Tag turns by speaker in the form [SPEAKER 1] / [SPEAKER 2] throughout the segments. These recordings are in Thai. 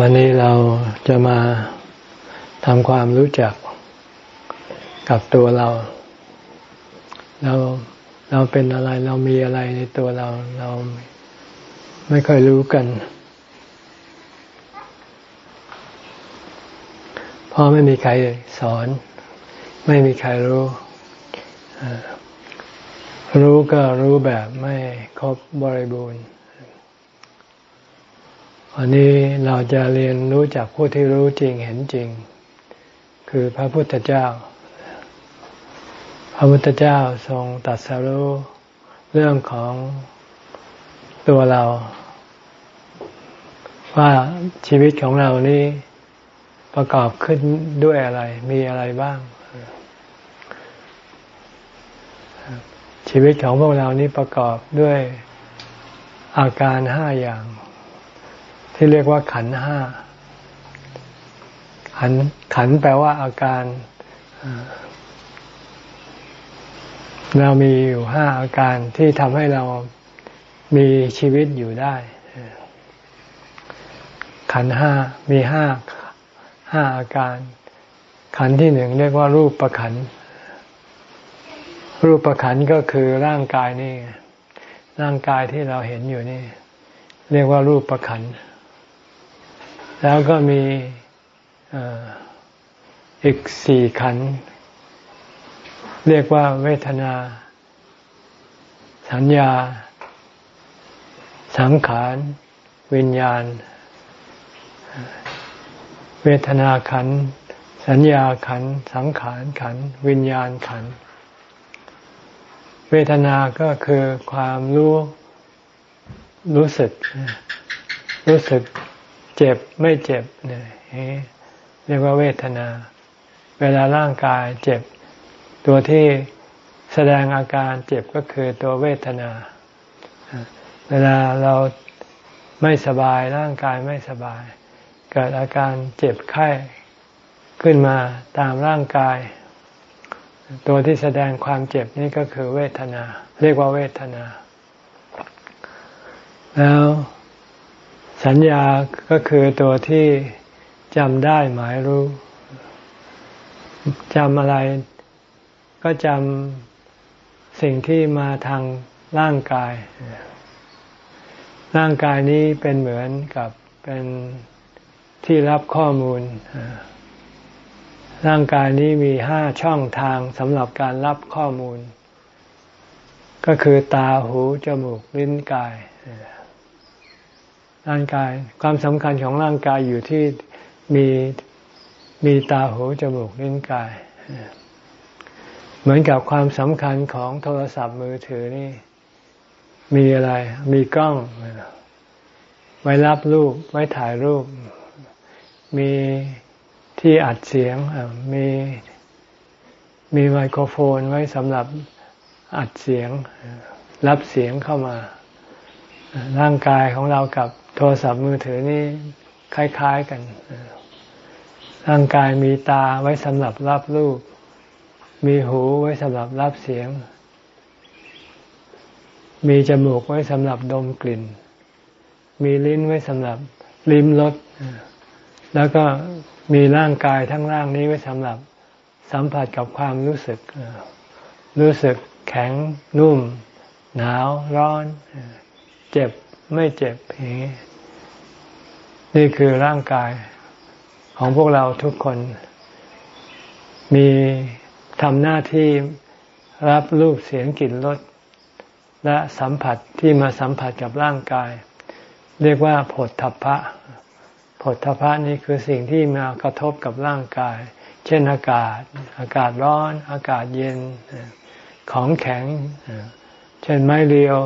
[SPEAKER 1] วันนี้เราจะมาทำความรู้จักกับตัวเรา เราเราเป็นอะไรเรามีอะไรในตัวเรา เราไม่ค่อยรู้กัน เพราะไม่มีใครสอน ไม่มีใครรู้ รู้ก็รู้แบบไม่ครบบริบูรณ์ วันนี้เราจะเรียนรู้จากผู้ที่รู้จริงเห็นจริง คือพระพุทธเจ้า พระพุทธเจ้าทรงตัดสรู้เรื่องของตัวเรา ว่าชีวิตของเรานี้ประกอบขึ้นด้วยอะไร มีอะไรบ้าง ชีวิตของพวกเรานี้ประกอบด้วยอาการห้าอย่าง ที่เรียกว่าขันห้า ขันขันแปลว่าอาการ เรามีอยู่ห้าอาการที่ทำให้เรามีชีวิตอยู่ได้ ขันห้ามีห้าห้าอาการ ขันที่หนึ่งเรียกว่ารูปประขัน รูปประขันก็คือร่างกายนี่ ร่างกายที่เราเห็นอยู่นี่ เรียกว่ารูปประขัน แล้วก็มีอีกสี่ขัน เรียกว่าเวทนา สัญญา สังขาร วิญญาณ เวทนาขัน สัญญาขัน สังขารขัน วิญญาณขัน เวทนาก็คือความรู้ รู้สึก รู้สึก เจ็บไม่เจ็บเนี่ยเรียกว่าเวทนา เวลาร่างกายเจ็บ ตัวที่แสดงอาการเจ็บก็คือตัวเวทนา เวลาเราไม่สบายร่างกายไม่สบาย เกิดอาการเจ็บไข้ขึ้นมาตามร่างกาย ตัวที่แสดงความเจ็บนี่ก็คือเวทนา เรียกว่าเวทนา แล้ว สัญญาก็คือตัวที่จำได้หมายรู้จำอะไร ก็จำสิ่งที่มาทางร่างกาย ร่างกายนี้เป็นเหมือนกับเป็นที่รับข้อมูล ร่างกายนี้มีห้าช่องทางสำหรับการรับข้อมูล ก็คือตาหู จมูก ลิ้นกาย ร่างกาย ความสำคัญของร่างกายอยู่ที่มีมีตาหูจมูกลิ้นกาย เหมือนกับความสำคัญของโทรศัพท์มือถือนี่ มีอะไร มีกล้อง ไว้รับรูป ไว้ถ่ายรูป มีที่อัดเสียง มีมีไมโครโฟนไว้สำหรับอัดเสียง รับเสียงเข้ามา ร่างกายของเรากับ โทรศัพท์มือถือนี่คล้าย ๆกัน ร่างกายมีตาไว้สำหรับรับรูป มีหูไว้สำหรับรับเสียง มีจมูกไว้สำหรับดมกลิ่น มีลิ้นไว้สำหรับลิ้มรสแล้วก็มีร่างกายทั้งร่างนี้ไว้สำหรับสัมผัสกับความรู้สึก รู้สึกแข็งนุ่ม หนาวร้อน เจ็บไม่เจ็บอย่างนี้ นี่คือร่างกายของพวกเราทุกคน มีทำหน้าที่รับรูปเสียงกลิ่นรสและสัมผัสที่มาสัมผัสกับร่างกาย เรียกว่าผลทัพพะผลทัพพะนี่คือสิ่งที่มากระทบกับร่างกาย เช่นอากาศ อากาศร้อน อากาศเย็น ของแข็ง เช่นไม้เรียว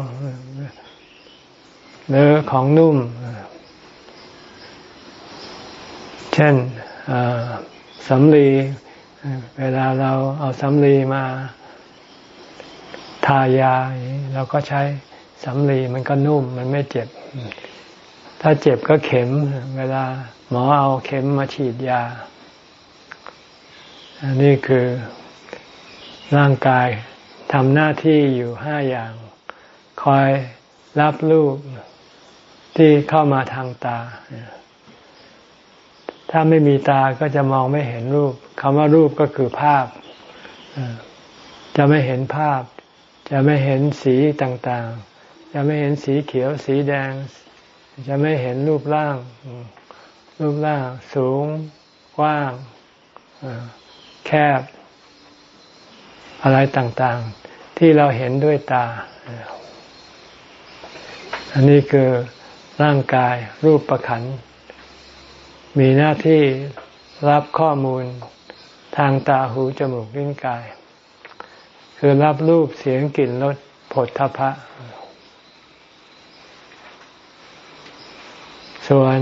[SPEAKER 1] หรือของนุ่ม เช่นสำลีเวลาเราเอาสำลีมาทายาเราก็ใช้สำลีมันก็นุ่มมันไม่เจ็บ ถ้าเจ็บก็เข็ม เวลาหมอเอาเข็มมาฉีดยา อันนี้คือร่างกายทำหน้าที่อยู่ห้าอย่าง คอยรับรูปที่เข้ามาทางตา ถ้าไม่มีตาก็จะมองไม่เห็นรูปคำว่ารูปก็คือภาพ จะไม่เห็นภาพ จะไม่เห็นสีต่างๆ จะไม่เห็นสีเขียวสีแดง จะไม่เห็นรูปร่าง รูปร่างสูง กว้าง แคบ อะไรต่างๆ ที่เราเห็นด้วยตา อันนี้คือร่างกายรูปประขัน มีหน้าที่รับข้อมูลทางตาหูจมูกลิ้นกาย คือรับรูปเสียงกลิ่นรสผลทพะ ส่วน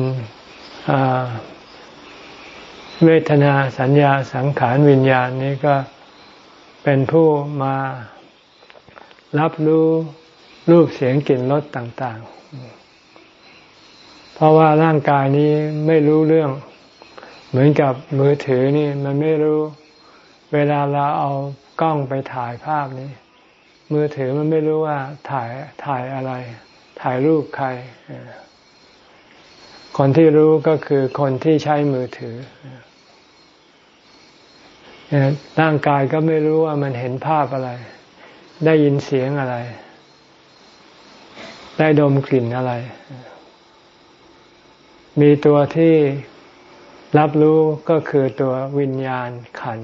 [SPEAKER 1] เวทนาสัญญาสังขารวิญญาณนี้ก็เป็นผู้มารับรู้รูปเสียงกลิ่นรสต่าง ๆ เพราะว่าร่างกายนี้ไม่รู้เรื่อง เหมือนกับมือถือนี่มันไม่รู้ เวลาเราเอากล้องไปถ่ายภาพนี้ มือถือมันไม่รู้ว่าถ่ายถ่ายอะไร ถ่ายรูปใคร คนที่รู้ก็คือคนที่ใช้มือถือร่างกายก็ไม่รู้ว่ามันเห็นภาพอะไร ได้ยินเสียงอะไร ได้ดมกลิ่นอะไร มีตัวที่รับรู้ก็คือตัววิญญาณขัน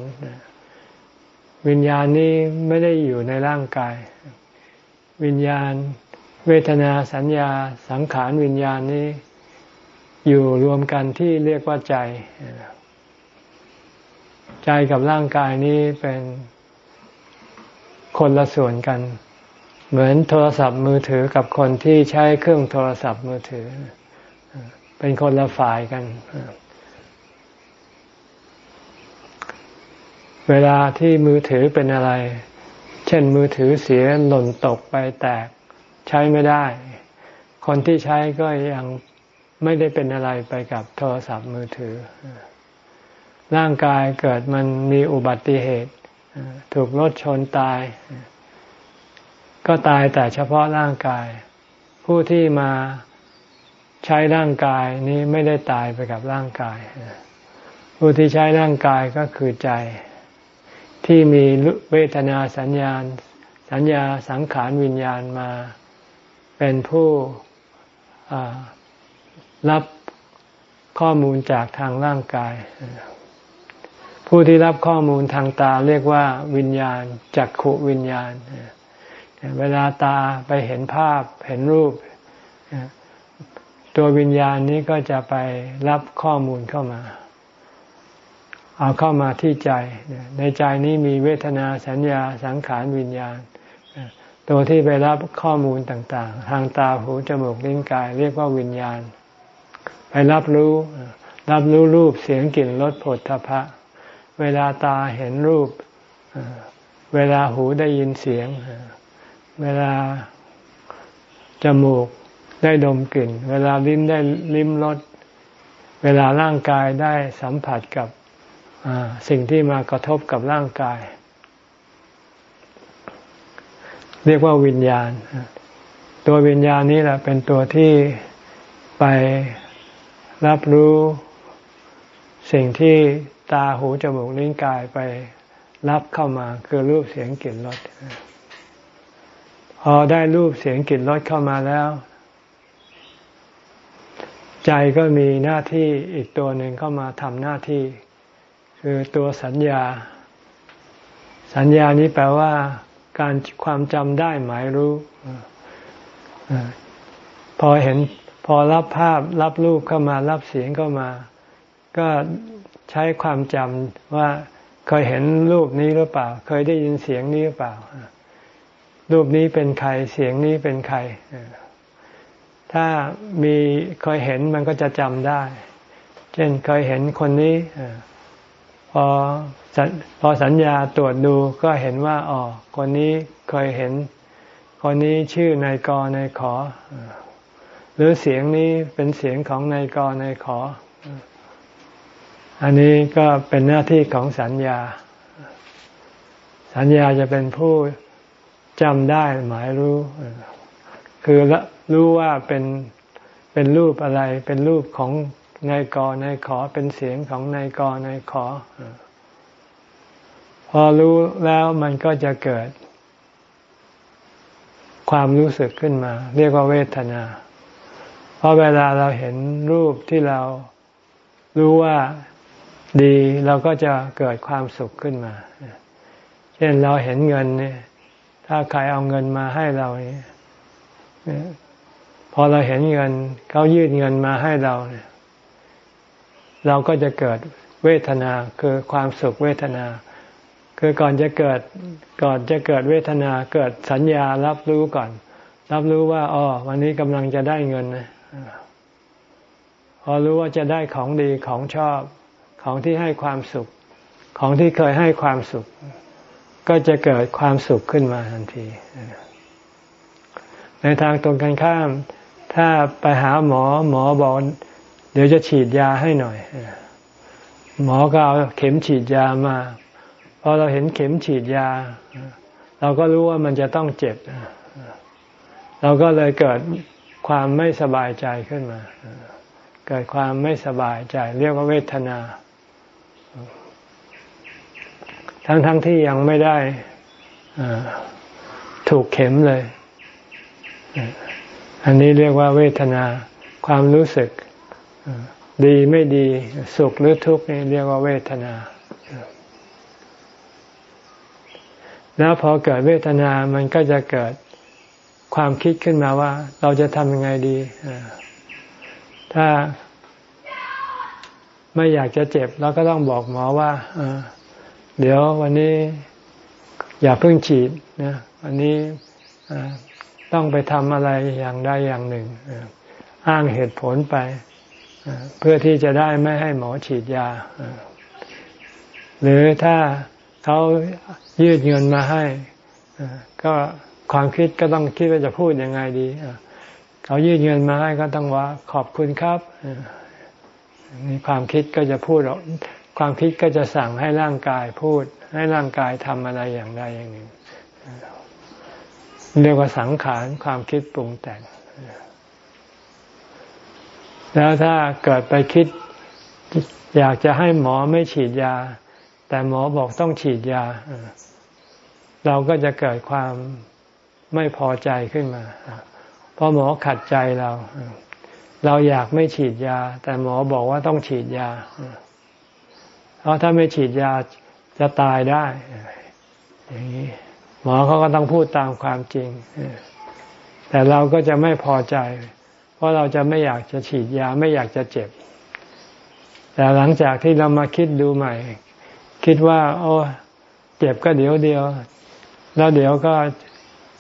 [SPEAKER 1] วิญญาณนี้ไม่ได้อยู่ในร่างกาย วิญญาณ เวทนาสัญญาสังขารวิญญาณนี้ อยู่รวมกันที่เรียกว่าใจ ใจกับร่างกายนี้เป็นคนละส่วนกัน เหมือนโทรศัพท์มือถือกับคนที่ใช้เครื่องโทรศัพท์มือถือเป็นคนละฝ่ายกัน เวลาที่มือถือเป็นอะไร เช่นมือถือเสียหล่นตกไปแตก ใช้ไม่ได้ คนที่ใช้ก็ยังไม่ได้เป็นอะไรไปกับโทรศัพท์มือถือ ร่างกายเกิดมันมีอุบัติเหตุ ถูกรถชนตาย ก็ตายแต่เฉพาะร่างกาย ผู้ที่มา ใช้ร่างกายนี้ไม่ได้ตายไปกับร่างกาย ผู้ที่ใช้ร่างกายก็คือใจ ที่มีเวทนาสัญญาสัญญาสังขารวิญญาณมาเป็นผู้รับข้อมูลจากทางร่างกาย ผู้ที่รับข้อมูลทางตาเรียกว่าวิญญาณจักขุวิญญาณ เวลาตาไปเห็นภาพเห็นรูป ตัววิญญาณนี้ก็จะไปรับข้อมูลเข้ามา เอาเข้ามาที่ใจ ในใจนี้มีเวทนาสัญญาสังขารวิญญาณ ตัวที่ไปรับข้อมูลต่าง ๆ ทางตาหูจมูกลิ้นกาย เรียกว่าวิญญาณ ไปรับรู้ รับรู้รูปเสียงกลิ่นรสผลทพะ เวลาตาเห็นรูป เวลาหูได้ยินเสียง เวลาจมูก ได้ดมกลิ่น เวลาลิ้นได้ลิ้มรสเวลาร่างกายได้สัมผัสกับสิ่งที่มากระทบกับร่างกาย เรียกว่าวิญญาณ ตัววิญญาณนี้แหละเป็นตัวที่ไปรับรู้สิ่งที่ตาหูจมูกลิ้นกายไปรับเข้ามาคือรูปเสียงกลิ่นรสพอได้รูปเสียงกลิ่นรสเข้ามาแล้ว ใจก็มีหน้าที่อีกตัวหนึ่งเข้ามาทำหน้าที่ คือตัวสัญญา สัญญานี้แปลว่า การความจำได้หมายรู้พอเห็นพอรับภาพรับรูปเข้ามารับเสียงเข้ามา ก็ใช้ความจำว่าเคยเห็นรูปนี้หรือเปล่า เคยได้ยินเสียงนี้หรือเปล่า รูปนี้เป็นใครเสียงนี้เป็นใคร ถ้ามีเคยเห็นมันก็จะจำได้ เช่นเคยเห็นคนนี้พอพอสัญญาตรวจดูก็เห็นว่าอ๋อคนนี้เคยเห็น คนนี้ชื่อนายกนายขอ หรือเสียงนี้เป็นเสียงของนายกนายขอ อันนี้ก็เป็นหน้าที่ของสัญญา สัญญาจะเป็นผู้จำได้หมายรู้ คือรู้ว่าเป็นเป็นรูปอะไร เป็นรูปของนายกนายขอเป็นเสียงของนายกนายขอ พอรู้แล้วมันก็จะเกิด ความรู้สึกขึ้นมา เรียกว่าเวทนา เพราะเวลาเราเห็นรูปที่เรารู้ว่าดีเราก็จะเกิดความสุขขึ้นมา เช่นเราเห็นเงินเนี่ย ถ้าใครเอาเงินมาให้เราเนี่ย พอเราเห็นเงินเขายื่นเงินมาให้เราเนี่ยเราก็จะเกิดเวทนาคือความสุขเวทนา คือก่อนจะเกิดก่อนจะเกิดเวทนาเกิดสัญญารับรู้ก่อน รับรู้ว่าอ๋อวันนี้กำลังจะได้เงินนะพอรู้ว่าจะได้ของดีของชอบของที่ให้ความสุข ของที่เคยให้ความสุข ก็จะเกิดความสุขขึ้นมาทันที ในทางตรงกันข้าม ถ้าไปหาหมอหมอบอก เดี๋ยวจะฉีดยาให้หน่อย หมอก็เอาเข็มฉีดยามาพอเราเห็นเข็มฉีดยา เราก็รู้ว่ามันจะต้องเจ็บ เราก็เลยเกิดความไม่สบายใจขึ้นมา เกิดความไม่สบายใจ เรียกว่าเวทนา ทั้งๆทที่ยังไม่ได้ถูกเข็มเลย อันนี้เรียกว่าเวทนาความรู้สึก ดีไม่ดีสุขหรือทุกข์นี่เรียกว่าเวทนา แล้วพอเกิดเวทนามันก็จะเกิดความคิดขึ้นมาว่า เราจะทำยังไงดี ถ้าไม่อยากจะเจ็บเราก็ต้องบอกหมอว่าเดี๋ยววันนี้อย่าเพิ่งฉีดนะวันนี้ ต้องไปทำอะไรอย่างใดอย่างหนึ่ง อ้างเหตุผลไป เพื่อที่จะได้ไม่ให้หมอฉีดยา หรือถ้าเขายืดเงินมาให้ก็ความคิดก็ต้องคิดว่าจะพูดยังไงดีเขายืดเงินมาให้ก็ต้องว่าขอบคุณครับนี่ความคิดก็จะพูดออกความคิดก็จะสั่งให้ร่างกายพูด ให้ร่างกายทำอะไรอย่างใดอย่างหนึ่ง เรียกว่าสังขารความคิดปรุงแต่ง แล้วถ้าเกิดไปคิด อยากจะให้หมอไม่ฉีดยา แต่หมอบอกต้องฉีดยา เราก็จะเกิดความไม่พอใจขึ้นมา เพราะหมอขัดใจเรา เราอยากไม่ฉีดยา แต่หมอบอกว่าต้องฉีดยา เพราะถ้าไม่ฉีดยาจะตายได้อย่างนี้ หมอเขาก็ต้องพูดตามความจริง แต่เราก็จะไม่พอใจ เพราะเราจะไม่อยากจะฉีดยาไม่อยากจะเจ็บ แต่หลังจากที่เรามาคิดดูใหม่ คิดว่า โอ้เจ็บก็เดี๋ยวเดียว แล้วเดี๋ยวก็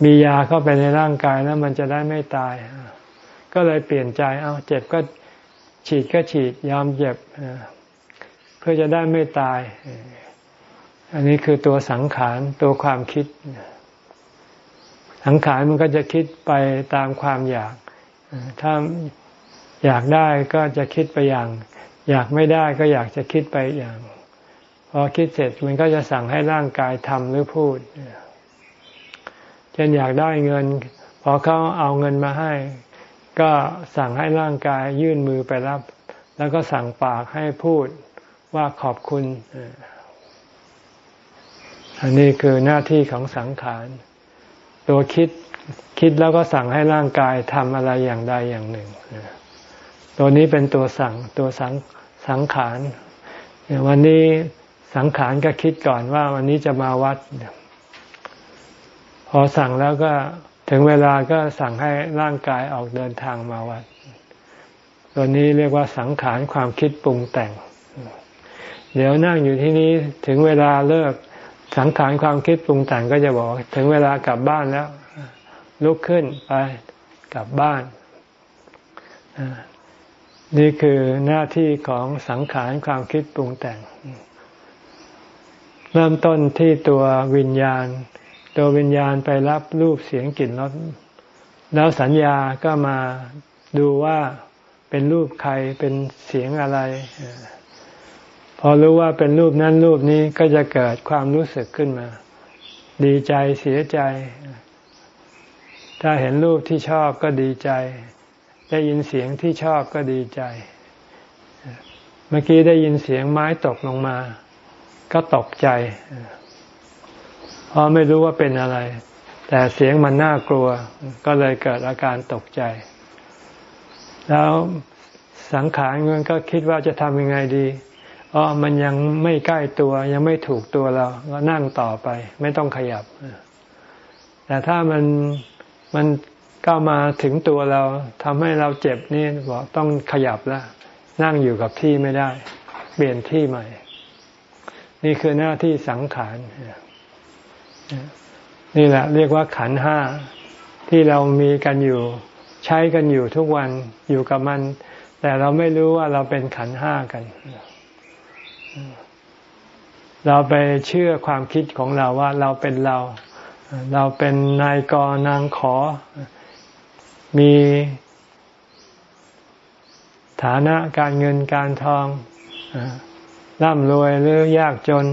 [SPEAKER 1] มียาเข้าไปในร่างกายแล้วมันจะได้ไม่ตาย ก็เลยเปลี่ยนใจ เอาเจ็บก็ฉีดก็ฉีดยอมเจ็บเพื่อจะได้ไม่ตาย อันนี้คือตัวสังขารตัวความคิด สังขารมันก็จะคิดไปตามความอยาก ถ้าอยากได้ก็จะคิดไปอย่าง อยากไม่ได้ก็อยากจะคิดไปอย่างพอคิดเสร็จมันก็จะสั่งให้ร่างกายทำหรือพูดเช่นอยากได้เงิน พอเขาเอาเงินมาให้ ก็สั่งให้ร่างกายยื่นมือไปรับ แล้วก็สั่งปากให้พูดว่าขอบคุณ อันนี้คือหน้าที่ของสังขาร ตัวคิดคิดแล้วก็สั่งให้ร่างกายทำอะไรอย่างใดอย่างหนึ่ง ตัวนี้เป็นตัวสั่งตัวสังสังขารวันนี้สังขารก็คิดก่อนว่า วันนี้จะมาวัด พอสั่งแล้วก็ถึงเวลาก็สั่งให้ร่างกายออกเดินทางมาวัด ตัวนี้เรียกว่าสังขารความคิดปรุงแต่ง เดี๋ยวนั่งอยู่ที่นี้ถึงเวลาเลิก สังขารความคิดปรุงแต่งก็จะบอก ถึงเวลากลับบ้านแล้ว ลุกขึ้นไปกลับบ้าน นี่คือหน้าที่ของสังขารความคิดปรุงแต่ง เริ่มต้นที่ตัววิญญาณ ตัววิญญาณไปรับรูปเสียงกลิ่นรสแล้วสัญญาก็มาดูว่าเป็นรูปใครเป็นเสียงอะไร อรู้ว่าเป็นรูปนั้นรูปนี้ก็จะเกิดความรู้สึกขึ้นมา ดีใจเสียใจ ถ้าเห็นรูปที่ชอบก็ดีใจ ได้ยินเสียงที่ชอบก็ดีใจ เมื่อกี้ได้ยินเสียงไม้ตกลงมา ก็ตกใจเพราะไม่รู้ว่าเป็นอะไร แต่เสียงมันน่ากลัว ก็เลยเกิดอาการตกใจ แล้วสังขารเงินก็คิดว่าจะทำยังไงดี อ๋อมันยังไม่ใกล้ตัว ยังไม่ถูกตัวเราก็นั่งต่อไป ไม่ต้องขยับ แต่ถ้ามันมันก็มาถึงตัวเราทำให้เราเจ็บนี่บอกต้องขยับแล้ว นั่งอยู่กับที่ไม่ได้ เปลี่ยนที่ใหม่ นี่คือหน้าที่สังขารนี่แหละ เรียกว่าขันห้าที่เรามีกันอยู่ ใช้กันอยู่ทุกวันอยู่กับมัน แต่เราไม่รู้ว่าเราเป็นขันห้ากัน เราไปเชื่อความคิดของเราว่าเราเป็นเรา เราเป็นนายกนางขอ มีฐานะการเงินการทองร่ำรวยหรือยากจน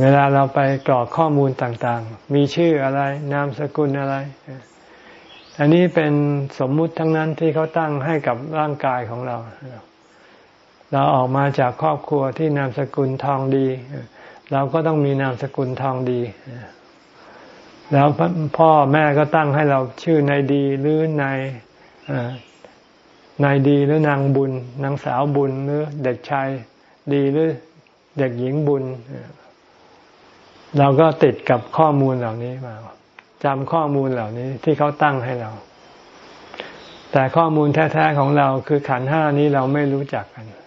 [SPEAKER 1] เวลาเราไปกรอกข้อมูลต่างๆ มีชื่ออะไร นามสกุลอะไร อันนี้เป็นสมมุติทั้งนั้นที่เขาตั้งให้กับร่างกายของเรา เราออกมาจากครอบครัวที่นามสกุลทองดี เราก็ต้องมีนามสกุลทองดี แล้วพ่อแม่ก็ตั้งให้เราชื่อนายดีหรือนายนายดีหรือนางบุญ นางสาวบุญหรือเด็กชายดีหรือเด็กหญิงบุญ เราก็ติดกับข้อมูลเหล่านี้มาจำข้อมูลเหล่านี้ที่เขาตั้งให้เรา แต่ข้อมูลแท้ๆของเราคือขันห้านี้เราไม่รู้จักกันเ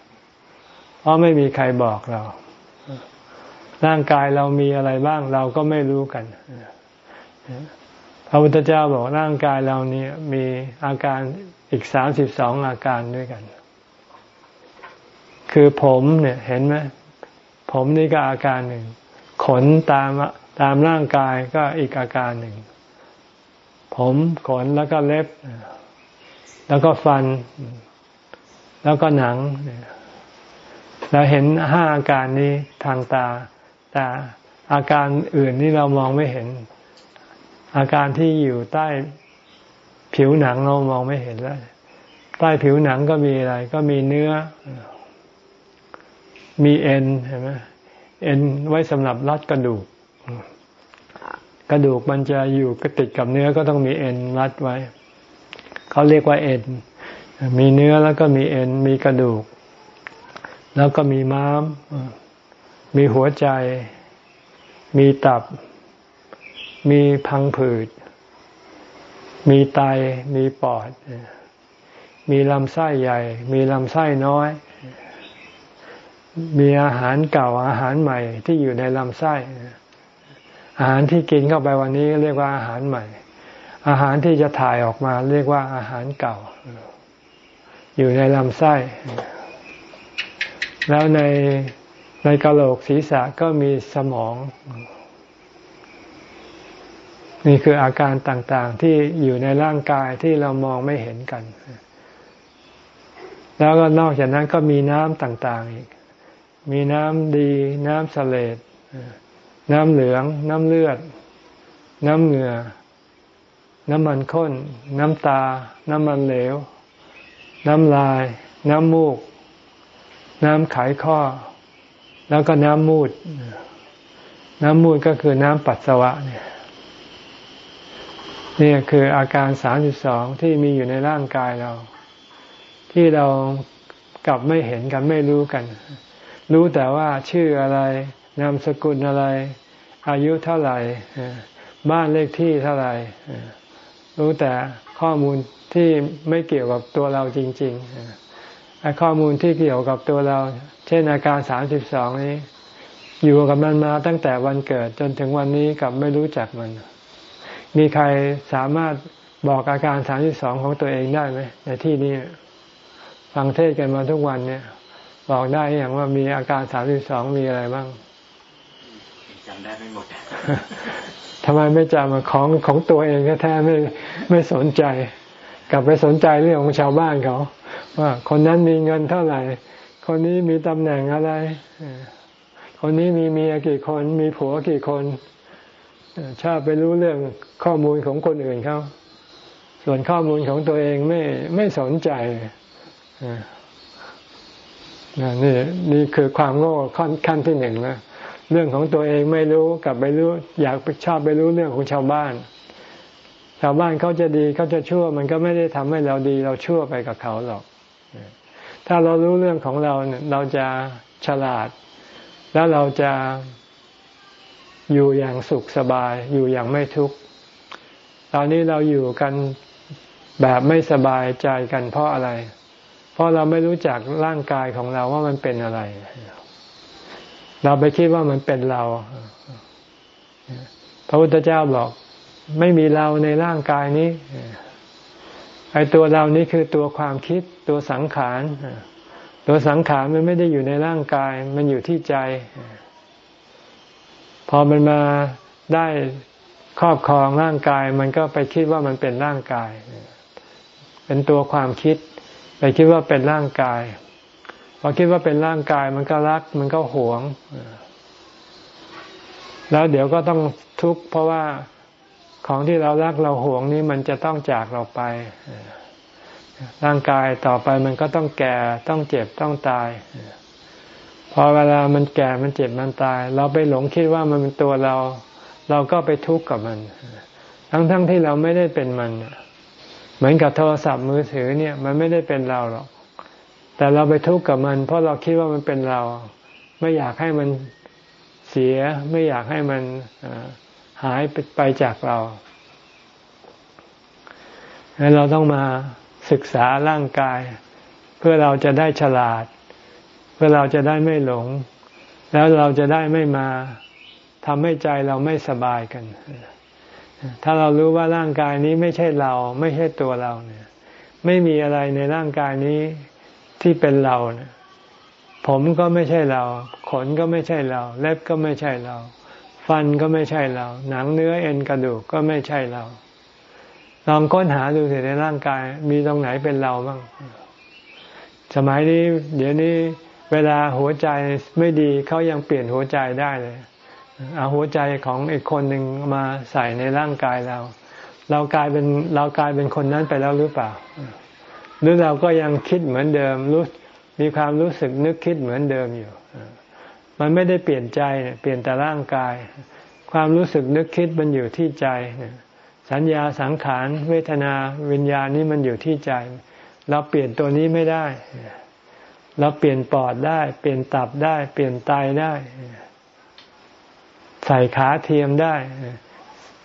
[SPEAKER 1] ราะไม่มีใครบอกเรา ร่างกายเรามีอะไรบ้างเราก็ไม่รู้กันพระพุทธเจ้าบอกร่างกายเรานี้มีอาการอีกสามสิบสองอาการด้วยกัน คือผมเนี่ยเห็นไหมผมนี่ก็อาการหนึ่ง ขนตามตามร่างกายก็อีกอาการหนึ่ง ผมขนแล้วก็เล็บ แล้วก็ฟัน แล้วก็หนังเเราเห็นห้าอาการนี้ทางตา แต่อาการอื่นนี่เรามองไม่เห็น อาการที่อยู่ใต้ผิวหนังเรามองไม่เห็นแล้วใต้ผิวหนังก็มีอะไร ก็มีเนื้อ มีเอ็นเห็นไหมเอ็นไว้สำหรับรัดกระดูก กระดูกมันจะอยู่กติดกับเนื้อก็ต้องมีเอ็นรัดไว้ เขาเรียกว่าเอ็น มีเนื้อแล้วก็มีเอ็น มีกระดูก แล้วก็มีม้าม มีหัวใจ มีตับ มีพังผืด มีไต มีปอด มีลำไส้ใหญ่ มีลำไส้น้อย มีอาหารเก่าอาหารใหม่ที่อยู่ในลำไส้ อาหารที่กินเข้าไปวันนี้เรียกว่าอาหารใหม่ อาหารที่จะถ่ายออกมาเรียกว่าอาหารเก่า อยู่ในลำไส้ แล้วในในกะโหลกศีรษะก็มีสมอง นี่คืออาการต่างๆ ที่อยู่ในร่างกายที่เรามองไม่เห็นกัน แล้วก็นอกจากนั้นก็มีน้ำต่างๆอีก มีน้ำดี น้ำเสลดน้ำเหลือง น้ำเลือด น้ำเหงื่อ น้ำมันข้น น้ำตา น้ำมันเหลว น้ำลาย น้ำมูก น้ำไขข้อ แล้วก็น้ำมูด น้ำมูดก็คือน้ำปัสสาวะเนี่ยนี่คืออาการสามสิบสองที่มีอยู่ในร่างกายเรา ที่เรากลับไม่เห็นกันไม่รู้กัน รู้แต่ว่าชื่ออะไร นามสกุลอะไร อายุเท่าไหร่ บ้านเลขที่เท่าไหร่ รู้แต่ข้อมูลที่ไม่เกี่ยวกับตัวเราจริง ๆ ข้อมูลที่เกี่ยวกับตัวเรา เช่นอาการสามสิบสองนี้ อยู่กับมันมาตั้งแต่วันเกิดจนถึงวันนี้กับไม่รู้จักมัน มีใครสามารถบอกอาการสามที่สองของตัวเองได้ไหมในที่นี้ฟังเทศกันมาทุกวันเนี่ย บอกได้อย่างว่ามีอาการสามที่สองมีอะไรบ้าง
[SPEAKER 2] จำได้ไม่หมด
[SPEAKER 1] ทำไมไม่จำของของตัวเองแท้ไม่ไม่สนใจ กลับไปสนใจเรื่องของชาวบ้านเขา ว่าคนนั้นมีเงินเท่าไหร่ คนนี้มีตำแหน่งอะไร คนนี้มีเมียกี่คน มีผัวกี่คนชอบไปรู้เรื่องข้อมูลของคนอื่นเขาส่วนข้อมูลของตัวเองไม่ไม่สนใจนี่นี่คือความโง่ขั้นขั้นที่หนึ่งนะเรื่องของตัวเองไม่รู้กลับไปรู้ อยากไปชอบไปรู้เรื่องของชาวบ้าน ชาวบ้านเขาจะดีเขาจะชั่ว มันก็ไม่ได้ทำให้เราดีเราชั่วไปกับเขาหรอก ถ้าเรารู้เรื่องของเราเนี่ยเราจะฉลาด แล้วเราจะอยู่อย่างสุขสบาย อยู่อย่างไม่ทุกข์ ตอนนี้เราอยู่กันแบบไม่สบายใจกันเพราะอะไร เพราะเราไม่รู้จักร่างกายของเราว่ามันเป็นอะไร เราไปคิดว่ามันเป็นเรา พระพุทธเจ้าบอก ไม่มีเราในร่างกายนี้ไอ้ตัวเรานี้คือตัวความคิดตัวสังขารตัวสังขารมันไม่ได้อยู่ในร่างกาย มันอยู่ที่ใจ พอมันมาได้ครอบครองร่างกาย มันก็ไปคิดว่ามันเป็นร่างกาย เป็นตัวความคิด ไปคิดว่าเป็นร่างกาย พอคิดว่าเป็นร่างกายมันก็รัก มันก็หวง แล้วเดี๋ยวก็ต้องทุกข์เพราะว่า ของที่เรารักเราหวงนี้มันจะต้องจากเราไป ร่างกายต่อไปมันก็ต้องแก่ต้องเจ็บต้องตาย พอเวลามันแก่มันเจ็บมันตาย เราไปหลงคิดว่ามันเป็นตัวเรา เราก็ไปทุกข์กับมัน ทั้งๆทที่เราไม่ได้เป็นมัน เหมือนกับโทรศัพท์มือถือเนี่ย มันไม่ได้เป็นเราหรอก แต่เราไปทุกข์กับมัน เพราะเราคิดว่ามันเป็นเรา ไม่อยากให้มันเสีย ไม่อยากให้มัน หายไปจากเราดังนั้นเราต้องมาศึกษาร่างกาย เพื่อเราจะได้ฉลาด เพื่อเราจะได้ไม่หลง แล้วเราจะได้ไม่มาทำให้ใจเราไม่สบายกัน ถ้าเรารู้ว่าร่างกายนี้ไม่ใช่เรา ไม่ใช่ตัวเราเนี่ย ไม่มีอะไรในร่างกายนี้ที่เป็นเราเนี่ยผมก็ไม่ใช่เรา ขนก็ไม่ใช่เรา เล็บก็ไม่ใช่เรา ฟันก็ไม่ใช่เรา หนังเนื้อเอ็นกระดูกก็ไม่ใช่เรา ลองค้นหาดูสิในร่างกาย มีตรงไหนเป็นเราบ้าง สมัยนี้ เดี๋ยวนี้เวลาหัวใจไม่ดีเขายังเปลี่ยนหัวใจได้เลย เอาหัวใจของอีกคนหนึ่งมาใส่ในร่างกายเรา เรากลายเป็นเรากลายเป็นคนนั้นไปแล้วหรือเปล่า หรือเราก็ยังคิดเหมือนเดิมรู้มีความรู้สึกนึกคิดเหมือนเดิมอยู่ มันไม่ได้เปลี่ยนใจเปลี่ยนแต่ร่างกาย ความรู้สึกนึกคิดมันอยู่ที่ใจ สัญญาสังขารเวทนาวิญญาณนี้มันอยู่ที่ใจ เราเปลี่ยนตัวนี้ไม่ได้ เราเปลี่ยนปอดได้ เปลี่ยนตับได้ เปลี่ยนไตได้ ใส่ขาเทียมได้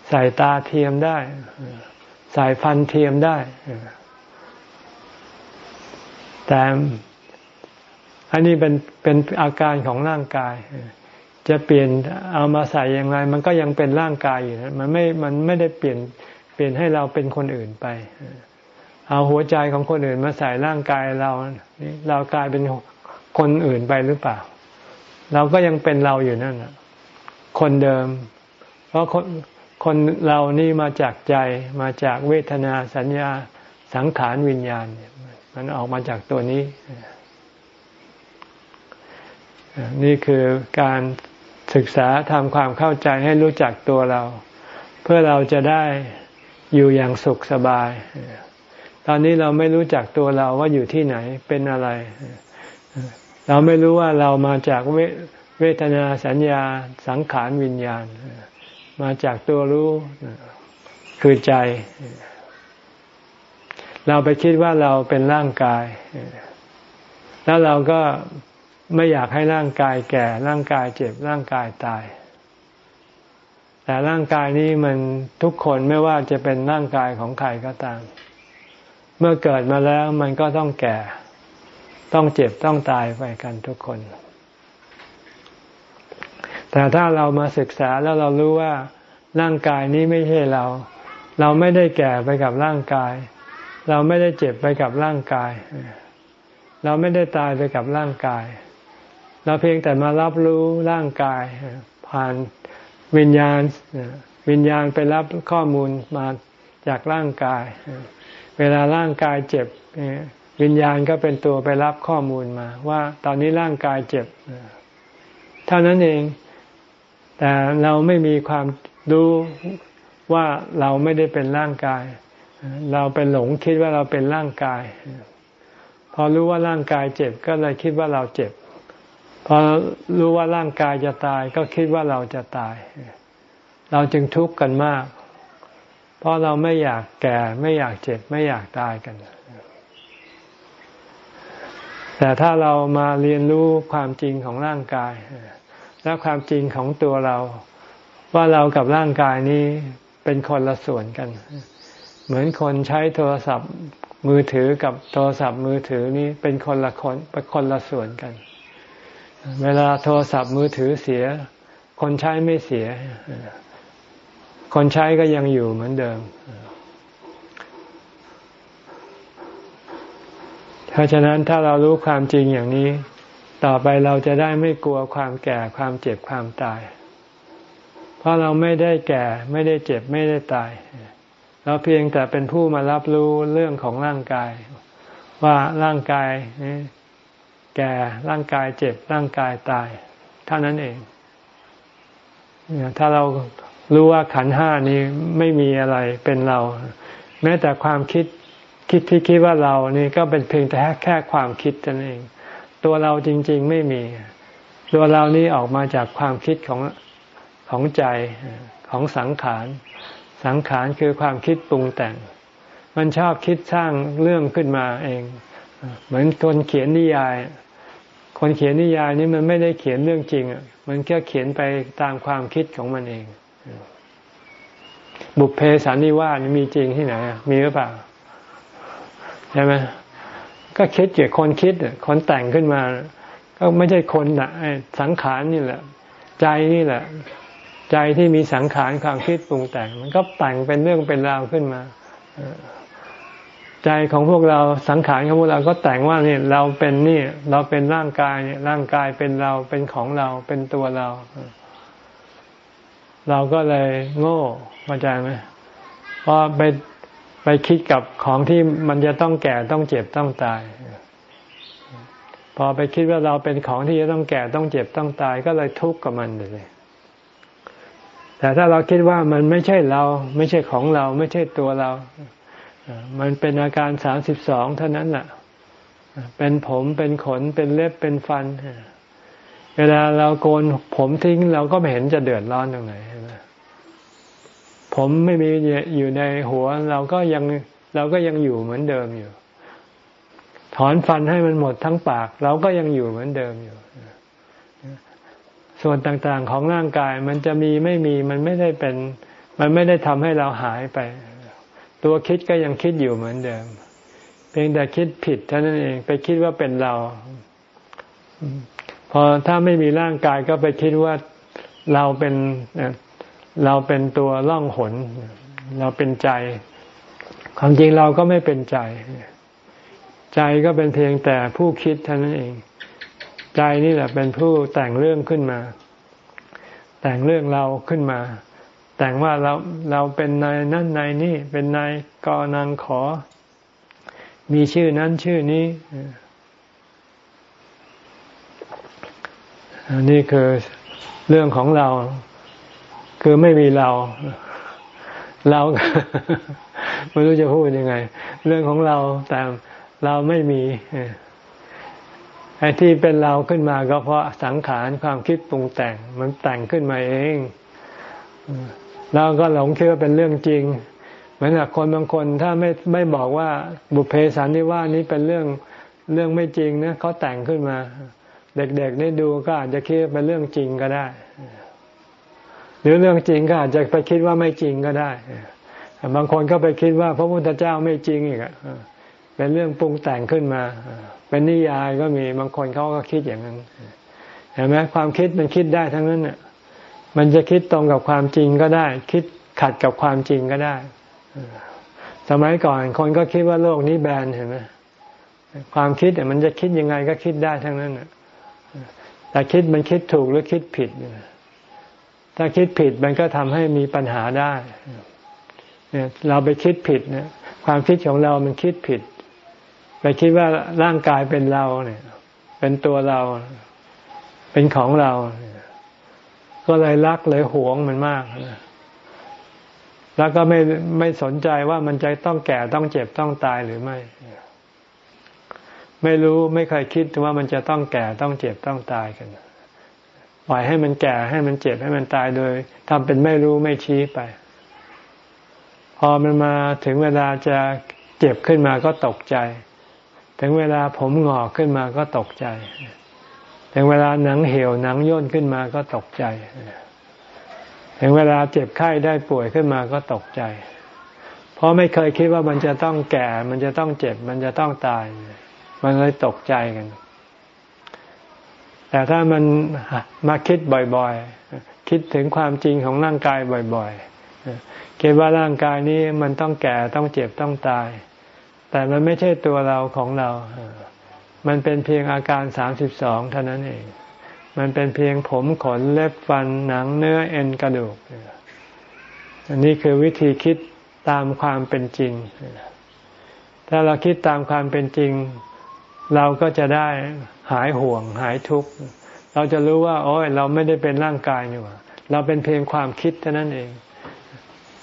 [SPEAKER 1] ใส่ตาเทียมได้ ใส่ฟันเทียมได้แต่ อันนี้เป็นเป็นอาการของร่างกาย จะเปลี่ยนเอามาใส่ยังไง มันก็ยังเป็นร่างกายอยู่นะมันไม่มันไม่ได้เปลี่ยนเปลี่ยนให้เราเป็นคนอื่นไป เอาหัวใจของคนอื่นมาใส่ร่างกายเราเรากลายเป็นคนอื่นไปหรือเปล่า เราก็ยังเป็นเราอยู่นั่นนะคนเดิม เพราะคนคนเรานี่มาจากใจมาจากเวทนาสัญญาสังขารวิญญาณ มันออกมาจากตัวนี้ นี่คือการศึกษาทำความเข้าใจให้รู้จักตัวเรา เพื่อเราจะได้อยู่อย่างสุขสบาย ตอนนี้เราไม่รู้จักตัวเราว่าอยู่ที่ไหนเป็นอะไร เราไม่รู้ว่าเรามาจากเวเวทนาสัญญาสังขารวิญญาณ มาจากตัวรู้คือใจ เราไปคิดว่าเราเป็นร่างกาย แล้วเราก็ ไม่อยากให้ร่างกายแก่ ร่างกายเจ็บร่างกายตาย แต่ร่างกายนี้มันทุกคนไม่ว่าจะเป็นร่างกายของใครก็ตาม เมื่อเกิดมาแล้วมันก็ต้องแก่ ต้องเจ็บต้องตายไปกันทุกคน แต่ถ้าเรามาศึกษาแล้วเรารู้ว่า ร่างกายนี้ไม่ใช่เรา เราไม่ได้แก่ไปกับร่างกาย เราไม่ได้เจ็บไปกับร่างกาย เราไม่ได้ตายไปกับร่างกาย เราเพียงแต่มารับรู้ร่างกาย ผ่านวิญญาณวิญญาณไปรับข้อมูลมาจากร่างกาย เวลาร่างกายเจ็บวิญญาณก็เป็นตัวไปรับข้อมูลมา ว่าตอนนี้ร่างกายเจ็บเท่านั้นเอง แต่เราไม่มีความรู้ว่าเราไม่ได้เป็นร่างกาย เราเป็นหลงคิดว่าเราเป็นร่างกาย พอรู้ว่าร่างกายเจ็บก็เลยคิดว่าเราเจ็บ พอรู้ว่าร่างกายจะตายก็คิดว่าเราจะตาย เราจึงทุกข์กันมาก เพราะเราไม่อยากแก่ไม่อยากเจ็บไม่อยากตายกัน แต่ถ้าเรามาเรียนรู้ความจริงของร่างกาย และความจริงของตัวเรา ว่าเรากับร่างกายนี้เป็นคนละส่วนกัน เหมือนคนใช้โทรศัพท์มือถือกับโทรศัพท์มือถือนี้เป็นคนละคนเป็นคนละส่วนกัน เวลาโทรศัพท์มือถือเสีย คนใช้ไม่เสีย คนใช้ก็ยังอยู่เหมือนเดิมเพราะฉะนั้นถ้าเรารู้ความจริงอย่างนี้ ต่อไปเราจะได้ไม่กลัวความแก่ความเจ็บความตาย เพราะเราไม่ได้แก่ไม่ได้เจ็บไม่ได้ตาย เราเพียงแต่เป็นผู้มารับรู้เรื่องของร่างกาย ว่าร่างกาย แก่ร่างกายเจ็บร่างกายตาย เท่านั้นเองถ้าเรารู้ว่าขันห้านี้ไม่มีอะไรเป็นเรา แม้แต่ความคิดคิดที่คิดว่าเรานี่ก็เป็นเพียงแต่แค่ความคิดนั่นเอง ตัวเราจริง ๆ ไม่มี ตัวเรานี้ออกมาจากความคิดของของใจของสังขาร สังขารคือความคิดปรุงแต่ง มันชอบคิดสร้างเรื่องขึ้นมาเอง เหมือนคนเขียนนิยาย คนเขียนนิยายนี่มันไม่ได้เขียนเรื่องจริงอะมันแค่เขียนไปตามความคิดของมันเอง บุพเพสันนิวาสมีจริงที่ไหนมีหรือเปล่าใช่ไหมก็คิดเกี่ยวคนคิดคนแต่งขึ้นมา ก็ไม่ใช่คนนะสังขารนี่แหละ ใจนี่แหละ ใจที่มีสังขารความคิดปรุงแต่ง มันก็แต่งเป็นเรื่องเป็นราวขึ้นมา ใจของพวกเราสังขารของพวกเราก็แต่งว่าเนี่ยเราเป็นนี่ เราเป็นร่างกายเนี่ยร่างกายเป็นเราเป็นของเราเป็นตัวเรา เราก็เลยโง่เข้าใจไหมเพราะไปไปคิดกับของที่มันจะต้องแก่ต้องเจ็บต้องตาย พอไปคิดว่าเราเป็นของที่จะต้องแก่ต้องเจ็บต้องตาย ก็เลยทุกข์กับมันเลยแต่ถ้าเราคิดว่ามันไม่ใช่เรา ไม่ใช่ของเรา ไม่ใช่ตัวเรา มันเป็นอาการสามสิบสองเท่านั้นแหละเป็นผมเป็นขนเป็นเล็บเป็นฟัน เวลาเราโกนผมทิ้งเราก็ไม่เห็นจะเดือดร้อนตรงไหนผมไม่มีอยู่ในหัว เราก็ยังเราก็ยังอยู่เหมือนเดิมอยู่ ถอนฟันให้มันหมดทั้งปาก เราก็ยังอยู่เหมือนเดิมอยู่ ส่วนต่างๆของร่างกายมันจะมีไม่มีมันไม่ได้เป็น มันไม่ได้ทำให้เราหายไป ตัวคิดก็ยังคิดอยู่เหมือนเดิม เพียงแต่คิดผิดเท่านั้นเองไปคิดว่าเป็นเรา พอถ้าไม่มีร่างกายก็ไปคิดว่าเราเป็นเราเป็นตัวล่องหน เราเป็นใจ ความจริงเราก็ไม่เป็นใจ ใจก็เป็นเพียงแต่ผู้คิดเท่านั้นเอง ใจนี่แหละเป็นผู้แต่งเรื่องขึ้นมา แต่งเรื่องเราขึ้นมา แต่งว่าเราเราเป็นนายนั่นนายนี่ เป็นนายกอนางขอ มีชื่อนั้นชื่อนี้อันนี้คือเรื่องของเรา คือไม่มีเรา เราไม่รู้จะพูดยังไง เรื่องของเราแต่เราไม่มีไอ้ที่เป็นเราขึ้นมาก็เพราะสังขารความคิดปรุงแต่ง มันแต่งขึ้นมาเอง เราก็หลงคิดว่าเป็นเรื่องจริง เหมือนกับคนบางคนถ้าไม่ไม่บอกว่าบุพเพสันนิวาสนี้เป็นเรื่องเรื่องไม่จริงนะเขาแต่งขึ้นมา เด็กๆนี่ดูก็อาจจะคิดเป็นเรื่องจริงก็ได้ หรือเรื่องจริงก็อาจจะไปคิดว่าไม่จริงก็ได้ บางคนก็ไปคิดว่า พระพุทธเจ้าไม่จริงอีกเป็นเรื่องปรุงแต่งขึ้นมา เป็นนิยายก็มีบางคนเขาก็คิดอย่างนั้นเห็นไหมความคิดมันคิดได้ทั้งนั้นเนี่ย มันจะคิดตรงกับความจริงก็ได้ คิดขัดกับความจริงก็ได้ สมัยก่อนคนก็คิดว่าโลกนี้แบนเห็นไหมความคิดมันจะคิดยังไงก็คิดได้ทั้งนั้นแต่คิดมันคิดถูกหรือคิดผิด ถ้าคิดผิดมันก็ทำให้มีปัญหาได้เนี่ยเราไปคิดผิดเนี่ยความคิดของเรามันคิดผิด ไปคิดว่าร่างกายเป็นเราเนี่ย เป็นตัวเรา เป็นของเรา ก็เลยรักเลยหวงมันมาก แล้วก็ไม่ไม่สนใจว่ามันจะต้องแก่ต้องเจ็บต้องตายหรือไม่ ไม่รู้ไม่เคยคิดว่ามันจะต้องแก่ต้องเจ็บต้องตายกันปล่อยให้มันแก่ให้มันเจ็บให้มันตายโดยทำเป็นไม่รู้ไม่ชี้ไป พอมันมาถึงเวลาจะเจ็บขึ้นมาก็ตกใจ ถึงเวลาผมหงอกขึ้นมาก็ตกใจ ถึงเวลาหนังเหี่ยวหนังย่นขึ้นมาก็ตกใจ ถึงเวลาเจ็บไข้ได้ป่วยขึ้นมาก็ตกใจ เพราะไม่เคยคิดว่ามันจะต้องแก่ มันจะต้องเจ็บ มันจะต้องตาย มันเลยตกใจกัน แต่ถ้ามันมาคิดบ่อยๆ คิดถึงความจริงของร่างกายบ่อยๆ คิดว่าร่างกายนี้มันต้องแก่ต้องเจ็บต้องตาย แต่มันไม่ใช่ตัวเราของเรา มันเป็นเพียงอาการสามสิบสองเท่านั้นเอง มันเป็นเพียงผมขนเล็บฟันหนังเนื้อเอ็นกระดูก อันนี้คือวิธีคิดตามความเป็นจริง ถ้าเราคิดตามความเป็นจริง เราก็จะได้หายห่วงหายทุกข์ เราจะรู้ว่า โอ้ยเราไม่ได้เป็นร่างกายนี่หว่าเราเป็นเพียงความคิดเท่านั้นเอง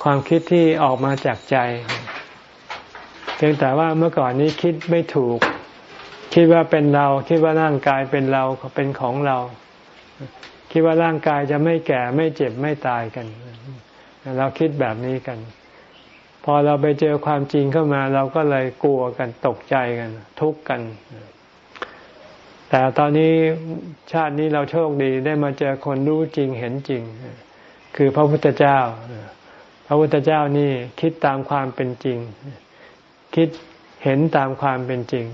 [SPEAKER 1] ความคิดที่ออกมาจากใจ เพียงแต่ว่าเมื่อก่อนนี้คิดไม่ถูก คิดว่าเป็นเรา คิดว่าร่างกายเป็นเราเป็นของเรา คิดว่าร่างกายจะไม่แก่ไม่เจ็บไม่ตายกัน เราคิดแบบนี้กัน พอเราไปเจอความจริงเข้ามา เราก็เลยกลัวกันตกใจกัน ทุกข์กัน แต่ตอนนี้ชาตินี้เราโชคดีได้มาเจอคนรู้จริงเห็นจริง คือพระพุทธเจ้า พระพุทธเจ้านี่คิดตามความเป็นจริง คิดเห็นตามความเป็นจริง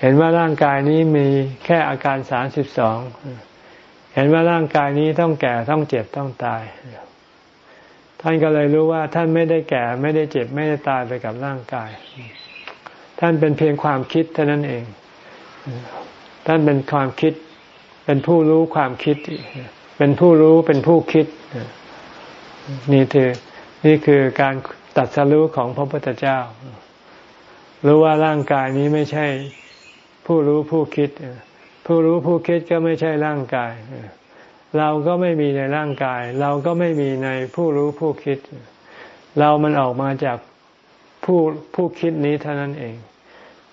[SPEAKER 1] เห็นว่าร่างกายนี้มีแค่อาการสามสิบสองเห็นว่าร่างกายนี้ต้องแก่ต้องเจ็บต้องตาย ท่านก็เลยรู้ว่าท่านไม่ได้แก่ไม่ได้เจ็บไม่ได้ตายไปกับร่างกาย ท่านเป็นเพียงความคิดเท่านั้นเอง ท่านเป็นความคิด เป็นผู้รู้ความคิด เป็นผู้รู้เป็นผู้คิด นี่คือนี่คือการตัดสรู้ของพระพุทธเจ้า รู้ว่าร่างกายนี้ไม่ใช่ ผู้รู้ผู้คิด ผู้รู้ผู้คิดก็ไม่ใช่ร่างกาย เราก็ไม่มีในร่างกาย เราก็ไม่มีในผู้รู้ผู้คิด เรามันออกมาจากผู้ผู้คิดนี้เท่านั้นเอง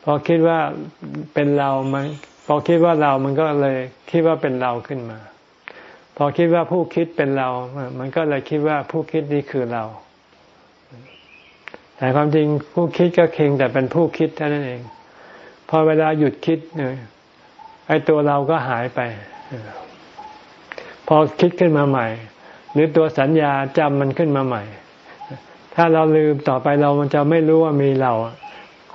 [SPEAKER 1] พอคิดว่าเป็นเรามันพอคิดว่าเรามันก็เลยคิดว่าเป็นเราขึ้นมา พอคิดว่าผู้คิดเป็นเรา มันก็เลยคิดว่าผู้คิดนี้คือเรา แต่ความจริงผู้คิดก็เคียงแต่เป็นผู้คิดเท่านั้นเอง พอเวลาหยุดคิดเนี่ยไอ้ตัวเราก็หายไป พอคิดขึ้นมาใหม่ หรือตัวสัญญาจำมันขึ้นมาใหม่ ถ้าเราลืมต่อไปเรามันจะไม่รู้ว่ามีเรา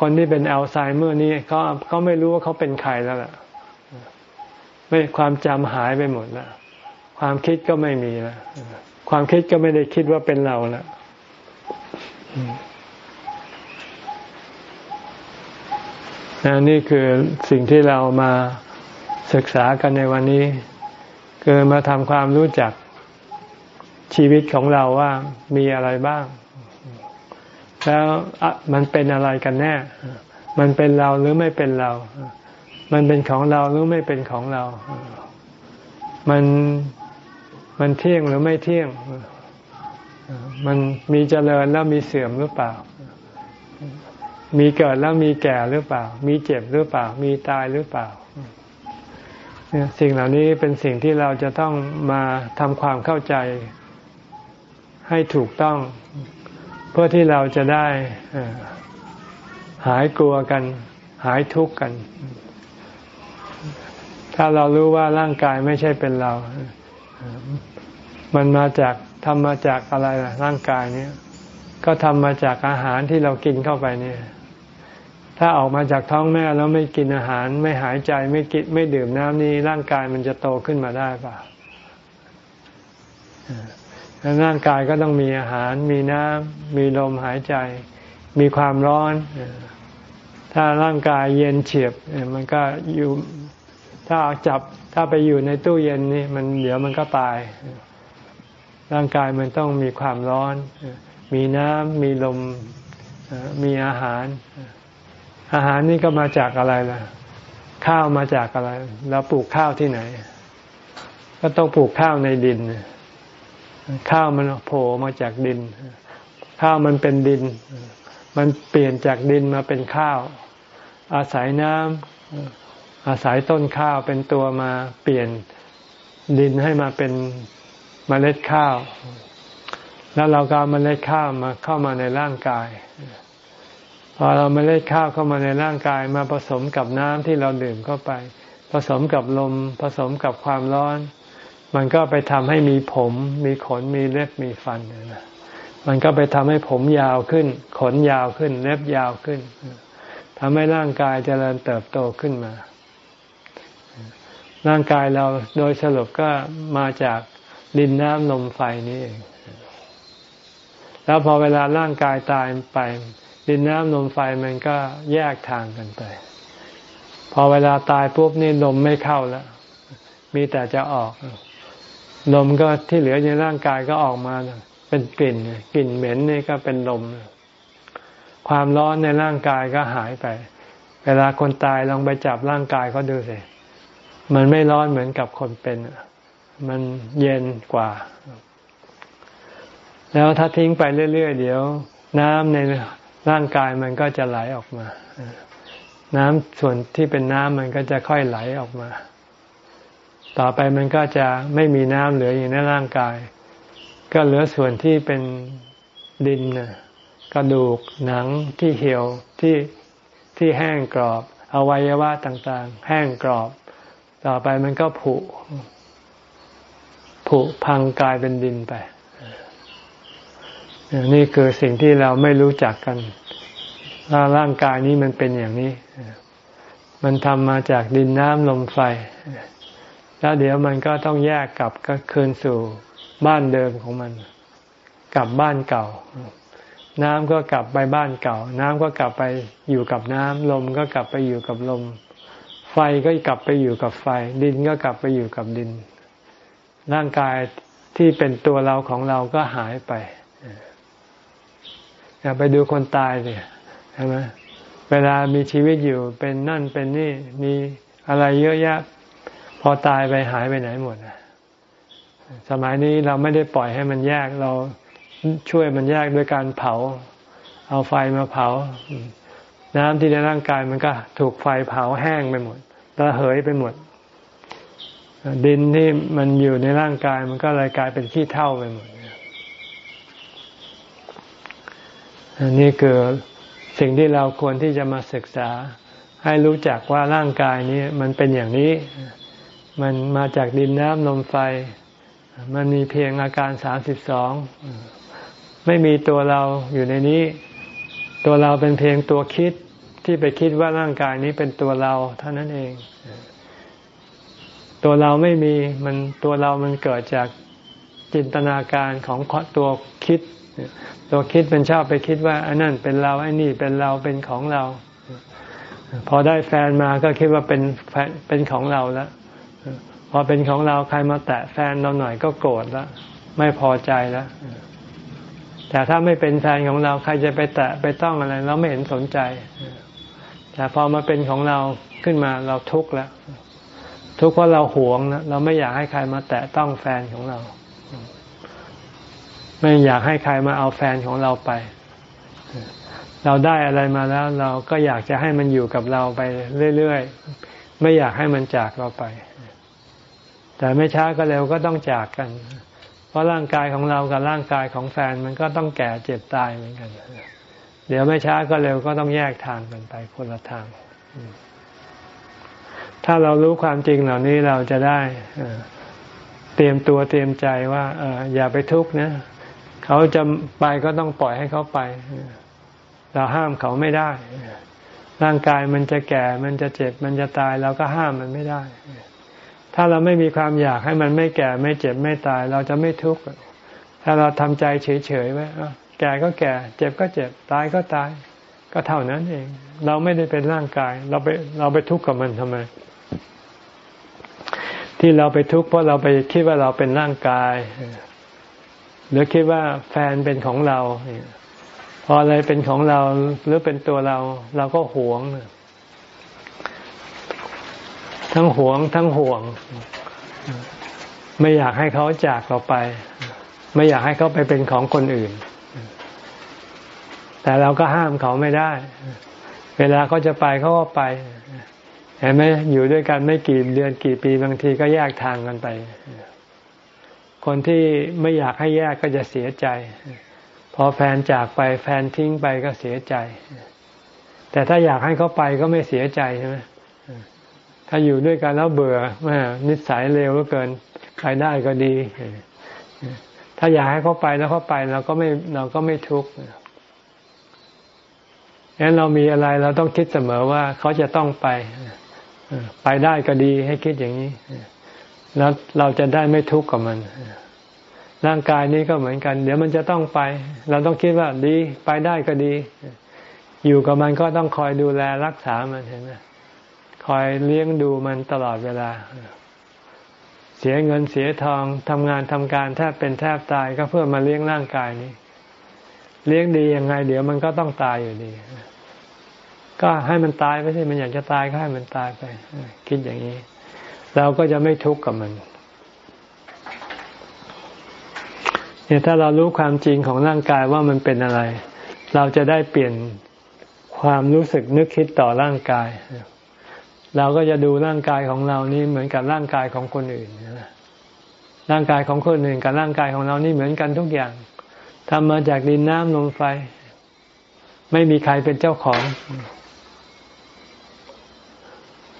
[SPEAKER 1] คนที่เป็นอัลไซเมอร์นี่เขาเขาไม่รู้ว่าเขาเป็นใครแล้วล่ะไม่ความจำหายไปหมดแล้วความคิดก็ไม่มีแล้วความคิดก็ไม่ได้คิดว่าเป็นเราแล้ว นี่คือสิ่งที่เรามาศึกษากันในวันนี้ คือมาทำความรู้จักชีวิตของเราว่ามีอะไรบ้าง แล้วมันเป็นอะไรกันแน่ มันเป็นเราหรือไม่เป็นเรา มันเป็นของเราหรือไม่เป็นของเรา มันมันเที่ยงหรือไม่เที่ยง มันมีเจริญแล้วมีเสื่อมหรือเปล่า มีเกิดแล้วมีแก่หรือเปล่า มีเจ็บหรือเปล่า มีตายหรือเปล่า สิ่งเหล่านี้เป็นสิ่งที่เราจะต้องมาทำความเข้าใจให้ถูกต้อง เพื่อที่เราจะได้หายกลัวกัน หายทุกข์กัน ถ้าเรารู้ว่าร่างกายไม่ใช่เป็นเรา มันมาจากทำมาจากอะไรล่ะร่างกายนี้ก็ทำมาจากอาหารที่เรากินเข้าไปเนี่ย ถ้าออกมาจากท้องแม่แล้วไม่กินอาหาร ไม่หายใจไม่กินไม่ดื่มน้ำนี่ร่างกายมันจะโตขึ้นมาได้ป่ะร่างกายก็ต้องมีอาหาร มีน้ำมีลมหายใจ มีความร้อน ถ้าร่างกายเย็นเฉียบมันก็อยู่ถ้าจับถ้าไปอยู่ในตู้เย็นนี่มันเดี๋ยวมันก็ตาย ร่างกายมันต้องมีความร้อน มีน้ำมีลมมีอาหาร อาหารนี่ก็มาจากอะไรล่ะ ข้าวมาจากอะไร เราปลูกข้าวที่ไหน ก็ต้องปลูกข้าวในดิน ข้าวมันโผล่มาจากดิน ข้าวมันเป็นดิน มันเปลี่ยนจากดินมาเป็นข้าว อาศัยน้อาศัยต้นข้าวเป็นตัวมาเปลี่ยนดินให้มาเป็นเมล็ดข้าว แล้วเราก็เอาเมล็ดข้าวมาเข้ามาในร่างกาย พอเราเมล็ดข้าวเข้ามาในร่างกายมาผสมกับน้ำที่เราดื่มเข้าไป ผสมกับลม ผสมกับความร้อน มันก็ไปทำให้มีผม มีขนมีเล็บมีฟันนะมันก็ไปทำให้ผมยาวขึ้น ขนยาวขึ้น เล็บยาวขึ้นทำให้ร่างกายเจริญเติบโตขึ้นมา ร่างกายเราโดยสรุปก็มาจากดินน้ำลมไฟนี่เอง แล้วพอเวลาร่างกายตายไป ดินน้ำลมไฟมันก็แยกทางกันไป พอเวลาตายปุ๊บนี่ลมไม่เข้าแล้ว มีแต่จะออกลมก็ที่เหลือในร่างกายก็ออกมา เป็นกลิ่นกลิ่นเหม็นนี่ก็เป็นลม ความร้อนในร่างกายก็หายไป เวลาคนตายลองไปจับร่างกายเขาดูสิมันไม่ร้อนเหมือนกับคนเป็น มันเย็นกว่า แล้วถ้าทิ้งไปเรื่อยๆ เดี๋ยว น้ำใน ร่างกายมันก็จะไหลออกมา น้ำส่วนที่เป็นน้ำมันก็จะค่อยไหลออกมา ต่อไปมันก็จะไม่มีน้ำเหลืออยู่ในร่างกาย ก็เหลือส่วนที่เป็นดินนะกระดูกหนังที่เหี่ยวที่ที่แห้งกรอบ อวัยวะต่างๆ แห้งกรอบ ต่อไปมันก็ผุผุพังกลายเป็นดินไป นี่คือสิ่งที่เราไม่รู้จักกันว่าร่างกายนี้มันเป็นอย่างนี้ มันทำมาจากดินน้ำลมไฟ แล้วเดี๋ยวมันก็ต้องแยกกลับก็คืนสู่บ้านเดิมของมัน กลับบ้านเก่า น้ำก็กลับไปบ้านเก่า น้ำก็กลับไปอยู่กับน้ำลมก็กลับไปอยู่กับลม ไฟก็กลับไปอยู่กับไฟ ดินก็กลับไปอยู่กับดิน ร่างกายที่เป็นตัวเราของเราก็หายไป อย่าไปดูคนตายเลยใช่ไหมเวลามีชีวิตอยู่เป็นนั่นเป็นนี่มีอะไรเยอะแยะ พอตายไปหายไปไหนหมดสมัยนี้เราไม่ได้ปล่อยให้มันแยกเราช่วยมันแยกด้วยการเผา เอาไฟมาเผา น้ำที่ในร่างกายมันก็ถูกไฟเผาแห้งไปหมดระเหยไปหมด ดินที่มันอยู่ในร่างกายมันก็เลยกลายเป็นขี้เท่าไปหมด อันนี้คือสิ่งที่เราควรที่จะมาศึกษา ให้รู้จักว่าร่างกายนี้มันเป็นอย่างนี้ มันมาจากดินน้ำลมไฟ มันมีเพียงอาการสามสิบสองไม่มีตัวเราอยู่ในนี้ ตัวเราเป็นเพียงตัวคิดที่ไปคิดว่าร่างกายนี้เป็นตัวเราเท่านั้นเอง ตัวเราไม่มีมันตัวเรามันเกิดจากจินตนาการของตัวคิด ตัวคิดเป็นชอบไปคิดว่าอันนั่นเป็นเราไอ้นี่เป็นเราเป็นของเรา พอได้แฟนมาก็คิดว่าเป็นเป็นของเราแล้วพอเป็นของเราใครมาแตะแฟนเราหน่อยก็โกรธแล้วไม่พอใจแล้วแต่ถ้าไม่เป็นแฟนของเราใครจะไปแตะไปต้องอะไร เราไม่เห็นสนใจ แต่พอมาเป็นของเราขึ้นมาเราทุกข์แล้ว ทุกข์เพราะเราหวงนะเราไม่อยากให้ใครมาแตะต้องแฟนของเรา ไม่อยากให้ใครมาเอาแฟนของเราไป เราได้อะไรมาแล้ว เราก็อยากจะให้มันอยู่กับเราไปเรื่อยๆ ไม่อยากให้มันจากเราไป แต่ไม่ช้าก็เร็วก็ต้องจากกัน เพราะร่างกายของเรากับร่างกายของแฟนมันก็ต้องแก่เจ็บตายเหมือนกัน เดี๋ยวไม่ช้าก็เร็วก็ต้องแยกทางกันไปคนละทาง ถ้าเรารู้ความจริงเหล่านี้เราจะได้เตรียมตัวเตรียมใจว่าอย่าไปทุกข์นะ เขาจะไปก็ต้องปล่อยให้เขาไป เราห้ามเขาไม่ได้ ร่างกายมันจะแก่ มันจะเจ็บ มันจะตาย เราก็ห้ามมันไม่ได้ ถ้าเราไม่มีความอยากให้มันไม่แก่ ไม่เจ็บ ไม่ตาย เราจะไม่ทุกข์ ถ้าเราทำใจเฉยๆไว้แก่ก็แก่ เจ็บก็เจ็บ ตายก็ตาย ก็เท่านั้นเอง เราไม่ได้เป็นร่างกาย เราไป เราไปทุกข์กับมันทำไมที่เราไปทุกข์เพราะเราไปคิดว่าเราเป็นร่างกาย หรือคิดว่าแฟนเป็นของเราพออะไรเป็นของเราหรือเป็นตัวเรา เราก็หวง ทั้งหวง ทั้งห่วง ไม่อยากให้เขาจากเราไป ไม่อยากให้เขาไปเป็นของคนอื่น แต่เราก็ห้ามเขาไม่ได้ เวลาเขาจะไปเขาก็ไปเห็นไหมอยู่ด้วยกันไม่กี่เดือนกี่ปีบางทีก็แยกทางกันไป คนที่ไม่อยากให้แยกก็จะเสียใจ พอแฟนจากไปแฟนทิ้งไปก็เสียใจ แต่ถ้าอยากให้เขาไปก็ไม่เสียใจใช่ไหมถ้าอยู่ด้วยกันแล้วเบื่อมนิสัยเร็วเหลือเกินใครได้ก็ดี ถ้าอยากให้เขาไปแล้วเขาไปเราก็ไม่เราก็ไม่ทุกข์งั้นเรามีอะไรเราต้องคิดเสมอว่าเขาจะต้องไป ไปได้ก็ดีให้คิดอย่างนี้ แล้วเราจะได้ไม่ทุกข์กับมัน ร่างกายนี้ก็เหมือนกัน เดี๋ยวมันจะต้องไป เราต้องคิดว่าดีไปได้ก็ดี อยู่กับมันก็ต้องคอยดูแลรักษามันเห็นไหมคอยเลี้ยงดูมันตลอดเวลา เสียเงินเสียทองทำงานทำการแทบเป็นแทบตายก็เพื่อมาเลี้ยงร่างกายนี้ เลี้ยงดียังไง เดี๋ยวมันก็ต้องตายอยู่ดี ก็ให้มันตายไปสิมันอยากจะตายก็ให้มันตายไป คิดอย่างนี้ เราก็จะไม่ทุกข์กับมันเนี่ยถ้าเรารู้ความจริงของร่างกายว่ามันเป็นอะไร เราจะได้เปลี่ยนความรู้สึกนึกคิดต่อร่างกาย เราก็จะดูร่างกายของเรานี่เหมือนกับร่างกายของคนอื่นร่างกายของคนอื่นกับร่างกายของเรานี่เหมือนกันทุกอย่างทำมาจากดินน้ำลมไฟ ไม่มีใครเป็นเจ้าของ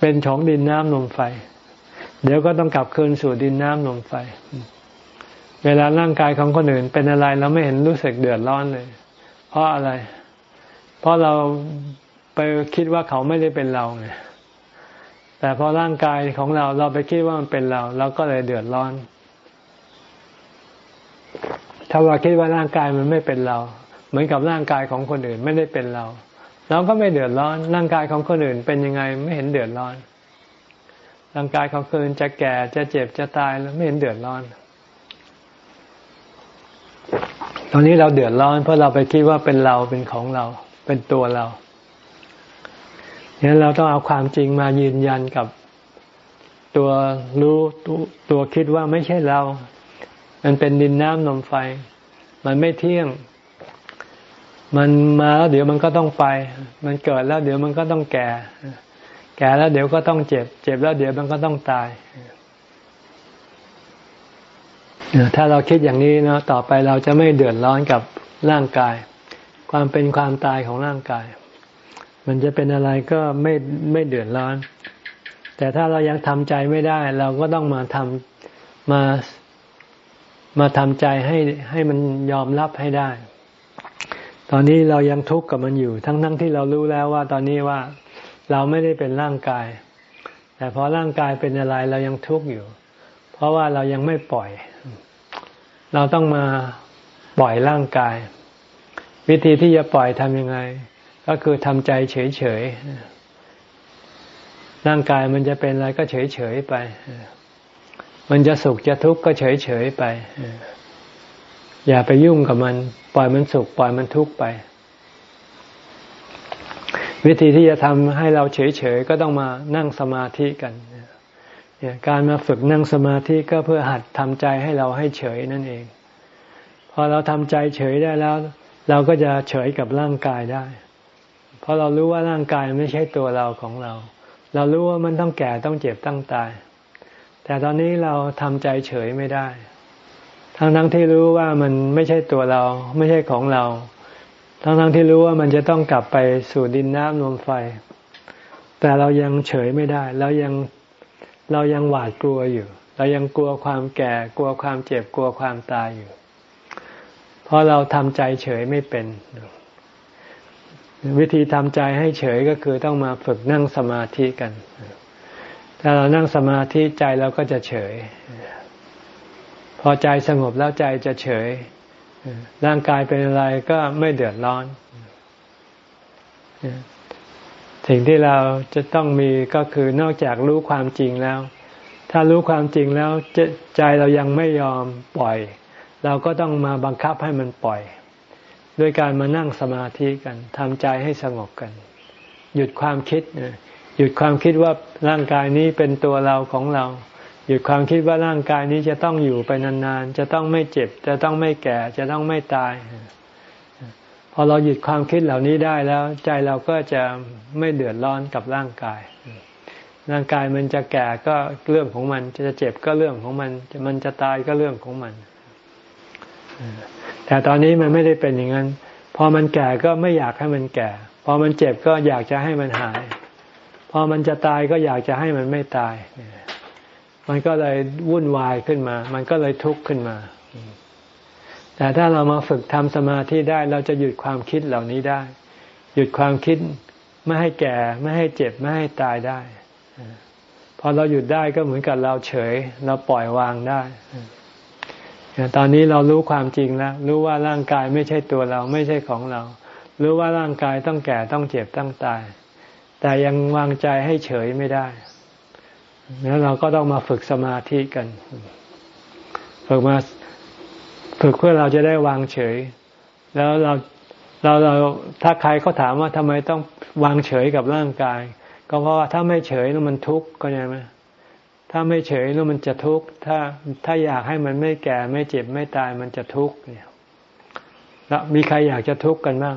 [SPEAKER 1] เป็นของดินน้ำลมไฟ เดี๋ยวก็ต้องกลับคืนสู่ดินน้ำลมไฟ เวลาร่างกายของคนอื่นเป็นอะไรเราไม่เห็นรู้สึกเดือดร้อนเลย เพราะอะไร เพราะเราไปคิดว่าเขาไม่ได้เป็นเราไงแต่พอร่างกายของเราเราไปคิดว่ามันเป็นเรา เราก็เลยเดือดร้อน ถ้าเราคิดว่าร่างกายมันไม่เป็นเรา เหมือนกับร่างกายของคนอื่นไม่ได้เป็นเรา เราก็ไม่เดือดร้อน ร่างกายของคนอื่นเป็นยังไงไม่เห็นเดือดร้อน ร่างกายของคืนจะแก่จะเจ็บจะตายแล้วไม่เห็นเดือดร้อน ตอนนี้เราเดือดร้อน เพราะเราไปคิดว่าเป็นเราเป็นของเรา เป็นตัวเราเนี่ยเราต้องเอาความจริงมายืนยันกับตัวรู้ตัวคิดว่าไม่ใช่เรา มันเป็นดินน้ำนมไฟ มันไม่เที่ยง มันมาแล้วเดี๋ยวมันก็ต้องไป มันเกิดแล้วเดี๋ยวมันก็ต้องแก่ แก่แล้วเดี๋ยวก็ต้องเจ็บ เจ็บแล้วเดี๋ยวมันก็ต้องตายถ้าเราคิดอย่างนี้เนาะต่อไปเราจะไม่เดือดร้อนกับร่างกาย ความเป็นความตายของร่างกาย มันจะเป็นอะไรก็ไม่ไม่เดือดร้อน แต่ถ้าเรายังทำใจไม่ได้ เราก็ต้องมาทำมามาทำใจให้ให้มันยอมรับให้ได้ ตอนนี้เรายังทุกข์กับมันอยู่ ทั้งๆทที่เรารู้แล้วว่า ตอนนี้ว่า เราไม่ได้เป็นร่างกาย แต่พอร่างกายเป็นอะไรเรายังทุกข์อยู่ เพราะว่าเรายังไม่ปล่อย เราต้องมาปล่อยร่างกาย วิธีที่จะปล่อยทำยังไง ก็คือทำใจเฉยๆร่างกายมันจะเป็นอะไรก็เฉยๆไป มันจะสุขจะทุกข์ก็เฉยๆไปอย่าไปยุ่งกับมัน ปล่อยมันสุข ปล่อยมันทุกข์ไป วิธีที่จะทำให้เราเฉยๆก็ต้องมานั่งสมาธิกันการมาฝึกนั่งสมาธิก็เพื่อหัดทำใจให้เราให้เฉยนั่นเอง พอเราทำใจเฉยได้แล้ว เราก็จะเฉยกับร่างกายได้ เพราะเรารู้ว่าร่างกายไม่ใช่ตัวเราของเรา เรารู้ว่ามันต้องแก่ต้องเจ็บต้องตาย แต่ตอนนี้เราทำใจเฉยไม่ได้ ทั้งทั้งที่รู้ว่ามันไม่ใช่ตัวเรา ไม่ใช่ของเรา ทั้งทั้งที่รู้ว่ามันจะต้องกลับไปสู่ดินน้ำลมไฟ แต่เรายังเฉยไม่ได้เรายังเรายังหวาดกลัวอยู่ เรายังกลัวความแก่ กลัวความเจ็บกลัวความตายอยู่ เพราะเราทำใจเฉยไม่เป็น วิธีทำใจให้เฉยก็คือต้องมาฝึกนั่งสมาธิกันถ้าเรานั่งสมาธิใจเราก็จะเฉย พอใจสงบแล้วใจจะเฉย ร่างกายเป็นอะไรก็ไม่เดือดร้อน สิ่งที่เราจะต้องมีก็คือนอกจากรู้ความจริงแล้ว ถ้ารู้ความจริงแล้วใจเรายังไม่ยอมปล่อย เราก็ต้องมาบังคับให้มันปล่อย ด้วยการมานั่งสมาธิกันทำใจให้สงบกัน หยุดความคิดหยุดความคิดว่าร่างกายนี้เป็นตัวเราของเรา หยุดความคิดว่าร่างกายนี้จะต้องอยู่ไปนานๆ จะต้องไม่เจ็บ จะต้องไม่แก่ จะต้องไม่ตาย พอเราหยุดความคิดเหล่านี้ได้แล้ว ใจเราก็จะไม่เดือดร้อนกับร่างกาย ร่างกายมันจะแก่ก็เรื่องของมัน จะเจ็บก็เรื่องของมัน มันจะตายก็เรื่องของมัน แต่ตอนนี้มันไม่ได้เป็นอย่างนั้น พอมันแก่ก็ไม่อยากให้มันแก่ พอมันเจ็บก็อยากจะให้มันหาย พอมันจะตายก็อยากจะให้มันไม่ตาย มันก็เลยวุ่นวายขึ้นมา มันก็เลยทุกข์ขึ้นมา แต่ถ้าเรามาฝึกทำสมาธิได้ เราจะหยุดความคิดเหล่านี้ได้ หยุดความคิดไม่ให้แก่ ไม่ให้เจ็บ ไม่ให้ตายได้พอเราหยุดได้ก็เหมือนกับเราเฉย เราปล่อยวางได้ตอนนี้เรารู้ความจริงแล้ว รู้ว่าร่างกายไม่ใช่ตัวเราไม่ใช่ของเรา รู้ว่าร่างกายต้องแก่ต้องเจ็บต้องตาย แต่ยังวางใจให้เฉยไม่ได้ แล้วเราก็ต้องมาฝึกสมาธิกัน ฝึกมาฝึกเพื่อเราจะได้วางเฉย แล้วเราเราเราถ้าใครเขาถามว่าทำไมต้องวางเฉยกับร่างกาย ก็เพราะว่าถ้าไม่เฉยแล้วมันทุกข์ก็ใช่ไหมถ้าไม่เฉยแล้วมันจะทุกข์ถ้าถ้าอยากให้มันไม่แก่ไม่เจ็บไม่ตายมันจะทุกข์เนี่ยแล้วมีใครอยากจะทุกข์กันบ้าง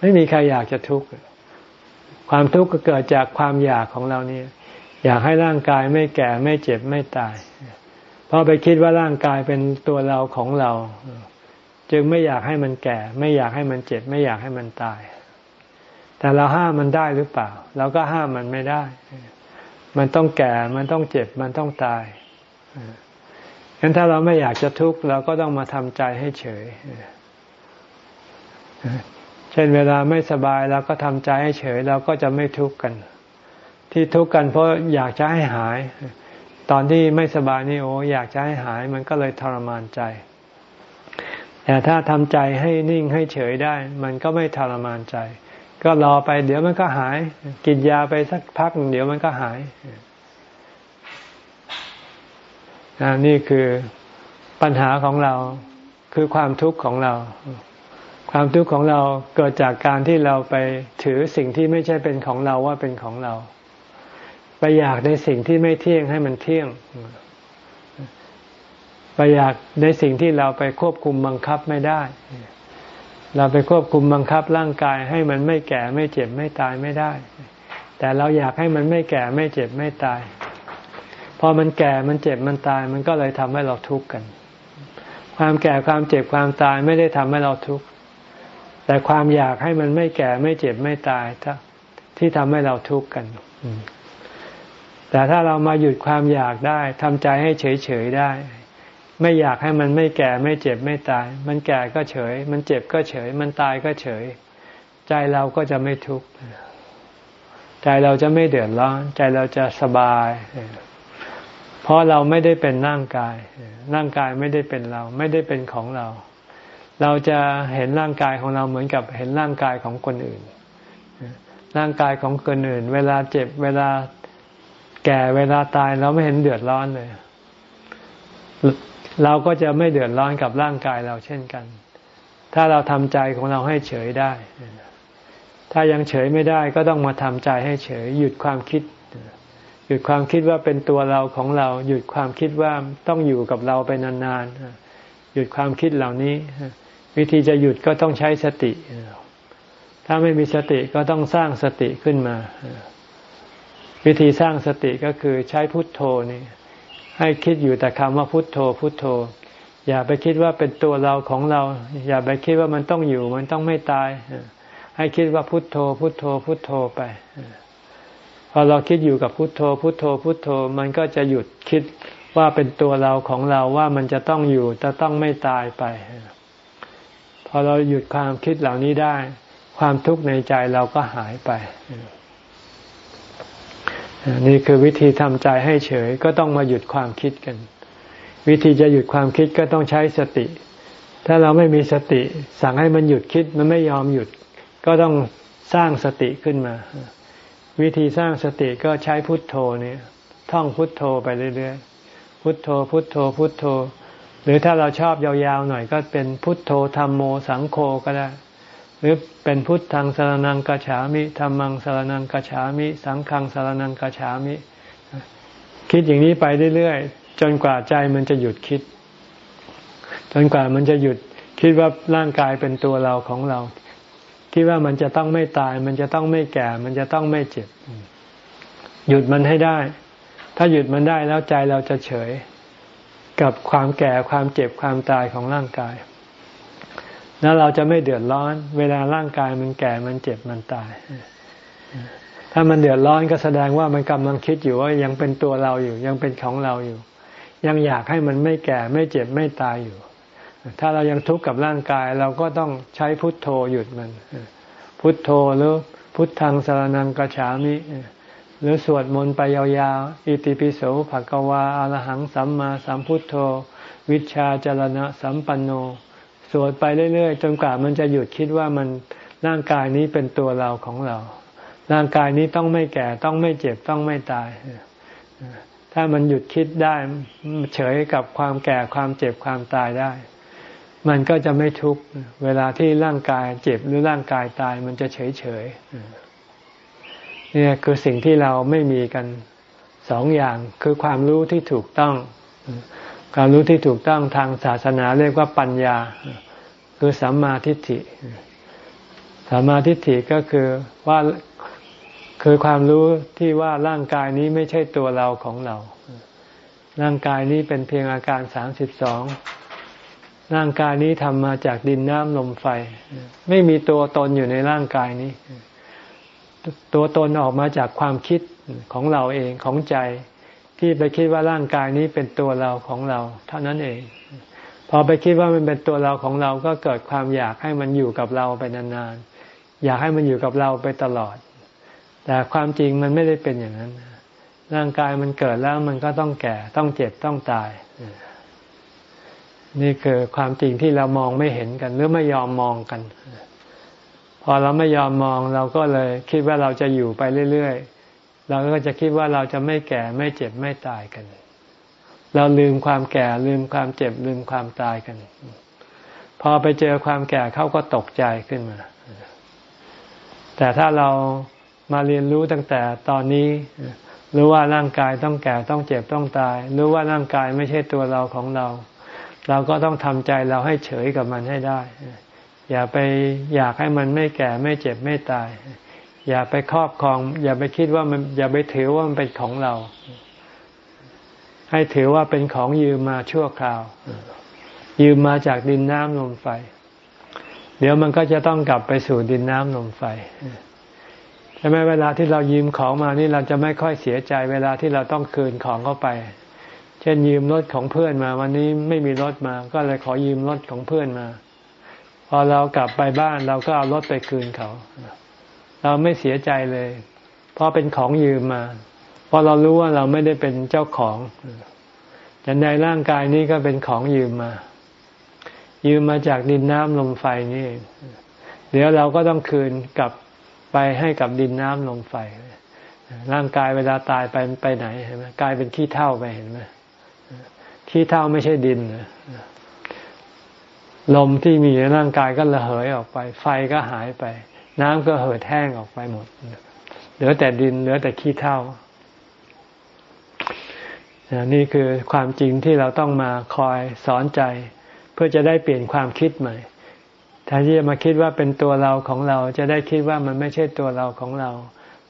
[SPEAKER 1] ไม่มีใครอยากจะทุกข์ความทุกข์ก็เกิดจากความอยากของเราเนี่ย อยากให้ร่างกายไม่แก่ไม่เจ็บไม่ตาย เพราะไปคิดว่าร่างกายเป็นตัวเราของเรา จึงไม่อยากให้มันแก่ ไม่อยากให้มันเจ็บ ไม่อยากให้มันตาย แต่เราห้ามมันได้หรือเปล่า เราก็ห้ามมันไม่ได้ มันต้องแก่ มันต้องเจ็บ มันต้องตายงั้นถ้าเราไม่อยากจะทุกข์เราก็ต้องมาทำใจให้เฉย เช่นเวลาไม่สบายเราก็ทำใจให้เฉยเราก็จะไม่ทุกข์กัน ที่ทุกข์กันเพราะอยากจะให้หาย ตอนที่ไม่สบายนี่โอ้อยากจะให้หาย มันก็เลยทรมานใจ แต่ถ้าทำใจให้นิ่งให้เฉยได้ มันก็ไม่ทรมานใจ ก็รอไปเดี๋ยวมันก็หาย กินยาไปสักพักเดี๋ยวมันก็หายนี่คือปัญหาของเราคือความทุกข์ของเรา ความทุกข์ของเราเกิดจากการที่เราไปถือสิ่งที่ไม่ใช่เป็นของเราว่าเป็นของเรา ไปอยากในสิ่งที่ไม่เที่ยงให้มันเที่ยง ไปอยากในสิ่งที่เราไปควบคุมบังคับไม่ได้ เราไปควบคุมบังคับร่างกายให้มันไม่แก่ไม่เจ็บไม่ตายไม่ได้ แต่เราอยากให้มันไม่แก่ไม่เจ็บไม่ตาย พอมันแก่มันเจ็บมันตาย มันก็เลยทำให้เราทุกข์กัน ความแก่ความเจ็บความตายไม่ได้ทำให้เราทุกข์แต่ความอยากให้มันไม่แก่ไม่เจ็บไม่ตายที่ทำให้เราทุกข์กัน แต่ถ้าเรามาหยุดความอยากได้ทำใจให้เฉยๆได้ ไม่อยากให้มันไม่แก่ไม่เจ็บไม่ตาย มันแก่ก็เฉย มันเจ็บก็เฉย มันตายก็เฉย ใจเราก็จะไม่ทุกข์ใจเราจะไม่เดือดร้อน ใจเราจะสบาย เพราะเราไม่ได้เป็นร่างกาย ร่างกายไม่ได้เป็นเรา ไม่ได้เป็นของเรา เราจะเห็นร่างกายของเราเหมือนกับเห็นร่างกายของคนอื่น ร่างกายของคนอื่น เวลาเจ็บเวลา แก่เวลาตายเราไม่เห็นเดือดร้อนเลย เราก็จะไม่เดือดร้อนกับร่างกายเราเช่นกัน ถ้าเราทำใจของเราให้เฉยได้ ถ้ายังเฉยไม่ได้ก็ต้องมาทำใจให้เฉย หยุดความคิด หยุดความคิดว่าเป็นตัวเราของเรา หยุดความคิดว่าต้องอยู่กับเราไปนานๆ หยุดความคิดเหล่านี้ วิธีจะหยุดก็ต้องใช้สติ ถ้าไม่มีสติก็ต้องสร้างสติขึ้นมา วิธีสร้างสติก็คือใช้พุทโธนี่ให้คิดอยู่แต่คำว่าพุทโธ พุทโธ อย่าไปคิดว่าเป็นตัวเราของเรา อย่าไปคิดว่ามันต้องอยู่ มันต้องไม่ตาย ให้คิดว่าพุทโธ พุทโธ พุทโธไป พอเราคิดอยู่กับพุทโธ พุทโธ พุทโธ มันก็จะหยุดคิดว่าเป็นตัวเราของเราว่ามันจะต้องอยู่จะต้องไม่ตายไป พอเราหยุดความคิดเหล่านี้ได้ ความทุกข์ในใจเราก็หายไป นี่คือวิธีทำใจให้เฉยก็ต้องมาหยุดความคิดกัน วิธีจะหยุดความคิดก็ต้องใช้สติ ถ้าเราไม่มีสติ สั่งให้มันหยุดคิดมันไม่ยอมหยุด ก็ต้องสร้างสติขึ้นมา วิธีสร้างสติก็ใช้พุทโธนี่ท่องพุทโธไปเรื่อยๆ พุทโธ พุทโธ พุทโธ หรือถ้าเราชอบยาวๆหน่อยก็เป็นพุทโธธรรมโมสังโฆก็ได้ หรือเป็นพุทธังสารนังกัจฉามิธรรมังสารนังกัจฉามิ สังฆังสารนังกัจฉามิ คิดอย่างนี้ไปเรื่อยๆจนกว่าใจมันจะหยุดคิด จนกว่ามันจะหยุดคิดว่าร่างกายเป็นตัวเราของเรา คิดว่ามันจะต้องไม่ตาย มันจะต้องไม่แก่ มันจะต้องไม่เจ็บ หยุดมันให้ได้ ถ้าหยุดมันได้แล้วใจเราจะเฉย กับความแก่ความเจ็บความตายของร่างกาย แล้วเราจะไม่เดือดร้อน เวลาร่างกายมันแก่มันเจ็บมันตาย ถ้ามันเดือดร้อนก็แสดงว่ามันกำลังคิดอยู่ว่ายังเป็นตัวเราอยู่ ยังเป็นของเราอยู่ ยังอยากให้มันไม่แก่ไม่เจ็บไม่ตายอยู่ ถ้าเรายังทุกข์กับร่างกายเราก็ต้องใช้พุทโธหยุดมัน พุทโธหรือพุทธังสารนังกระฉามิหรือสวดมนต์ไปยาวๆ อิติปิโสภะกวาอรหังสัมมาสัมพุทโธ วิชาจรณะสัมปันโน สวดไปเรื่อยๆ จนกว่ามันจะหยุดคิดว่ามันร่างกายนี้เป็นตัวเราของเรา ร่างกายนี้ต้องไม่แก่ต้องไม่เจ็บต้องไม่ตาย ถ้ามันหยุดคิดได้เฉยกับความแก่ความเจ็บความตายได้ มันก็จะไม่ทุกข์เวลาที่ร่างกายเจ็บหรือร่างกายตายมันจะเฉยเฉยเนี่ยคือสิ่งที่เราไม่มีกันสองอย่างคือความรู้ที่ถูกต้อง ความรู้ที่ถูกต้องทางศาสนาเรียกว่าปัญญา คือสัมมาทิฏฐิสัมมาทิฏฐิก็คือว่าคือความรู้ที่ว่าร่างกายนี้ไม่ใช่ตัวเราของเรา ร่างกายนี้เป็นเพียงอาการสามสิบสองร่างกายนี้ทำมาจากดินน้ำลมไฟ ไม่มีตัวตนอยู่ในร่างกายนี้ ตัวตนออกมาจากความคิดของเราเองของใจ ที่ไปคิดว่าร่างกายนี้เป็นตัวเราของเรา เท่านั้นเอง พอไปคิดว่ามันเป็นตัวเราของเราก็เกิดความอยากให้มันอยู่กับเราไปนานๆอยากให้มันอยู่กับเราไปตลอด แต่ความจริงมันไม่ได้เป็นอย่างนั้น ร่างกายมันเกิดแล้วมันก็ต้องแก่ต้องเจ็บต้องตาย นี่คือความจริงที่เรามองไม่เห็นกัน หรือไม่ยอมมองกัน พอเราไม่ยอมมองเราก็เลยคิดว่าเราจะอยู่ไปเรื่อยๆ เราก็จะคิดว่าเราจะไม่แก่ไม่เจ็บไม่ตายกัน เราลืมความแก่ลืมความเจ็บลืมความตายกัน พอไปเจอความแก่เขาก็ตกใจขึ้นมา แต่ถ้าเรามาเรียนรู้ตั้งแต่ตอนนี้รู้ว่าร่างกายต้องแก่ต้องเจ็บต้องตาย รู้ว่าร่างกายไม่ใช่ตัวเราของเรา เราก็ต้องทำใจเราให้เฉยกับมันให้ได้ อย่าไปอยากให้มันไม่แก่ไม่เจ็บไม่ตาย อย่าไปครอบครอง อย่าไปคิดว่ามันอย่าไปถือว่ามันเป็นของเรา ให้ถือว่าเป็นของยืมมาชั่วคราว ยืมมาจากดินน้ำลมไฟ เดี๋ยวมันก็จะต้องกลับไปสู่ดินน้ำลมไฟใช่ไหมเวลาที่เรายืมของมานี่เราจะไม่ค่อยเสียใจ เวลาที่เราต้องคืนของเข้าไป เช่นยืมรถของเพื่อนมา วันนี้ไม่มีรถมา ก็เลยขอยืมรถของเพื่อนมา พอเรากลับไปบ้านเราก็เอารถไปคืนเขา เราไม่เสียใจเลย เพราะเป็นของยืมมาเพราะเรารู้ว่าเราไม่ได้เป็นเจ้าของจันในร่างกายนี้ก็เป็นของยืมมา ยืมมาจากดินน้ำลมไฟนี่ เดี๋ยวเราก็ต้องคืนกลับไปให้กับดินน้ำลมไฟ ร่างกายเวลาตายไปไปไหนเห็นไหมกลายเป็นขี้เท่าไปเห็นไหมขี้เท่าไม่ใช่ดินลมที่มีในร่างกายก็ระเหยออกไป ไฟก็หายไป น้ำก็เหือดแห้งออกไปหมด เหลือแต่ดินเหลือแต่ขี้เถ้านี่คือความจริงที่เราต้องมาคอยสอนใจ เพื่อจะได้เปลี่ยนความคิดใหม่แทนที่จะมาคิดว่าเป็นตัวเราของเราจะได้คิดว่ามันไม่ใช่ตัวเราของเรา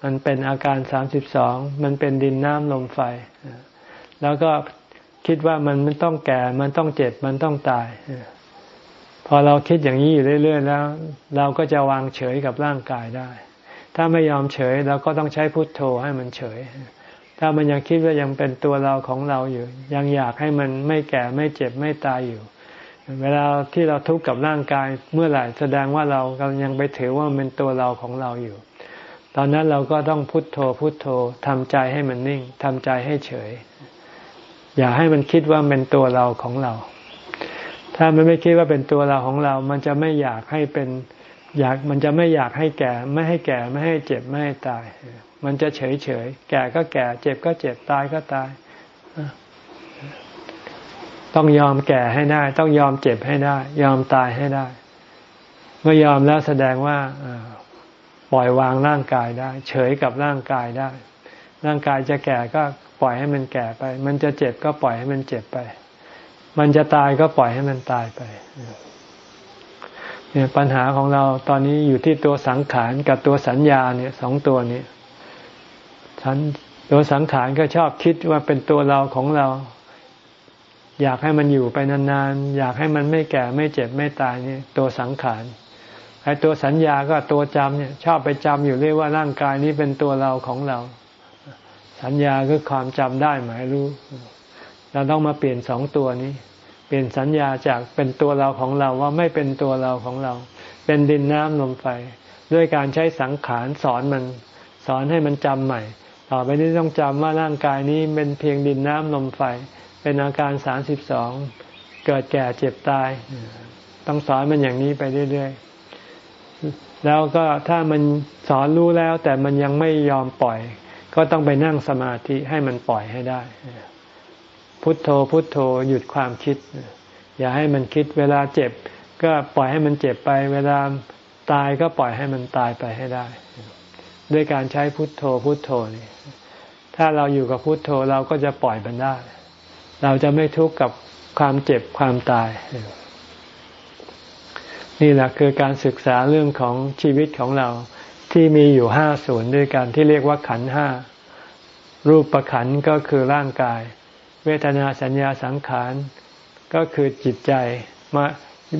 [SPEAKER 1] มันเป็นอาการสามสิบสอง มันเป็นดินน้ำลมไฟ แล้วก็คิดว่ามันมันต้องแก่ มันต้องเจ็บ มันต้องตาย พอเราคิดอย่างนี้อยู่เรื่อย ๆ แล้ว เราก็จะวางเฉยกับร่างกายได้ ถ้าไม่ยอมเฉยเราก็ต้องใช้พุทโธให้มันเฉย ถ้ามันยังคิดว่ายังเป็นตัวเราของเราอยู่ ยังอยากให้มันไม่แก่ไม่เจ็บไม่ตายอยู่ เวลาที่เราทุกข์กับร่างกายเมื่อไหร่แสดงว่าเรากำลังยังไปถือว่าเป็นตัวเราของเราอยู่ ตอนนั้นเราก็ต้องพุทโธพุทโธทำใจให้มันนิ่งทำใจให้เฉย อย่าให้มันคิดว่าเป็นตัวเราของเรา ถ้ามันไม่คิดว่าเป็นตัวเราของเรา มันจะไม่อยากให้เป็นอยากมันจะไม่อยากให้แก่ ไม่ให้แก่ไม่ให้เจ็บไม่ให้ตาย มันจะเฉยเฉยแก่ก็แก่ เจ็บก็เจ็บตายก็ตาย ต้องยอมแก่ให้ได้ ต้องยอมเจ็บให้ได้ ยอมตายให้ได้ เมื่อยอมแล้วแสดงว่าปล่อยวางร่างกายได้ เฉยกับร่างกายได้ ร่างกายจะแก่ก็ปล่อยให้มันแก่ไป มันจะเจ็บก็ปล่อยให้มันเจ็บไป มันจะตายก็ปล่อยให้มันตายไปเนี่ยปัญหาของเราตอนนี้อยู่ที่ตัวสังขารกับตัวสัญญาเนี่ยสองตัวนี้สัญตัวสังขารก็ชอบคิดว่าเป็นตัวเราของเรา อยากให้มันอยู่ไปนานๆ อยากให้มันไม่แก่ไม่เจ็บไม่ตายนี่ตัวสังขารไอ้ตัวสัญญาก็ตัวจำเนี่ย ชอบไปจำอยู่เรื่อยว่าร่างกายนี้เป็นตัวเราของเรา สัญญาคือความจำได้หมายรู้ เราต้องมาเปลี่ยนสองตัวนี้ เปลี่ยนสัญญาจากเป็นตัวเราของเราว่าไม่เป็นตัวเราของเรา เป็นดินน้ำลมไฟ ด้วยการใช้สังขารสอนมัน สอนให้มันจำใหม่ ต่อไปนี้ต้องจำว่าร่างกายนี้เป็นเพียงดินน้ำลมไฟ เป็นอาการสามสิบสองเกิดแก่เจ็บตาย ต้องสอนมันอย่างนี้ไปเรื่อยๆ แล้วก็ถ้ามันสอนรู้แล้วแต่มันยังไม่ยอมปล่อย ก็ต้องไปนั่งสมาธิให้มันปล่อยให้ได้ พุทโธพุทโธหยุดความคิด อย่าให้มันคิดเวลาเจ็บ ก็ปล่อยให้มันเจ็บไป เวลาตายก็ปล่อยให้มันตายไปให้ได้ ด้วยการใช้พุทโธพุทโธนี่ถ้าเราอยู่กับพุทโธเราก็จะปล่อยมันได้ เราจะไม่ทุกข์กับความเจ็บความตาย นี่แหละคือการศึกษาเรื่องของชีวิตของเราที่มีอยู่ห้าส่วนด้วยกันที่เรียกว่าขันห้ารูปประขันก็คือร่างกาย เวทนาสัญญาสังขารก็คือจิตใจมา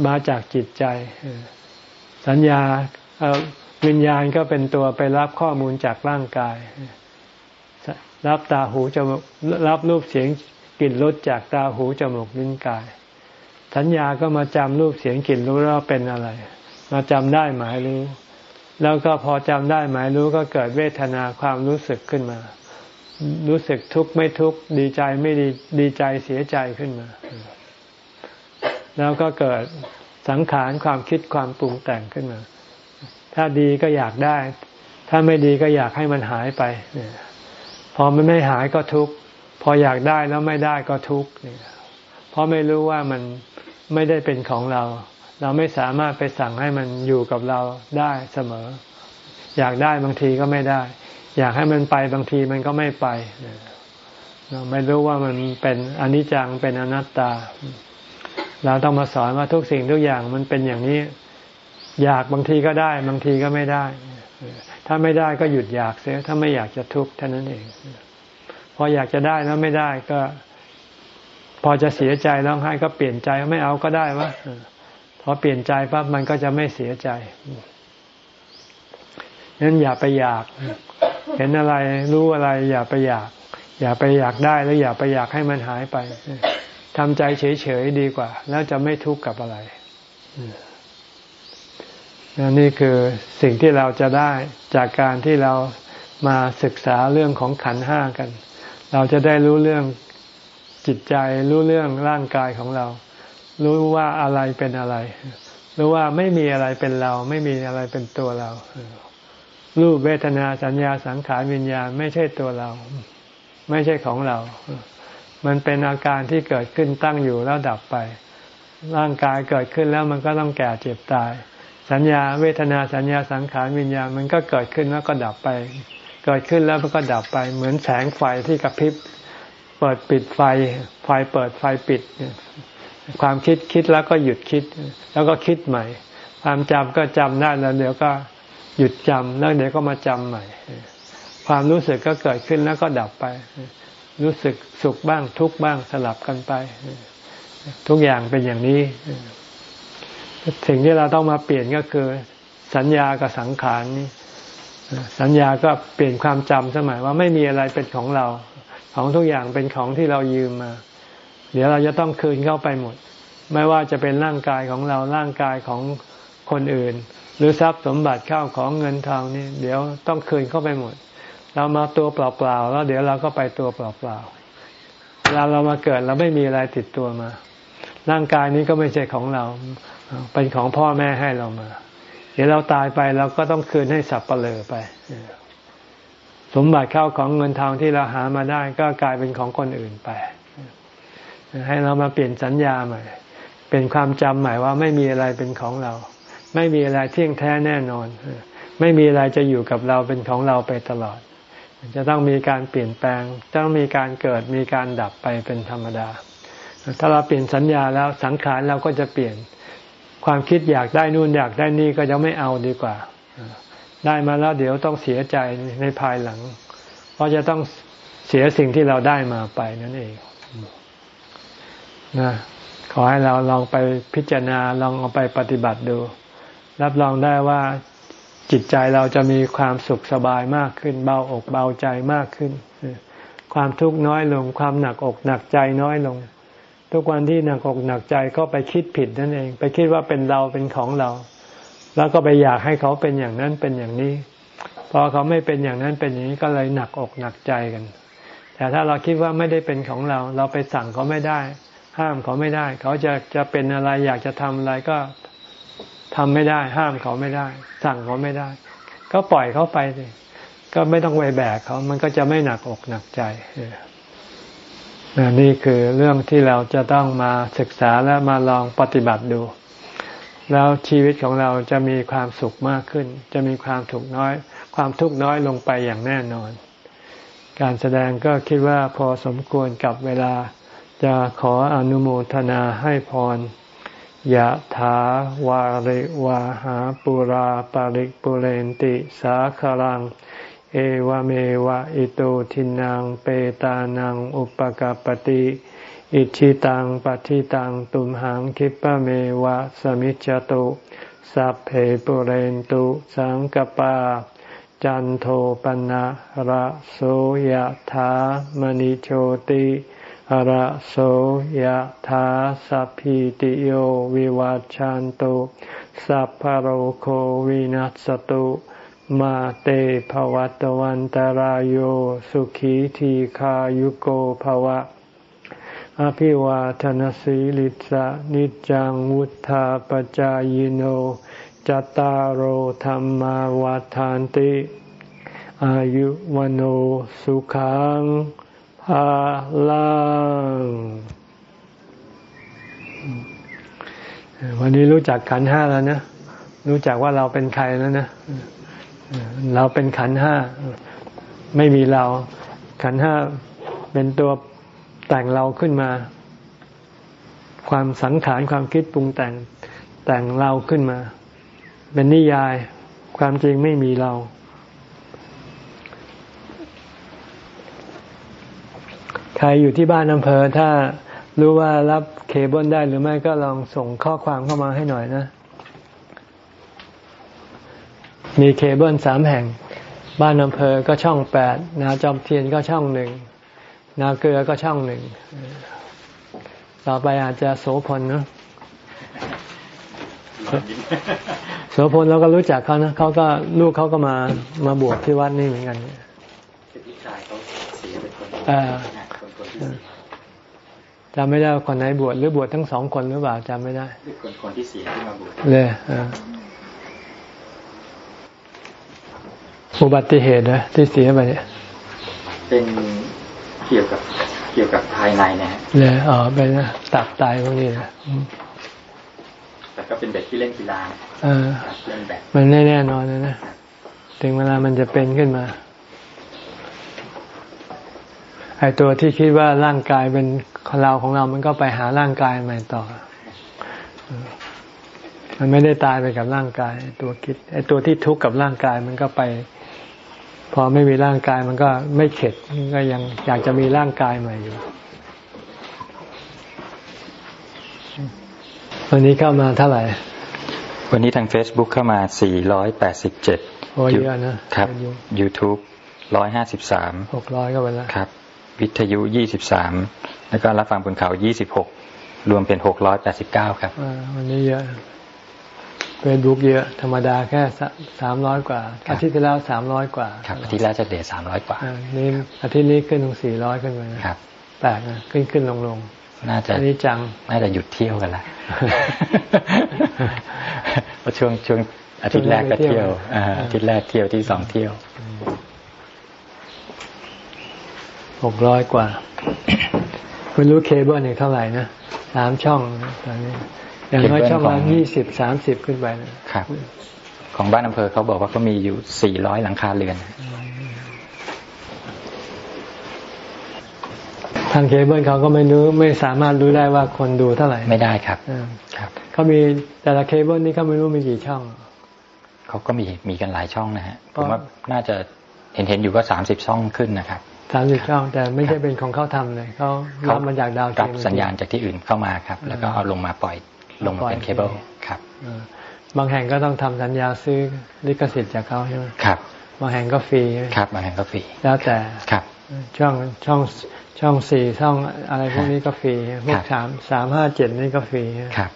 [SPEAKER 1] มาจากจิตใจ สัญญาวิญญาณก็เป็นตัวไปรับข้อมูลจากร่างกาย รับตาหูจมูกรับรูปเสียงกลิ่นรสจากตาหูจมูกลิ้นกาย สัญญาก็มาจำรูปเสียงกลิ่นรู้ว่าเป็นอะไร มาจำได้หมายรู้ แล้วก็พอจำได้หมายรู้ก็เกิดเวทนาความรู้สึกขึ้นมา รู้สึกทุกข์ไม่ทุกข์ดีใจไม่ดีดีใจเสียใจขึ้นมา แล้วก็เกิดสังขารความคิดความปรุงแต่งขึ้นมา ถ้าดีก็อยากได้ ถ้าไม่ดีก็อยากให้มันหายไปพอมันไม่หายก็ทุกข์พออยากได้แล้วไม่ได้ก็ทุกข์เพราะไม่รู้ว่ามันไม่ได้เป็นของเรา เราไม่สามารถไปสั่งให้มันอยู่กับเราได้เสมอ อยากได้บางทีก็ไม่ได้ อยากให้มันไปบางทีมันก็ไม่ไปเราไม่รู้ว่ามันเป็นอนิจจังเป็นอนัตตา เราต้องมาสอนว่าทุกสิ่งทุกอย่างมันเป็นอย่างนี้ อยากบางทีก็ได้ บางทีก็ไม่ได้ ถ้าไม่ได้ก็หยุดอยากเสียถ้าไม่อยากจะทุกข์เท่านั้นเองพออยากจะได้แล้วไม่ได้ก็ พอจะเสียใจร้องไห้ก็เปลี่ยนใจไม่เอาก็ได้วะพอเปลี่ยนใจปั๊บมันก็จะไม่เสียใจนั้นอย่าไปอยาก เห็นอะไรรู้อะไรอย่าไปอยาก อย่าไปอยากได้แล้วอย่าไปอยากให้มันหายไปทำใจเฉยๆดีกว่า แล้วจะไม่ทุกข์กับอะไรนี่คือสิ่งที่เราจะได้จากการที่เรามาศึกษาเรื่องของขันห้ากัน เราจะได้รู้เรื่องจิตใจ รู้เรื่องร่างกายของเรา รู้ว่าอะไรเป็นอะไร รู้ว่าไม่มีอะไรเป็นเรา ไม่มีอะไรเป็นตัวเรา รูปเวทนาสัญญาสังขารวิญญาณไม่ใช่ตัวเรา ไม่ใช่ของเรา มันเป็นอาการที่เกิดขึ้นตั้งอยู่แล้วดับไป ร่างกายเกิดขึ้นแล้วมันก็ต้องแก่เจ็บตาย สัญญาเวทนาสัญญาสังขารวิญญาณมันก็เกิดขึ้นแล้วก็ดับไป เกิดขึ้นแล้วมันก็ดับไป เหมือนแสงไฟที่กระพริบ เปิดปิดไฟ ไฟเปิดไฟปิด ความคิดคิดแล้วก็หยุดคิด แล้วก็คิดใหม่ ความจำก็จำได้แล้วเดี๋ยวก็ หยุดจำแล้วเดี๋ยวก็มาจำใหม่ ความรู้สึกก็เกิดขึ้นแล้วก็ดับไป รู้สึกสุขบ้างทุกบ้างสลับกันไป ทุกอย่างเป็นอย่างนี้ สิ่งที่เราต้องมาเปลี่ยนก็คือ สัญญากับสังขารนี้สัญญาก็เปลี่ยนความจำสมัยว่าไม่มีอะไรเป็นของเรา ของทุกอย่างเป็นของที่เรายืมมา เดี๋ยวเราจะต้องคืนเข้าไปหมด ไม่ว่าจะเป็นร่างกายของเราร่างกายของคนอื่น หรือทรัพย์สมบัติข้าวของเงินทองนี่เดี๋ยวต้องคืนเข้าไปหมด เรามาตัวเปล่าๆแล้วเดี๋ยวเราก็ไปตัวเปล่าๆเวลาเรามาเกิดเราไม่มีอะไรติดตัวมา ร่างกายนี้ก็ไม่ใช่ของเรา เป็นของพ่อแม่ให้เรามา เดี๋ยวเราตายไปเราก็ต้องคืนให้สับเปลือไป สมบัติข้าวของเงินทองที่เราหามาได้ก็กลายเป็นของคนอื่นไป ให้เรามาเปลี่ยนสัญญาใหม่เป็นความจำใหม่ว่าไม่มีอะไรเป็นของเรา ไม่มีอะไรเที่ยงแท้แน่นอน ไม่มีอะไรจะอยู่กับเราเป็นของเราไปตลอด จะต้องมีการเปลี่ยนแปลงต้องมีการเกิดมีการดับไปเป็นธรรมดา ถ้าเราเปลี่ยนสัญญาแล้วสังขารเราก็จะเปลี่ยน ความคิดอยากได้นู่นอยากได้นี่ก็จะไม่เอาดีกว่า ได้มาแล้วเดี๋ยวต้องเสียใจในภายหลัง เพราะจะต้องเสียสิ่งที่เราได้มาไปนั่นเองนะขอให้เราลองไปพิจารณาลองเอาไปปฏิบัติดู รับรองได้ว่าจิตใจเราจะมีความสุขสบายมากขึ้น เบาอกเบาใจมากขึ้น ความทุกข์น้อยลง ความหนักอกหนักใจน้อยลง ทุกวันที่หนักอกหนักใจก็ไปคิดผิดนั่นเอง ไปคิดว่าเป็นเราเป็นของเรา แล้วก็ไปอยากให้เขาเป็นอย่างนั้นเป็นอย่างนี้ พอเขาไม่เป็นอย่างนั้นเป็นอย่างนี้ก็เลยหนักอกหนักใจกัน แต่ถ้าเราคิดว่าไม่ได้เป็นของเรา เราไปสั่งเขาไม่ได้ ห้ามเขาไม่ได้ เขาจะจะเป็นอะไรอยากจะทำอะไรก็ ทำไม่ได้ ห้ามเขาไม่ได้ สั่งเขาไม่ได้ ก็ปล่อยเขาไปสิก็ไม่ต้องไปแบกเขา มันก็จะไม่หนักอกหนักใจนี่คือเรื่องที่เราจะต้องมาศึกษาและมาลองปฏิบัติดู แล้วชีวิตของเราจะมีความสุขมากขึ้น จะมีความถูกน้อย ความทุกข์น้อยลงไปอย่างแน่นอน การแสดงก็คิดว่าพอสมควรกับเวลาจะขออนุโมทนาให้พร ยะถาวาริวาหาปุราปาริกปุเรนติสาคลัง เอวเมวะอิโตทินังเปตานังอุปกาปติอิชิตังปฏิตังตุมหังคิปะเมวะสมิจจตุสัพเพปุเรนตุสังกปา จันโทปนะระโสยะถามณิโชติ อระโสยธาสัพพิติโยวิวัจจันตุสัพพโรโควินัสตุมาเตภวัตวันตารโยสุขีทีขายุโกภวะ อภิวาทนสีลิสะนิจังวุธาปจายโนจตารโหธรรมาวาทานติ อายุวโนสุขัง พลังวันนี้รู้จักขันห้าแล้วนะ รู้จักว่าเราเป็นใครแล้วนะ เราเป็นขันห้า ไม่มีเรา ขันห้าเป็นตัวแต่งเราขึ้นมา ความสังขารความคิดปรุงแต่งแต่งเราขึ้นมา เป็นนิยาย ความจริงไม่มีเรา ใครอยู่ที่บ้านอำเภอถ้ารู้ว่ารับเคเบิลได้หรือไม่ก็ลองส่งข้อความเข้ามาให้หน่อยนะ มีเคเบิลสามแห่ง บ้านอำเภอก็ช่องแปดนาจอมเทียนก็ช่องหนึ่งนาเกลือก็ช่องหนึ่ง ต่อไปอาจจะโสพลนะโสพลเราก็รู้จักเขานะเขาก็ลูกเขาก็มามาบวชที่วัดนี่เหมือนกัน
[SPEAKER 2] พี่ชายเขาเสียเป็นคน
[SPEAKER 1] จำไม่ได้คนไหนบวชหรือบวชทั้งสองคนหรือเปล่าจำไม่ได้
[SPEAKER 2] คนคนที่เสียที่มาบวช
[SPEAKER 1] เลยอุบัติเหตุนะที่เสียไปเนี่ย
[SPEAKER 2] เป็นเกี่ยวกับเกี่ยวกับภายในนะฮะ
[SPEAKER 1] เลยอ๋อเป็นตับตายพวกนี้นะ
[SPEAKER 2] แต่ก็เป็นเด็กที่เล่นกีฬา
[SPEAKER 1] เออมันแน่แน่นอนนะนะถึงเวลามันจะเป็นขึ้นมา ไอตัวที่คิดว่าร่างกายเป็นเราของเรา มันก็ไปหาร่างกายใหม่ต่อ มันไม่ได้ตายไปกับร่างกาย ตัวคิด ไอตัวที่ทุกข์กับร่างกายมันก็ไป พอไม่มีร่างกายมันก็ไม่เข็ดก็ยังอยากจะมีร่างกายใหม่อยู่วันนี้เข้ามาเท่าไหร่
[SPEAKER 2] วันนี้ทาง Facebook เข้ามา 487
[SPEAKER 1] โอ้เยอะนะ
[SPEAKER 2] ครับ YouTube 153
[SPEAKER 1] 600ก็ไปแล้ว
[SPEAKER 2] ครับ วิทยุยี่สิบสามแล้วก็รับฟังบนเขายี่สิบหกรวมเป็นหกร้อยแปดสิบเก้าครับ
[SPEAKER 1] วันนี้เยอะเฟซบุ๊กเยอะ ธรรมดาแค่สามร้อยกว่า อาทิตย์ที่แล้วสามร้อยกว่า
[SPEAKER 2] ครับอาทิตย์แล้วจะเดทสามร้อยกว่า
[SPEAKER 1] นี่อาทิตย์นี้ขึ้นถึงสี่ร้อยขึ้นไปครับแปลกนะขึ้นขึ้นลงลง
[SPEAKER 2] น่าจะ
[SPEAKER 1] อันนี้จัง
[SPEAKER 2] น่าจะหยุดเที่ยวกันละเพราะช่วงช่วงอาทิตย์แรกก็เที่ยวอาทิตย์แรกเที่ยวที่สองเที่ยว
[SPEAKER 1] หกร้อยกว่าคุณรู้เคเบิลเนี่ยเท่าไหร่นะสามช่องตอนนี้อย่างน้อยช่องละยี่สิบสามสิบขึ้นไป
[SPEAKER 2] ครับ ของบ้านอำเภอเขาบอกว่าเขามีอยู่สี่ร้อยหลังคาเรือน
[SPEAKER 1] ทางเคเบิลเขาก็ไม่รู้ไม่สามารถรู้ได้ว่าคนดูเท่าไหร่
[SPEAKER 2] ไม่ได้ครับครับ
[SPEAKER 1] เขามีแต่ละเคเบิลนี่เขาไม่รู้มีกี่ช่อง
[SPEAKER 2] เขาก็มีมีกันหลายช่องนะฮะผมว่าน่าจะเห็นเห็นอยู่ก็สามสิบช่องขึ้นนะครับ
[SPEAKER 1] สามสิบช่องแต่ไม่ใช่เป็นของเขาทำเลยเขารับมาจากดาวเทียมรับ
[SPEAKER 2] สัญญาณจากที่อื่นเข้ามาครับ แล้วก็เอาลงมาปล่อยลงมาเป็นเคเบิลรับ
[SPEAKER 1] เออบางแห่งก็ต้องทำสัญญาซื้อลิขสิทธิ์จากเขาใช่ไหม
[SPEAKER 2] ครับ
[SPEAKER 1] บางแห่งก็ฟรีใช่ไหม
[SPEAKER 2] ครับ บางแห่งก็ฟรี
[SPEAKER 1] แล้วแต่
[SPEAKER 2] ครับ
[SPEAKER 1] ช่องช่องช่องสี่ช่องอะไรพวกนี้ก็ฟรีพว
[SPEAKER 2] ครั
[SPEAKER 1] ก
[SPEAKER 2] บ
[SPEAKER 1] สามสามห้าเจ็ดนี่ก็ฟรี
[SPEAKER 2] ครับ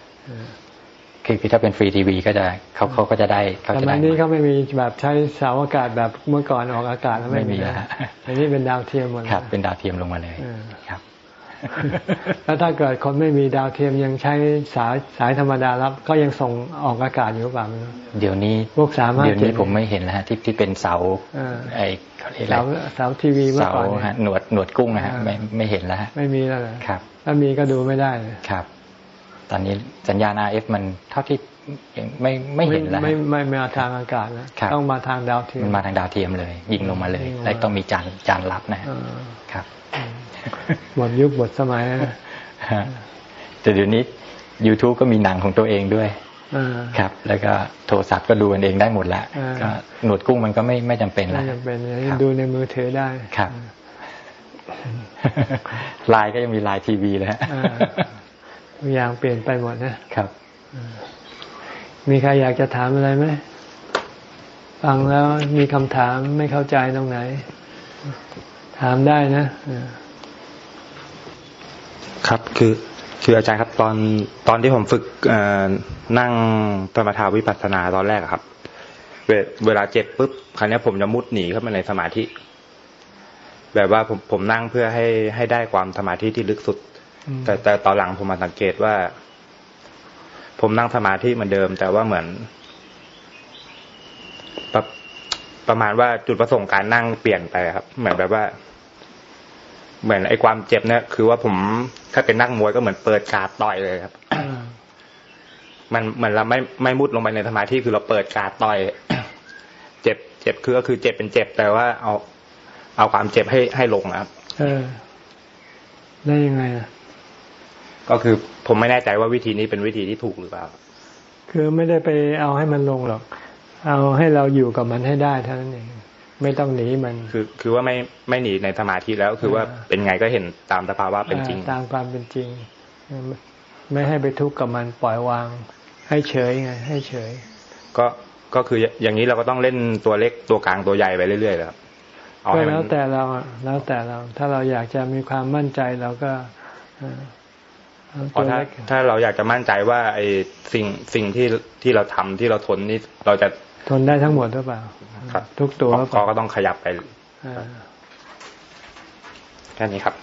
[SPEAKER 2] คือคือถ้าเป็นฟรีทีวีก็จะเขาเขาก็จะได้เขา
[SPEAKER 1] แต่
[SPEAKER 2] จะ
[SPEAKER 1] มั
[SPEAKER 2] ได้
[SPEAKER 1] นนี้เขาไม่มีแบบใช้เสาอากาศแบบเมื่อก่อนออกอากาศแล้วไม่
[SPEAKER 2] ไม่มี
[SPEAKER 1] มี
[SPEAKER 2] แล้ว
[SPEAKER 1] นะ
[SPEAKER 2] ฮะ
[SPEAKER 1] อันนี้เป็นดาวเทียมหมด
[SPEAKER 2] ครับ
[SPEAKER 1] แล้ว
[SPEAKER 2] เป็นดาวเทียมลงมาเลย
[SPEAKER 1] เออ
[SPEAKER 2] ครับ
[SPEAKER 1] แล้วถ้าเกิดคนไม่มีดาวเทียมยังใช้สายสายธรรมดารับ ก็ยังส่งออกอากาศอยู่หรือเปล่าไม่รู้
[SPEAKER 2] เดี๋ยวนี้
[SPEAKER 1] พวกสามห้า
[SPEAKER 2] เดี๋ยว
[SPEAKER 1] เจ็
[SPEAKER 2] นี้
[SPEAKER 1] ด
[SPEAKER 2] ผมไม่เห็นแล้วฮะที่ที่เป็นเสา
[SPEAKER 1] เออ
[SPEAKER 2] ไอ้เขาเรียกอะไร
[SPEAKER 1] เสาเสาทีวีเมื่อ
[SPEAKER 2] เสา
[SPEAKER 1] ก่อนเนี่ย
[SPEAKER 2] ฮะหนวดหนวดกุ้งนะฮะ
[SPEAKER 1] อ่า
[SPEAKER 2] ไม่ไม่เห็นแล้วฮะ
[SPEAKER 1] ไม่มีแล้วเหรอ
[SPEAKER 2] ครับ
[SPEAKER 1] ถ้ามีก็ดูไม่ได้เลย
[SPEAKER 2] ครับ ตอนนี้สัญญาณ RF มันเท่าที่ยังไม่ไม่เห็นแล้ว
[SPEAKER 1] ไม่
[SPEAKER 2] ฮะ
[SPEAKER 1] ไม่ไม่มาทางอากาศแล้ว
[SPEAKER 2] ครับ
[SPEAKER 1] ต้องมาทางดาวเทียม
[SPEAKER 2] มันมาทางดาวเทียมเลย ยิงลงมาเลย
[SPEAKER 1] ยิงลงมา
[SPEAKER 2] แล้วต้องมีจานจานรับนะฮะ
[SPEAKER 1] เออ
[SPEAKER 2] ครับ
[SPEAKER 1] หมดยุคหมดสมัยแล้วนะ
[SPEAKER 2] ฮะแต่เดี๋ยวนี้ YouTube ก็มีหนังของตัวเองด้วย
[SPEAKER 1] เออ
[SPEAKER 2] ครับ แล้วก็โทรศัพท์ก็ดูกันเองได้หมดละ
[SPEAKER 1] อ่า
[SPEAKER 2] ก็หนวดกุ้งมันก็ไม่ไม่จำเป็น
[SPEAKER 1] ไม่
[SPEAKER 2] ละ
[SPEAKER 1] จำเป็นอย่าง
[SPEAKER 2] ค
[SPEAKER 1] นี้
[SPEAKER 2] รับ
[SPEAKER 1] ดูในมือถือได้
[SPEAKER 2] ครับไลน์ก็ยังมีไลน์ทีวีเลยฮะ
[SPEAKER 1] อ่า ทุกอย่างเปลี่ยนไปหมดนะ
[SPEAKER 2] ครับ
[SPEAKER 1] มีใครอยากจะถามอะไรไหมฟังแล้วมีคำถามไม่เข้าใจตรงไหน ถามได้นะเออ
[SPEAKER 3] ครับคือคืออาจารย์ครับตอนตอนที่ผมฝึกเอ่อนั่งสมถาวิปัสสนาตอนแรกอะครับเวเวลาเจ็บปุ๊บครั้นี้ยผมจะมุดหนีเข้ามาในสมาธิ แบบว่าผมผมนั่งเพื่อให้ให้ได้ความสมาธิที่ลึกสุด
[SPEAKER 1] อืม
[SPEAKER 3] แต่แต่ตอนหลังผมมาสังเกตว่า ผมนั่งสมาธิเหมือนเดิม แต่ว่าเหมือนประประมาณว่าจุดประสงค์การนั่งเปลี่ยนไปครับ เหมือนแบบว่า เหมือนไอ้ความเจ็บเนี่ยคือว่าผมถ้าเป็นนักมวยก็เหมือนเปิดการดต่อยเลยครับ
[SPEAKER 1] อ่า
[SPEAKER 3] มันเหมือนเราไม่ไม่มุดลงไปในสมาธิคือเราเปิดการดต่อย เจ็บ เจ็บคือก็คือเจ็บเป็นเจ็บ แต่ว่าเอา เอาความเจ็บให้ให้ลงนะครับ
[SPEAKER 1] เออ ได้ยังไงอะ
[SPEAKER 3] ก็คือผมไม่แน่ใจว่าวิธีนี้เป็นวิธีที่ถูกหรือเปล่า
[SPEAKER 1] คือไม่ได้ไปเอาให้มันลงหรอก เอาให้เราอยู่กับมันให้ได้เท่านั้นเองไม่ต้องหนีมัน
[SPEAKER 3] คือคือว่าไม่ไม่หนีในสมาธิแล้ว คือว่า
[SPEAKER 1] อ่า
[SPEAKER 3] เป็นไงก็เห็นตามสภาวะเป็นจริง
[SPEAKER 1] อ่าตามความเป็นจริง ไม่ให้ไปทุกข์กับมันปล่อยวาง ให้เฉยไง ให้เฉย
[SPEAKER 3] ก็ก็คืออย่างนี้เราก็ต้องเล่นตัวเล็กตัวกลางตัวใหญ่ไปเรื่อยๆเลยครับเอา
[SPEAKER 1] ก็
[SPEAKER 3] ให้มั
[SPEAKER 1] แล้ว
[SPEAKER 3] น
[SPEAKER 1] แต่เราอะแล้วแต่เรา ถ้าเราอยากจะมีความมั่นใจเราก็ เอ่อเอา
[SPEAKER 3] เพ
[SPEAKER 1] ตัว
[SPEAKER 3] ราะถ้า
[SPEAKER 1] เล็ก
[SPEAKER 3] ถ้าเราอยากจะมั่นใจว่า ไอ้สิ่งสิ่งที่ที่เราทำที่เราทนนี่เราจะ
[SPEAKER 1] ทนได้ทั้งหมดหรือเปล่า
[SPEAKER 3] ครับ
[SPEAKER 1] ทุกตัวหรือเป
[SPEAKER 3] ก็
[SPEAKER 1] ล่า
[SPEAKER 3] ก็ต้องขยับไป
[SPEAKER 1] อ่า
[SPEAKER 3] แค่นี้ครับ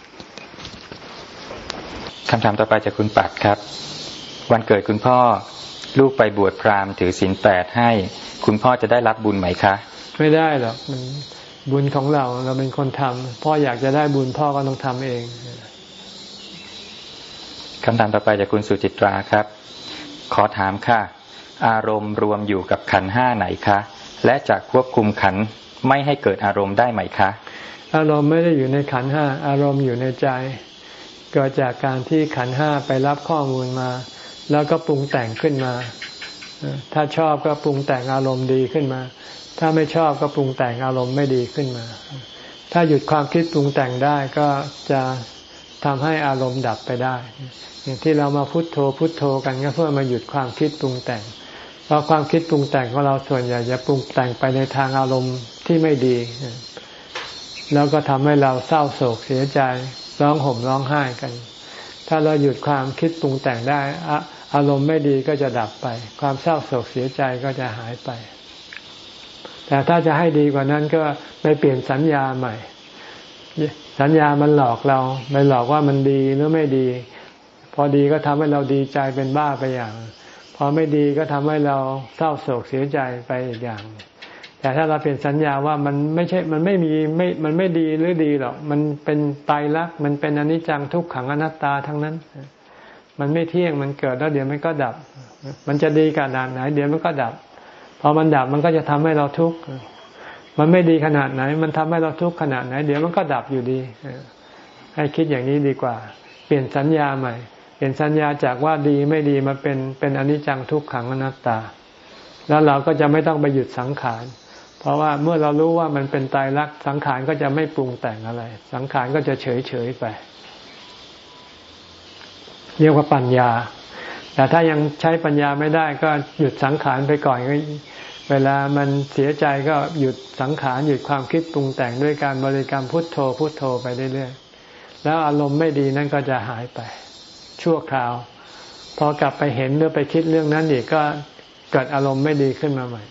[SPEAKER 2] คำถามต่อไปจากคุณปัดครับ วันเกิดคุณพ่อลูกไปบวชพราหมณ์ถือศีลแปดให้ คุณพ่อจะได้รับบุญไหมคะ
[SPEAKER 1] ไม่ได้หรอกมันบุญของเราเราเป็นคนทำพ่ออยากจะได้บุญพ่อก็ต้องทำเอง
[SPEAKER 2] คำถามต่อไปจากคุณสุจิตราครับ ขอถามค่ะ อารมณ์รวมอยู่กับขันห้าไหนคะ และจะควบคุมขันไม่ให้เกิดอารมณ์ได้ไหมคะ
[SPEAKER 1] อารมณ์ไม่ได้อยู่ในขันห้าอารมณ์อยู่ในใจ เกิดจากการที่ขันห้าไปรับข้อมูลมา แล้วก็ปรุงแต่งขึ้นมา ถ้าชอบก็ปรุงแต่งอารมณ์ดีขึ้นมา ถ้าไม่ชอบก็ปรุงแต่งอารมณ์ไม่ดีขึ้นมา ถ้าหยุดความคิดปรุงแต่งได้ก็จะ ทำให้อารมณ์ดับไปได้อย่างที่เรามาพุโทโธพุโทโธกันก็เพื่อมาหยุดความคิดปรุงแต่ง เพราะความคิดปรุงแต่งของเราส่วนใหญ่จะปรุงแต่งไปในทางอารมณ์ที่ไม่ดี แล้วก็ทำให้เราเศร้าโศกเสียใจร้องห่มร้องไห้กัน ถ้าเราหยุดความคิดปรุงแต่งได้อะอารมณ์ไม่ดีก็จะดับไป ความเศร้าโศกเสียใจก็จะหายไป แต่ถ้าจะให้ดีกว่านั้นก็ไปเปลี่ยนสัญญาใหม่ สัญญามันหลอกเราไปหลอกว่ามันดีหรือไม่ดี พอดีก็ทำให้เราดีใจเป็นบ้าไปอย่าง พอไม่ดีก็ทำให้เราเศร้าโศกเสียใจไปอีกอย่าง แต่ถ้าเราเปลี่ยนสัญญาว่ามันไม่ใช่มันไม่มีไม่มันไม่ดีหรือดีหรอกมันเป็นไตรลักษ์มันเป็นอนิจจังทุกขังอนัตตาทั้งนั้น มันไม่เที่ยงมันเกิดแล้วเดี๋ยวมันก็ดับ มันจะดีขนาดไหน เดี๋ยวมันก็ดับพอมันดับมันก็จะทำให้เราทุกข์ มันไม่ดีขนาดไหน มันทำให้เราทุกข์ขนาดไหน เดี๋ยวมันก็ดับอยู่ดีให้คิดอย่างนี้ดีกว่า เปลี่ยนสัญญาใหม่ เปลี่ยนสัญญาจากว่าดีไม่ดีมาเป็นเป็นอนิจจังทุกขังอนัตตา แล้วเราก็จะไม่ต้องไปหยุดสังขาร เพราะว่าเมื่อเรารู้ว่ามันเป็นตายรักสังขารก็จะไม่ปรุงแต่งอะไร สังขารก็จะเฉยเฉยไป เรียกว่าปัญญา แต่ถ้ายังใช้ปัญญาไม่ได้ก็หยุดสังขารไปก่อน เวลามันเสียใจก็หยุดสังขารหยุดความคิดปรุงแต่งด้วยการบริกรรมพุทโธพุทโธไปเรื่อยๆ แล้วอารมณ์ไม่ดีนั่นก็จะหายไป ชั่วคราว พอกลับไปเห็นหรือไปคิดเรื่องนั้นอีกก็เกิดอารมณ์ไม่ดีขึ้นมาใหม่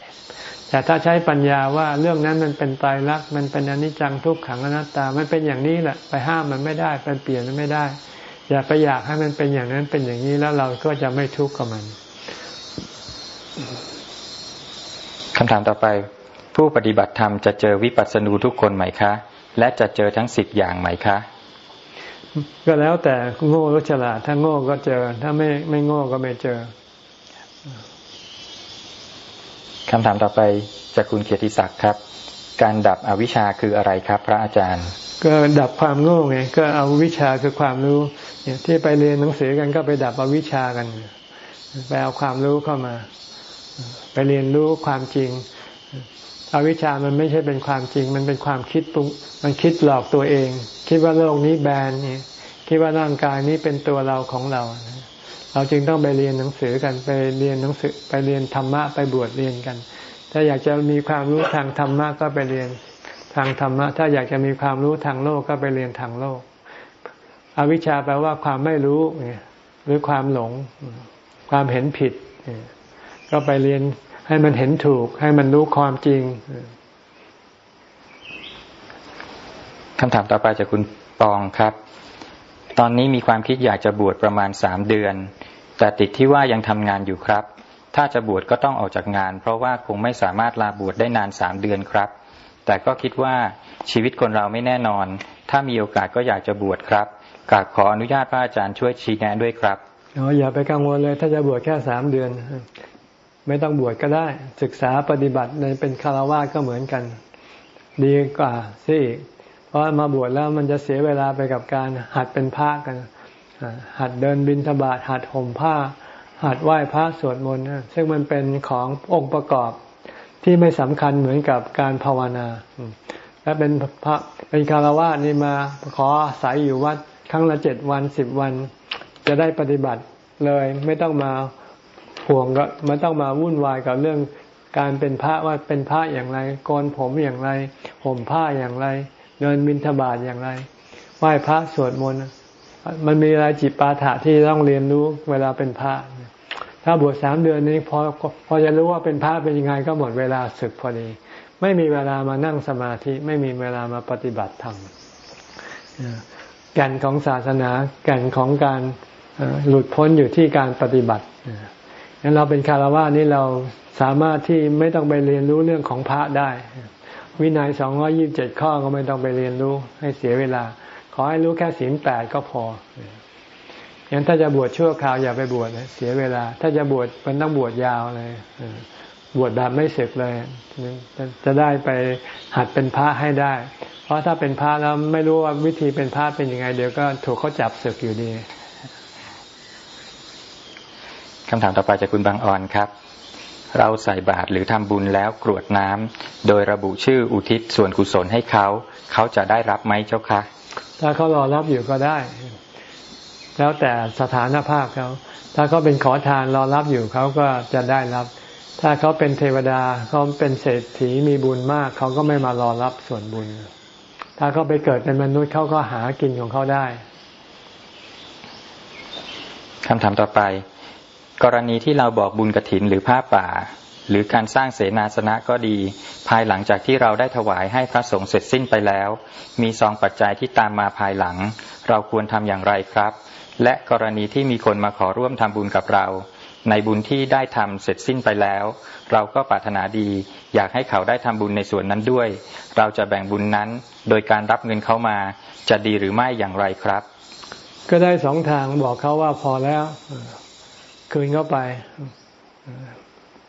[SPEAKER 1] แต่ถ้าใช้ปัญญาว่าเรื่องนั้นมันเป็นตายรักมันเป็นอนิจจังทุกขังอนัตตา มันเป็นอย่างนี้แหละไปห้ามมันไม่ได้ไปเปลี่ยนมันไม่ได้ อย่าไปอยากให้มันเป็นอย่างนั้นเป็นอย่างนี้แล้วเราก็จะไม่ทุกข์กับมัน
[SPEAKER 2] คำถามต่อไป ผู้ปฏิบัติธรรมจะเจอวิปัสสนูทุกคนไหมคะ และจะเจอทั้งสิบอย่างไหมคะ
[SPEAKER 1] ก็แล้วแต่โง่หรือฉลาด ถ้าโง่ก็เจอ ถ้าไม่ไม่โง่ก็ไม่เจอ
[SPEAKER 2] คำถามต่อไปจากคุณเกียรติศักดิ์ครับ การดับอวิชชาคืออะไรครับ พระอาจารย์
[SPEAKER 1] ก็ดับความโง่ไงก็เอาวิชาคือความรู้เนี่ยที่ไปเรียนหนังสือกันก็ไปดับอวิชากันไปเอาความรู้เข้ามา ไปเรียนรู้ความจริงอวิชามันไม่ใช่เป็นความจริง มันเป็นความคิดปุงมันคิดหลอกตัวเอง คิดว่าโลกนี้แบนนี่คิดว่าร่างกายนี้เป็นตัวเราของเรา เราจึงต้องไปเรียนหนังสือกันไปเรียนหนังสือไปเรียนธรรมะไปบวชเรียนกัน ถ้าอยากจะมีความรู้ทางธรรมะก็ไปเรียนทางธรรมะ ถ้าอยากจะมีความรู้ทางโลกก็ไปเรียนทางโลก อวิชชาแปลว่าความไม่รู้หรือความหลง ความเห็นผิด ก็ไปเรียนให้มันเห็นถูก ให้มันรู้ความจริง
[SPEAKER 2] คำถามต่อไปจากคุณปองครับ ตอนนี้มีความคิดอยากจะบวชประมาณสามเดือน แต่ติดที่ว่ายังทำงานอยู่ครับ ถ้าจะบวชก็ต้องออกจากงาน เพราะว่าคงไม่สามารถลาบวชได้นานสามเดือนครับ แต่ก็คิดว่าชีวิตคนเราไม่แน่นอน ถ้ามีโอกาสก็อยากจะบวชครับกราบขออนุญาตพระอาจารย์ช่วยชี้แนะด้วยครับ
[SPEAKER 1] อ๋ออย่าไปกังวลเลย ถ้าจะบวชแค่สามเดือน ไม่ต้องบวชก็ได้ ศึกษาปฏิบัติในเป็นคารวะก็เหมือนกัน ดีกว่าสิเพราะมาบวชแล้วมันจะเสียเวลาไปกับการหัดเป็นพระกัน หัดเดินบินทบาทหัดห่มผ้า หัดไหว้พระสวดมนต์ซึ่งมันเป็นขององค์ประกอบที่ไม่สำคัญเหมือนกับการภาวนาถ้าเป็นพระเป็นคารวะนี่มาขอสายอยู่วัดครั้งละเจ็ดวันสิบวัน จะได้ปฏิบัติเลยไม่ต้องมา ห่วงก็ไม่ต้องมาวุ่นวายกับเรื่องการเป็นพระว่าเป็นพระอย่างไรกรผมอย่างไรห่มผ้าอย่างไร เดินบินทบาทอย่างไรไหว้พระสวดมนต์มันมีอะไรจิตปาถะที่ต้องเรียนรู้เวลาเป็นพระ ถ้าบวชสามเดือนนี้พอพอจะรู้ว่าเป็นพระเป็นยังไงก็หมดเวลาศึกพอดี ไม่มีเวลามานั่งสมาธิ ไม่มีเวลามาปฏิบัติธรรมแก่นของศาสนาแก่นของการหลุดพ้นอยู่ที่การปฏิบัติ งั้นเราเป็นคารวะนี่เราสามารถที่ไม่ต้องไปเรียนรู้เรื่องของพระได้ วินัยสองร้อยี่บเจ็ดข้อก็ไม่ต้องไปเรียนรู้ให้เสียเวลา ขอให้รู้แค่ศีลแปดก็พออย่างถ้าจะบวชชั่วคราวอย่าไปบวชเสียเวลา ถ้าจะบวชมันต้องบวชยาวเลยบวชแบบไม่เสร็จเลยจะได้ไปหัดเป็นพระให้ได้ เพราะถ้าเป็นพระแล้วไม่รู้ว่าวิธีเป็นพระเป็นยังไง เดี๋ยวก็ถูกเขาจับศึกอยู่ดี
[SPEAKER 2] คำถามต่อไปจากคุณบางออนครับ เราใส่บาตรหรือทำบุญแล้วกรวดน้ำโดยระบุชื่ออุทิศส่วนกุศลให้เขา เขาจะได้รับไหมเจ้าคะ
[SPEAKER 1] ถ้าเขารอรับอยู่ก็ได้ แล้วแต่สถานภาพเขา ถ้าเขาเป็นขอทานรอรับอยู่เขาก็จะได้รับ ถ้าเขาเป็นเทวดาเขาเป็นเศรษฐีมีบุญมาก เขาก็ไม่มารอรับส่วนบุญ ถ้าเขาไปเกิดเป็นมนุษย์เขาก็หากินของเขาได้
[SPEAKER 2] คำถามต่อไป กรณีที่เราบอกบุญกระถินหรือผ้าป่า หรือการสร้างเสนาสนะก็ดี ภายหลังจากที่เราได้ถวายให้พระสงฆ์เสร็จสิ้นไปแล้ว มีซองปัจจัยที่ตามมาภายหลัง เราควรทำอย่างไรครับ และกรณีที่มีคนมาขอร่วมทำบุญกับเรา ในบุญที่ได้ทำเสร็จสิ้นไปแล้ว เราก็ปรารถนาดี อยากให้เขาได้ทำบุญในส่วนนั้นด้วย เราจะแบ่งบุญนั้น โดยการรับเงินเขามา จะดีหรือไม่อย่างไรครับ
[SPEAKER 1] ก็ได้สองทางบอกเขาว่าพอแล้ว คืนเข้าไป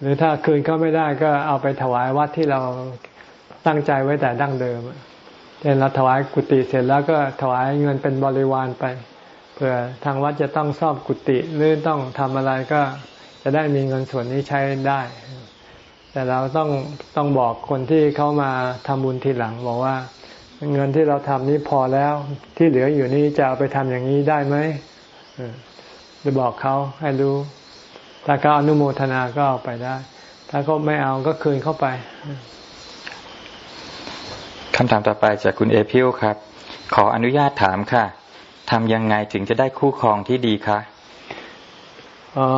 [SPEAKER 1] หรือถ้าคืนเข้าไม่ได้ก็เอาไปถวายวัดที่เราตั้งใจไว้แต่ดั้งเดิมเช่นเราถวายกุฏิเสร็จแล้วก็ถวายเงินเป็นบริวารไปเพื่อทางวัดจะต้องซ่อมกุฏิหรือต้องทำอะไรก็จะได้มีเงินส่วนนี้ใช้ได้ แต่เราต้องต้องบอกคนที่เขามาทำบุญทีหลังบอกว่า เงินที่เราทำนี้พอแล้วที่เหลืออยู่นี้จะเอาไปทำอย่างนี้ได้ไหม จะบอกเขาให้รู้ ถ้าเขาอนุโมทนาก็เอาไปได้ ถ้าเขาไม่เอาก็คืนเข้าไป
[SPEAKER 2] คำถามต่อไปจากคุณเอพิวครับ ขออนุญาตถามค่ะทำยังไงถึงจะได้คู่ครองที่ดีคะ
[SPEAKER 1] อ๋อ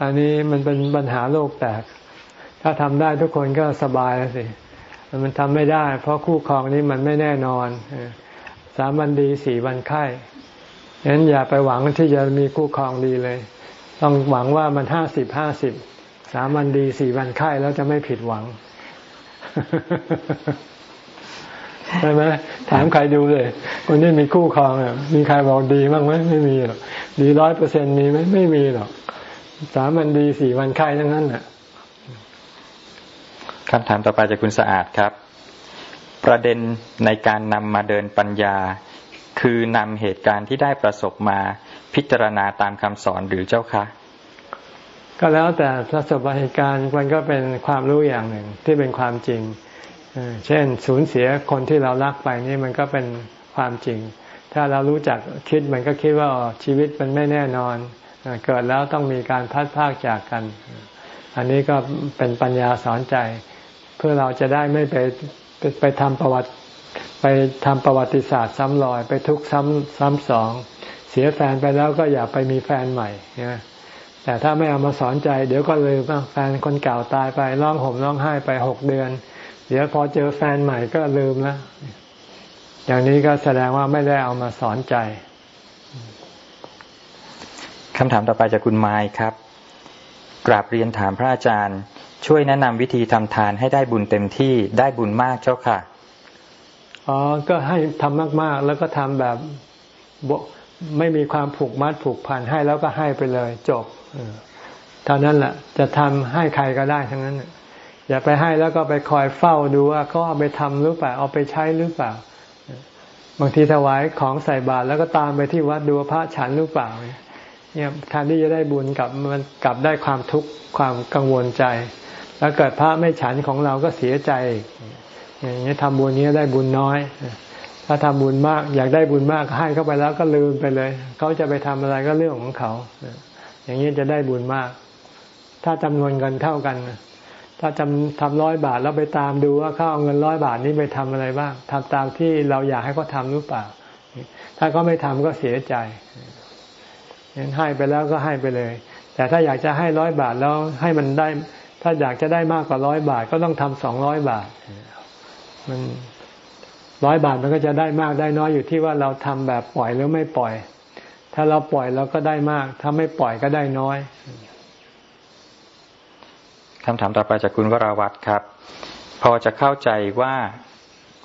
[SPEAKER 1] อันนี้มันเป็นปัญหาโลกแตก ถ้าทำได้ทุกคนก็สบายแล้วสิ มันทำไม่ได้ เพราะคู่ครองนี้มันไม่แน่นอนสามวันดีสี่วันไข้ ฉะนั้นอย่าไปหวังที่จะมีคู่ครองดีเลย ต้องหวังว่ามันห้าสิบห้าสิบสามวันดีสี่วันไข้แล้วจะไม่ผิดหวังใช่ไหมถามใครดูเลย คนที่มีคู่ครองอมีใครบอกดีบ้างไหมไม่มีหรอกดีร้อยเปอร์เซ็นมีไหมไม่มีหรอกสามวันดีสี่วันไข้ทั้งนั้นน่ะ
[SPEAKER 2] คำถามต่อไปจากคุณสะอาดครับ ประเด็นในการนำมาเดินปัญญา คือนำเหตุการณ์ที่ได้ประสบมาพิจารณาตามคำสอนหรือเจ้าคะ
[SPEAKER 1] ก็แล้วแต่ประสบเหตุการณ์มันก็เป็นความรู้อย่างหนึ่งที่เป็นความจริง เช่นสูญเสียคนที่เรารักไปนี่มันก็เป็นความจริง ถ้าเรารู้จักคิดมันก็คิดว่าชีวิตมันไม่แน่นอน เกิดแล้วต้องมีการพัดพากจากกัน อันนี้ก็เป็นปัญญาสอนใจ เพื่อเราจะได้ไม่ไปไปไปทำประวัติ ไปทำประวัติศาสตร์ซ้ำรอย ไปทุกซ้ำซ้ำสอง เสียแฟนไปแล้วก็อย่าไปมีแฟนใหม่นะแต่ถ้าไม่เอามาสอนใจ เดี๋ยวก็เลยแฟนคนเก่าตายไปร้องห่มร้องไห้ไปหกเดือน เดี๋ยวพอเจอแฟนใหม่ก็ลืมแล้วอย่างนี้ก็แสดงว่าไม่ได้เอามาสอนใจ
[SPEAKER 2] คำถามต่อไปจากคุณไม้ครับ กราบเรียนถามพระอาจารย์ ช่วยแนะนำวิธีทำทานให้ได้บุญเต็มที่ได้บุญมากเจ้าค่ะ
[SPEAKER 1] อ๋อ ก็ให้ทำมาก ๆ แล้วก็ทำแบบไม่มีความผูกมัดผูกพันให้แล้วก็ให้ไปเลย จบเท่านั้นแหละจะทำให้ใครก็ได้ทั้งนั้นอย่าไปให้แล้วก็ไปคอยเฝ้าดูว่าเขาเอาไปทำหรือเปล่าเอาไปใช้หรือเปล่า บางทีถวายของใส่บาตรแล้วก็ตามไปที่วัดดูพระฉันหรือเปล่าเนี่ยแทนที่จะได้บุญกับมันกลับได้ความทุกข์ความกังวลใจ แล้วเกิดพระไม่ฉันของเราก็เสียใจอ อย่างนี้ทำบุญนี้ได้บุญน้อย ถ้าทำบุญมาก อยากได้บุญมากให้เข้าไปแล้วก็ลืมไปเลย เขาจะไปทำอะไรก็เรื่องของเขา อย่างนี้จะได้บุญมาก ถ้าจำนวนเงินเท่ากัน ถ้าจำทำร้อยบาทแล้วไปตามดูว่าเขาเอาเงินร้อยบาทนี้ไปทำอะไรบ้างทำตามที่เราอยากให้เขาทาหรือเปล่า ถ้าเขาไม่ทำก็เสียใจให้ไปแล้วก็ให้ไปเลย แต่ถ้าอยากจะให้ร้อยบาทแล้วให้มันได้ ถ้าอยากจะได้มากกว่าร้อยบาท ก็ต้องทำสองร้อยบาท มันร้อยบาทมันก็จะได้มากได้น้อยอยู่ที่ว่าเราทำแบบปล่อยหรือไม่ปล่อย ถ้าเราปล่อยเราก็ได้มากถ้าไม่ปล่อยก็ได้น้อย
[SPEAKER 2] คำถามต่อไปจากคุณวราวัตรครับ พอจะเข้าใจว่า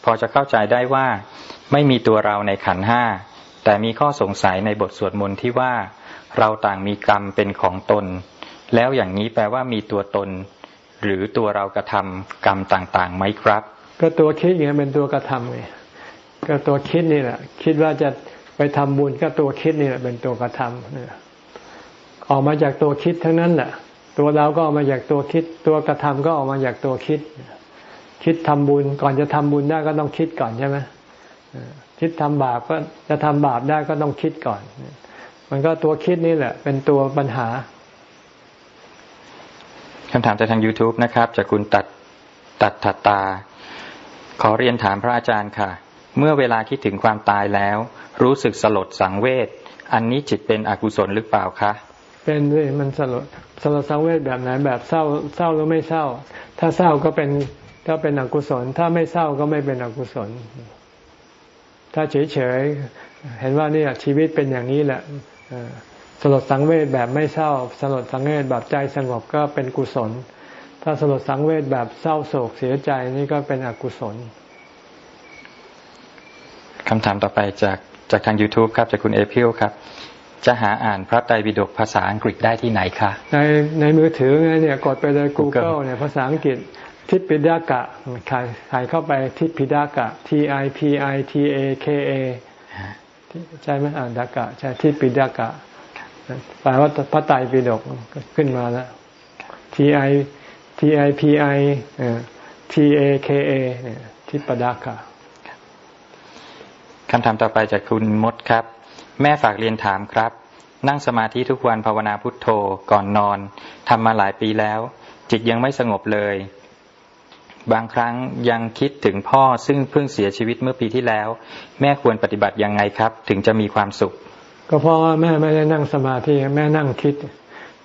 [SPEAKER 2] พอจะเข้าใจได้ว่า ไม่มีตัวเราในขันห้าแต่มีข้อสงสัยในบทสวดมนต์ที่ว่าเราต่างมีกรรมเป็นของตน แล้วอย่างนี้แปลว่ามีตัวตน หรือตัวเรากระทำกรรมต่างๆไหมครับ
[SPEAKER 1] ก็ตัวคิดไงเป็นตัวกระทำไงก็ตัวคิดนี่แหละ คิดว่าจะไปทำบุญก็ตัวคิดนี่แหละเป็นตัวกระทำเนี่ยออกมาจากตัวคิดทั้งนั้นแหละตัวเราก็ออกมาจากตัวคิด ตัวกระทำก็ออกมาจากตัวคิด คิดทำบุญก่อนจะทำบุญได้ก็ต้องคิดก่อนใช่ไหมคิดทำบาปก็จะทำบาปได้ก็ต้องคิดก่อน มันก็ตัวคิดนี่แหละ เป็นตัวปัญหา
[SPEAKER 2] คำถามจากทาง YouTube นะครับจากคุณตัดตัดถัดตา ขอเรียนถามพระอาจารย์ค่ะ เมื่อเวลาคิดถึงความตายแล้ว รู้สึกสลดสังเวชอันนี้จิตเป็นอกุศลหรือเปล่าคะ
[SPEAKER 1] เป็นเลยมันสลดสลดสังเวชแบบไหนแบบเศร้าเศร้าหรือไม่เศร้า ถ้าเศร้าก็เป็นก็เป็นอกุศล ถ้าไม่เศร้าก็ไม่เป็นอกุศล ถ้าเฉยเฉยเห็นว่านี่ชีวิตเป็นอย่างนี้แหละสลดสังเวชแบบไม่เศร้าสลดสังเวชแบบใจสงบก็เป็นกุศล ถ้าสลดสังเวชแบบเศร้าโศกเสียใจนี่ก็เป็นอกุศล
[SPEAKER 2] คำถามต่อไปจากจากทาง YouTube ครับจากคุณเอพิลครับ จะหาอ่านพระไตรปิฎกภาษาอังกฤษได้ที่ไหนคะ
[SPEAKER 1] ในในมือถือเนี่ยกดไปเลย Google เนี่ยภาษาอังกฤษทิปิดากะถ่ายเข้าไปทิปิดากะ T I P I T A K A ใช่ไหมอ่านดากะใช่ทิปิดากะแปลว่าพระไตรปิฎกขึ้นมาแล้ว T I P T I P I T A K A ทิปดากะ
[SPEAKER 2] คำถามต่อไปจากคุณมดครับ แม่ฝากเรียนถามครับ นั่งสมาธิทุกวันภาวนาพุทโธก่อนนอนทำมาหลายปีแล้ว จิตยังไม่สงบเลย บางครั้งยังคิดถึงพ่อซึ่งเพิ่งเสียชีวิตเมื่อปีที่แล้ว แม่ควรปฏิบัติยังไงครับ ถึงจะมีความสุข
[SPEAKER 1] ก็เพราะว่าแม่ไม่ได้นั่งสมาธิแม่นั่งคิด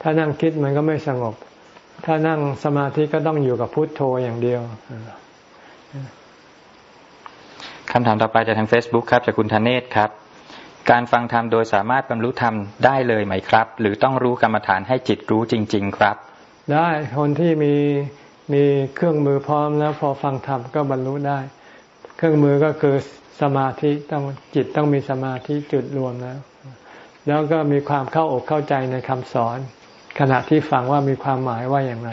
[SPEAKER 1] ถ้านั่งคิดมันก็ไม่สงบ ถ้านั่งสมาธิก็ต้องอยู่กับพุทโธอย่างเดียว
[SPEAKER 2] คำถามต่อไปจากทาง Facebook ครับจากคุณธเนศครับ การฟังธรรมโดยสามารถบรรลุธรรมได้เลยไหมครับ หรือต้องรู้กรรมฐานให้จิตรู้จริง ๆ ครับ
[SPEAKER 1] ได้คนที่มีมีเครื่องมือพร้อมแล้วพอฟังธรรมก็บรรลุได้ เครื่องมือก็คือสมาธิต้องจิตต้องมีสมาธิจุดรวมแล้ว แล้วก็มีความเข้าอกเข้าใจในคำสอน ขณะที่ฟังว่ามีความหมายว่าอย่างไร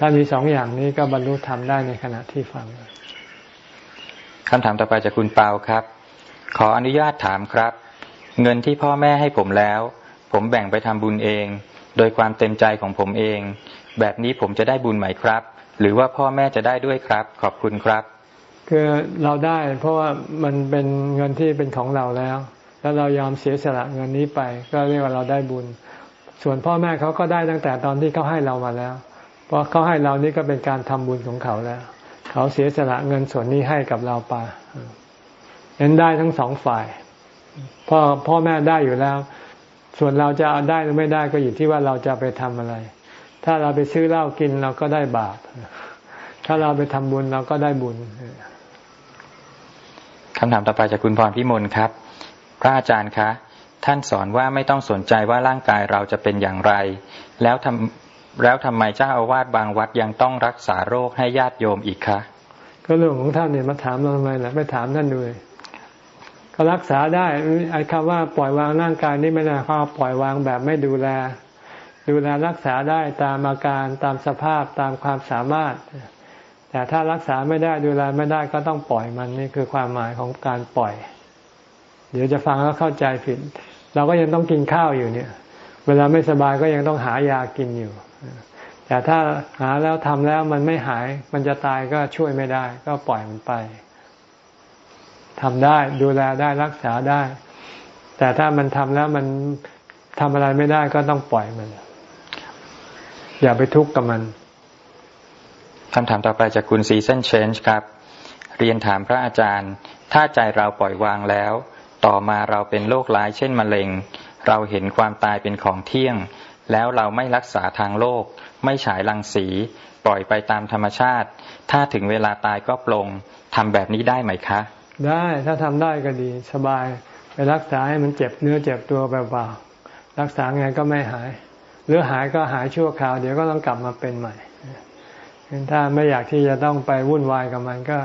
[SPEAKER 1] ถ้ามีสองอย่างนี้ก็บรรลุธรรมได้ในขณะที่ฟัง
[SPEAKER 2] คำถามต่อไปจากคุณเปาครับ ขออนุญาตถามครับ เงินที่พ่อแม่ให้ผมแล้ว ผมแบ่งไปทำบุญเอง โดยความเต็มใจของผมเอง แบบนี้ผมจะได้บุญไหมครับ หรือว่าพ่อแม่จะได้ด้วยครับ ขอบคุณครับ
[SPEAKER 1] คือเราได้เพราะว่ามันเป็นเงินที่เป็นของเราแล้ว แล้วเรายอมเสียสละเงินนี้ไป ก็เรียกว่าเราได้บุญ ส่วนพ่อแม่เขาก็ได้ตั้งแต่ตอนที่เขาให้เรามาแล้ว เพราะเขาให้เรานี่ก็เป็นการทำบุญของเขาแล้ว เขาเสียสละเงินส่วนนี้ให้กับเราไปเห็นได้ทั้งสองฝ่าย พ่อพ่อแม่ได้อยู่แล้ว ส่วนเราจะเอาได้หรือไม่ได้ก็อยู่ที่ว่าเราจะไปทำอะไร ถ้าเราไปซื้อเหล้ากินเราก็ได้บาป ถ้าเราไปทำบุญเราก็ได้บุญ
[SPEAKER 2] คำถามต่อไปจากคุณพรพิมลครับ พระอาจารย์คะ ท่านสอนว่าไม่ต้องสนใจว่าร่างกายเราจะเป็นอย่างไร แล้วทแล้วทำไมเจ้าอาวาสบางวัดยังต้องรักษาโรคให้ญาติโยมอีกคะ
[SPEAKER 1] ก็เรื่องของท่านเนี่ยมาถามเราทำไมล่ะไม่ถามท่านด้วยก็รักษาได้ไอ้คำว่าปล่อยวางร่างกายนี่ไม่ได้ควาปล่อยวางแบบไม่ดูแล ดูแลรักษาได้ตามอาการตามสภาพตามความสามารถ แต่ถ้ารักษาไม่ได้ดูแลไม่ได้ก็ต้องปล่อยมันนี่คือความหมายของการปล่อย เดี๋ยวจะฟังแล้วเข้าใจผิด เราก็ยังต้องกินข้าวอยู่เนี่ย เวลาไม่สบายก็ยังต้องหายากินอยู่ แต่ถ้าหาแล้วทำแล้วมันไม่หาย มันจะตายก็ช่วยไม่ได้ ก็ปล่อยมันไปทำได้ดูแลได้รักษาได้ แต่ถ้ามันทำแล้วมันทำอะไรไม่ได้ก็ต้องปล่อยมัน อย่าไปทุกข์กับมัน
[SPEAKER 2] คำถามต่อไปจากคุณซีเซนเชนจ์ครับ เรียนถามพระอาจารย์ ถ้าใจเราปล่อยวางแล้ว ต่อมาเราเป็นโรคร้ายเช่นมะเร็ง เราเห็นความตายเป็นของเที่ยง แล้วเราไม่รักษาทางโลก ไม่ฉายรังสี ปล่อยไปตามธรรมชาติ ถ้าถึงเวลาตายก็ปลงทำแบบนี้ได้ไหมคะ
[SPEAKER 1] ได้ถ้าทำได้ก็ดีสบายไปรักษาให้มันเจ็บเนื้อเจ็บตัวแบบเบารักษาไงก็ไม่หาย หรือหายก็หายชั่วคราว เดี๋ยวก็ต้องกลับมาเป็นใหม่ถ้าไม่อยากที่จะต้องไปวุ่นวายกับมันก็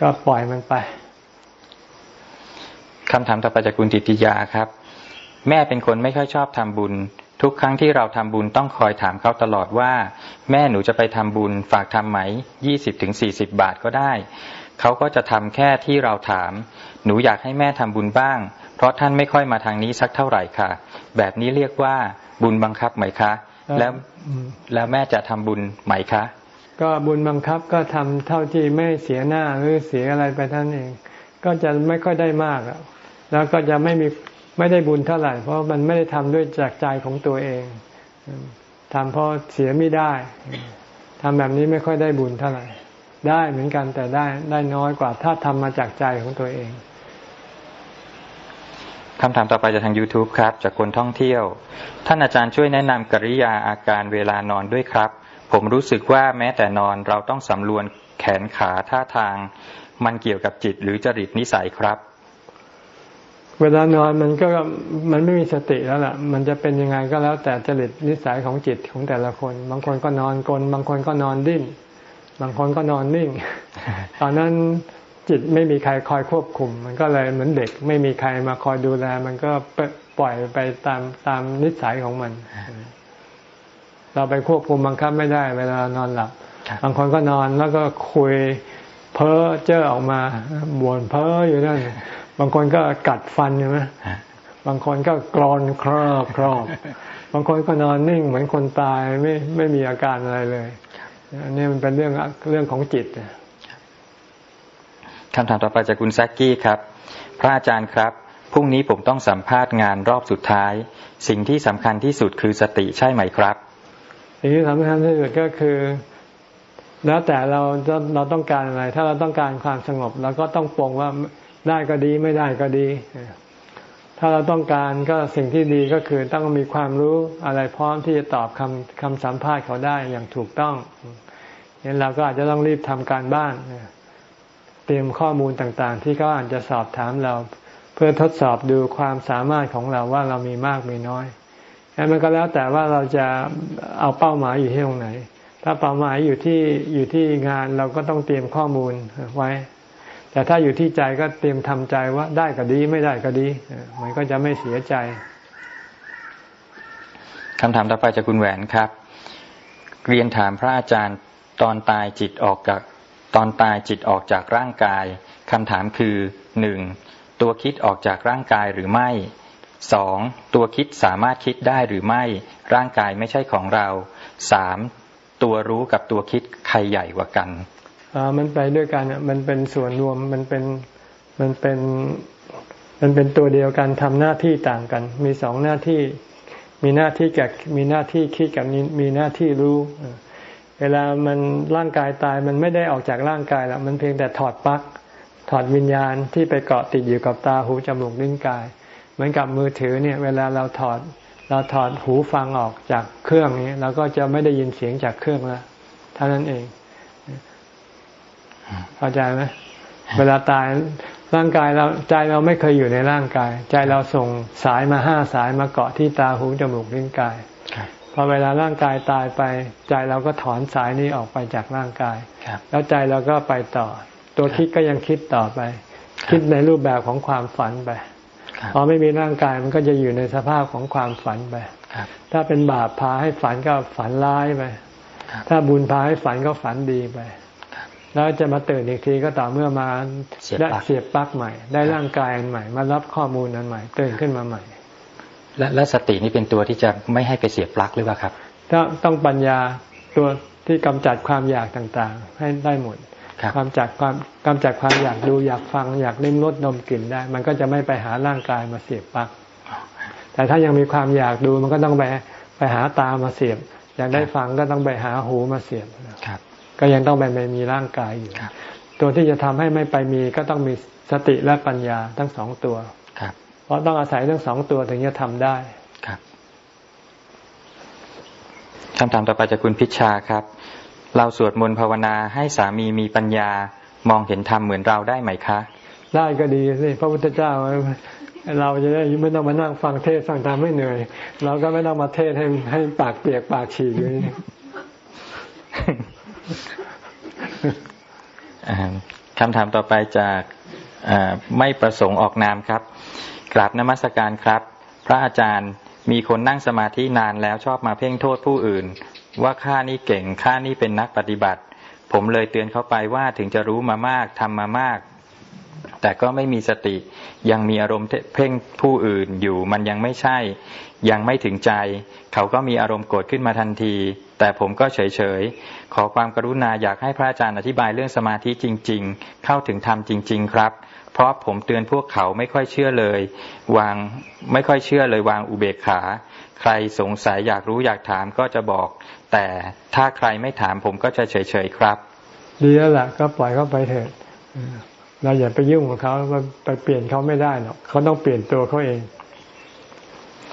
[SPEAKER 1] ก็ปล่อยมันไป
[SPEAKER 2] คำถามต่อไปจากคุณติติยาครับ แม่เป็นคนไม่ค่อยชอบทำบุญ ทุกครั้งที่เราทำบุญต้องคอยถามเขาตลอดว่า แม่หนูจะไปทำบุญฝากทำไหมยี่สิบถึงสี่สิบบาทก็ได้ เขาก็จะทำแค่ที่เราถาม หนูอยากให้แม่ทำบุญบ้าง เพราะท่านไม่ค่อยมาทางนี้สักเท่าไหร่ค่ะ แบบนี้เรียกว่าบุญบังคับไหมคะ แล้วแล้วแม่จะทำบุญไหมคะ
[SPEAKER 1] ก็บุญบังคับก็ทำเท่าที่ไม่เสียหน้าหรือเสียอะไรไปท่านเอง ก็จะไม่ค่อยได้มาก แล้วก็จะไม่มีไม่ได้บุญเท่าไหร่ เพราะมันไม่ได้ทำด้วยจากใจของตัวเองทำเพราะเสียไม่ได้ทำแบบนี้ไม่ค่อยได้บุญเท่าไหร่ ได้เหมือนกันแต่ได้ได้น้อยกว่า ถ้าทำมาจากใจของตัวเอง
[SPEAKER 2] คำถามต่อไปจากทาง YouTube ครับ จากคนท่องเที่ยว ท่านอาจารย์ช่วยแนะนำกริยาอาการเวลานอนด้วยครับ ผมรู้สึกว่าแม้แต่นอนเราต้องสำรวนแขนขาท่าทาง มันเกี่ยวกับจิตหรือจริตนิสัยครับ
[SPEAKER 1] เวลานอนมันก็มันไม่มีสติแล้วล่ะ มันจะเป็นยังไงก็แล้ว แต่จริตนิสัยของจิตของแต่ละคน บางคนก็นอนกลนบางคนก็นอนดิ้น บางคนก็นอนนิ่ง ตอนนั้นจิตไม่มีใครคอยควบคุม มันก็เลยเหมือนเด็ก ไม่มีใครมาคอยดูแล มันก็ปล่อยไปตามตามนิสัยของมัน เราไปควบคุมบังคับไม่ได้ เวลานอนหลับ บางคนก็นอนแล้วก็คุยเพ้อเจ้อออกมาบ่นเพ้ออยู่นั่น บางคนก็กัดฟันใช่ไหมบางคนก็กรอนครอบครอบ บางคนก็นอนนิ่งเหมือนคนตายไม่ไม่มีอาการอะไรเลยอันนี้มันเป็นเรื่องเรื่องของจิต
[SPEAKER 2] คำถามต่อไปจากคุณแซกกี้ครับ พระอาจารย์ครับพรุ่งนี้ผมต้องสัมภาษณ์งานรอบสุดท้าย สิ่งที่สำคัญที่สุดคือสติใช่ไหมครับ
[SPEAKER 1] สิ่งที่สำคัญที่สุดก็คือ แล้วแต่เราเราต้องการอะไร ถ้าเราต้องการความสงบเราก็ต้องปรงว่า ได้ก็ดีไม่ได้ก็ดี ถ้าเราต้องการก็สิ่งที่ดีก็คือต้องมีความรู้อะไรพร้อมที่จะตอบคำคำสัมภาษณ์เขาได้อย่างถูกต้องงั้นเราก็อาจจะต้องรีบทำการบ้าน เตรียมข้อมูลต่างๆ ที่เขาอาจจะสอบถามเรา เพื่อทดสอบดูความสามารถของเราว่าเรามีมากมีน้อยแล้วมันก็แล้วแต่ว่าเราจะเอาเป้าหมายอยู่ที่ตรงไหน ถ้าเป้าหมายอยู่ที่อยู่ที่งานเราก็ต้องเตรียมข้อมูลไว้ แต่ถ้าอยู่ที่ใจก็เตรียมทำใจว่าได้ก็ดีไม่ได้ก็ดี มันก็จะไม่เสียใจ
[SPEAKER 2] คำถามต่อไปจากคุณแหวนครับ เรียนถามพระอาจารย์ตอนตายจิตออกจากตอนตายจิตออกจากร่างกายคำถามคือหนึ่งตัวคิดออกจากร่างกายหรือไม่สองตัวคิดสามารถคิดได้หรือไม่ ร่างกายไม่ใช่ของเราสามตัวรู้กับตัวคิดใครใหญ่กว่ากัน
[SPEAKER 1] มันไปด้วยกันมันเป็นส่วนรวมมันเป็นมันเป็นมันเป็นตัวเดียวกันทำหน้าที่ต่างกัน มีสองหน้าที่ มีหน้าที่กับมีหน้าที่คิดกับมีหน้าที่รู้เวลามันร่างกายตายมันไม่ได้ออกจากร่างกายแล้วมันเพียงแต่ถอดปลั๊กถอดวิญญาณที่ไปเกาะติดอยู่กับตาหูจมูกลิ้นกาย เหมือนกับมือถือเนี่ย เวลาเราถอด เราถอดหูฟังออกจากเครื่องนี้เราก็จะไม่ได้ยินเสียงจากเครื่องแล้วเท่านั้นเอง เข้าใจไหมเวลาตายร่างกายเราใจเราไม่เคยอยู่ในร่างกาย ใจเราส่งสายมาห้าสายมาเกาะที่ตาหูจมูกลิ้นกายพอเวลาร่างกายตายไป ใจเราก็ถอนสายนี้ออกไปจากร่างกาย แล้วใจเราก็ไปต่อ ตัวคิดก็ยังคิดต่อไป คิดในรูปแบบของความฝันไปพอไม่มีร่างกายมันก็จะอยู่ในสภาพของความฝันไปถ้าเป็นบาปพาให้ฝันก็ฝันร้ายไปถ้าบุญพาให้ฝันก็ฝันดีไป แล้วจะมาตื่นอีกทีก็ต่อเมื่อมาได้เสียบปลั๊กใหม่ ได้ร่างกายอันใหม่ มารับข้อมูลอันใหม่ ตื่นขึ้นมาใหม่
[SPEAKER 2] และและสตินี่เป็นตัวที่จะไม่ให้ไปเสียบปลั๊กหรือเปล่าครับ
[SPEAKER 1] ต้องปัญญาตัวที่กำจัดความอยากต่างๆ ให้ได้หมดความจากความกำจัดความอยากดูอยากฟังอยากลิ้มรสนมกลิ่นได้ มันก็จะไม่ไปหาร่างกายมาเสียบปลั๊กแต่ถ้ายังมีความอยากดูมันก็ต้องไปไปหาตามาเสียบ อยากได้ฟังก็ต้องไปหาหูมาเสียบครับ ก็ยังต้องไปไม่มีร่างกายอยู่ตัวที่จะทำให้ไม่ไปมีก็ต้องมีสติและปัญญาทั้งสองตัวครับ เพราะต้องอาศัยทั้งสองตัวถึงจะทำได้ครับ
[SPEAKER 2] คำถามต่อไปจากคุณพิชาครับ เราสวดมนต์ภาวนาให้สามีมีปัญญามองเห็นธรรมเหมือนเราได้ไหมคะ
[SPEAKER 1] ได้ก็ดีสิพระพุทธเจ้าเราจะได้ไม่ต้องมานั่งฟังเทศฟังธรรมไม่เหนื่อย เราก็ไม่ต้องมาเทศให้ให้ปากเปียกปากฉีกอยู่นี่
[SPEAKER 2] คำถามต่อไปจากไม่ประสงค์ออกนามครับ กราบนมัสการครับ พระอาจารย์มีคนนั่งสมาธินานแล้วชอบมาเพ่งโทษผู้อื่น ว่าข้านี่เก่งข้านี่เป็นนักปฏิบัติ ผมเลยเตือนเขาไปว่าถึงจะรู้มามากทำมามาก แต่ก็ไม่มีสติยังมีอารมณ์เพ่งผู้อื่นอยู่มันยังไม่ใช่ ยังไม่ถึงใจ เขาก็มีอารมณ์โกรธขึ้นมาทันที แต่ผมก็เฉยๆ ขอความกรุณาอยากให้พระอาจารย์อธิบายเรื่องสมาธิจริง ๆ เข้าถึงธรรมจริง ๆ ครับ เพราะผมเตือนพวกเขาไม่ค่อยเชื่อเลย วางไม่ค่อยเชื่อเลยวางอุเบกขา ใครสงสัยอยากรู้อยากถามก็จะบอก แต่ถ้าใครไม่ถามผมก็จะเฉยๆครับ
[SPEAKER 1] ดีแล้วล่ะก็ปล่อยเขาไปเถิดเราอย่าไปยุ่งกับเขาไปเปลี่ยนเขาไม่ได้หรอกเขาต้องเปลี่ยนตัวเขาเอง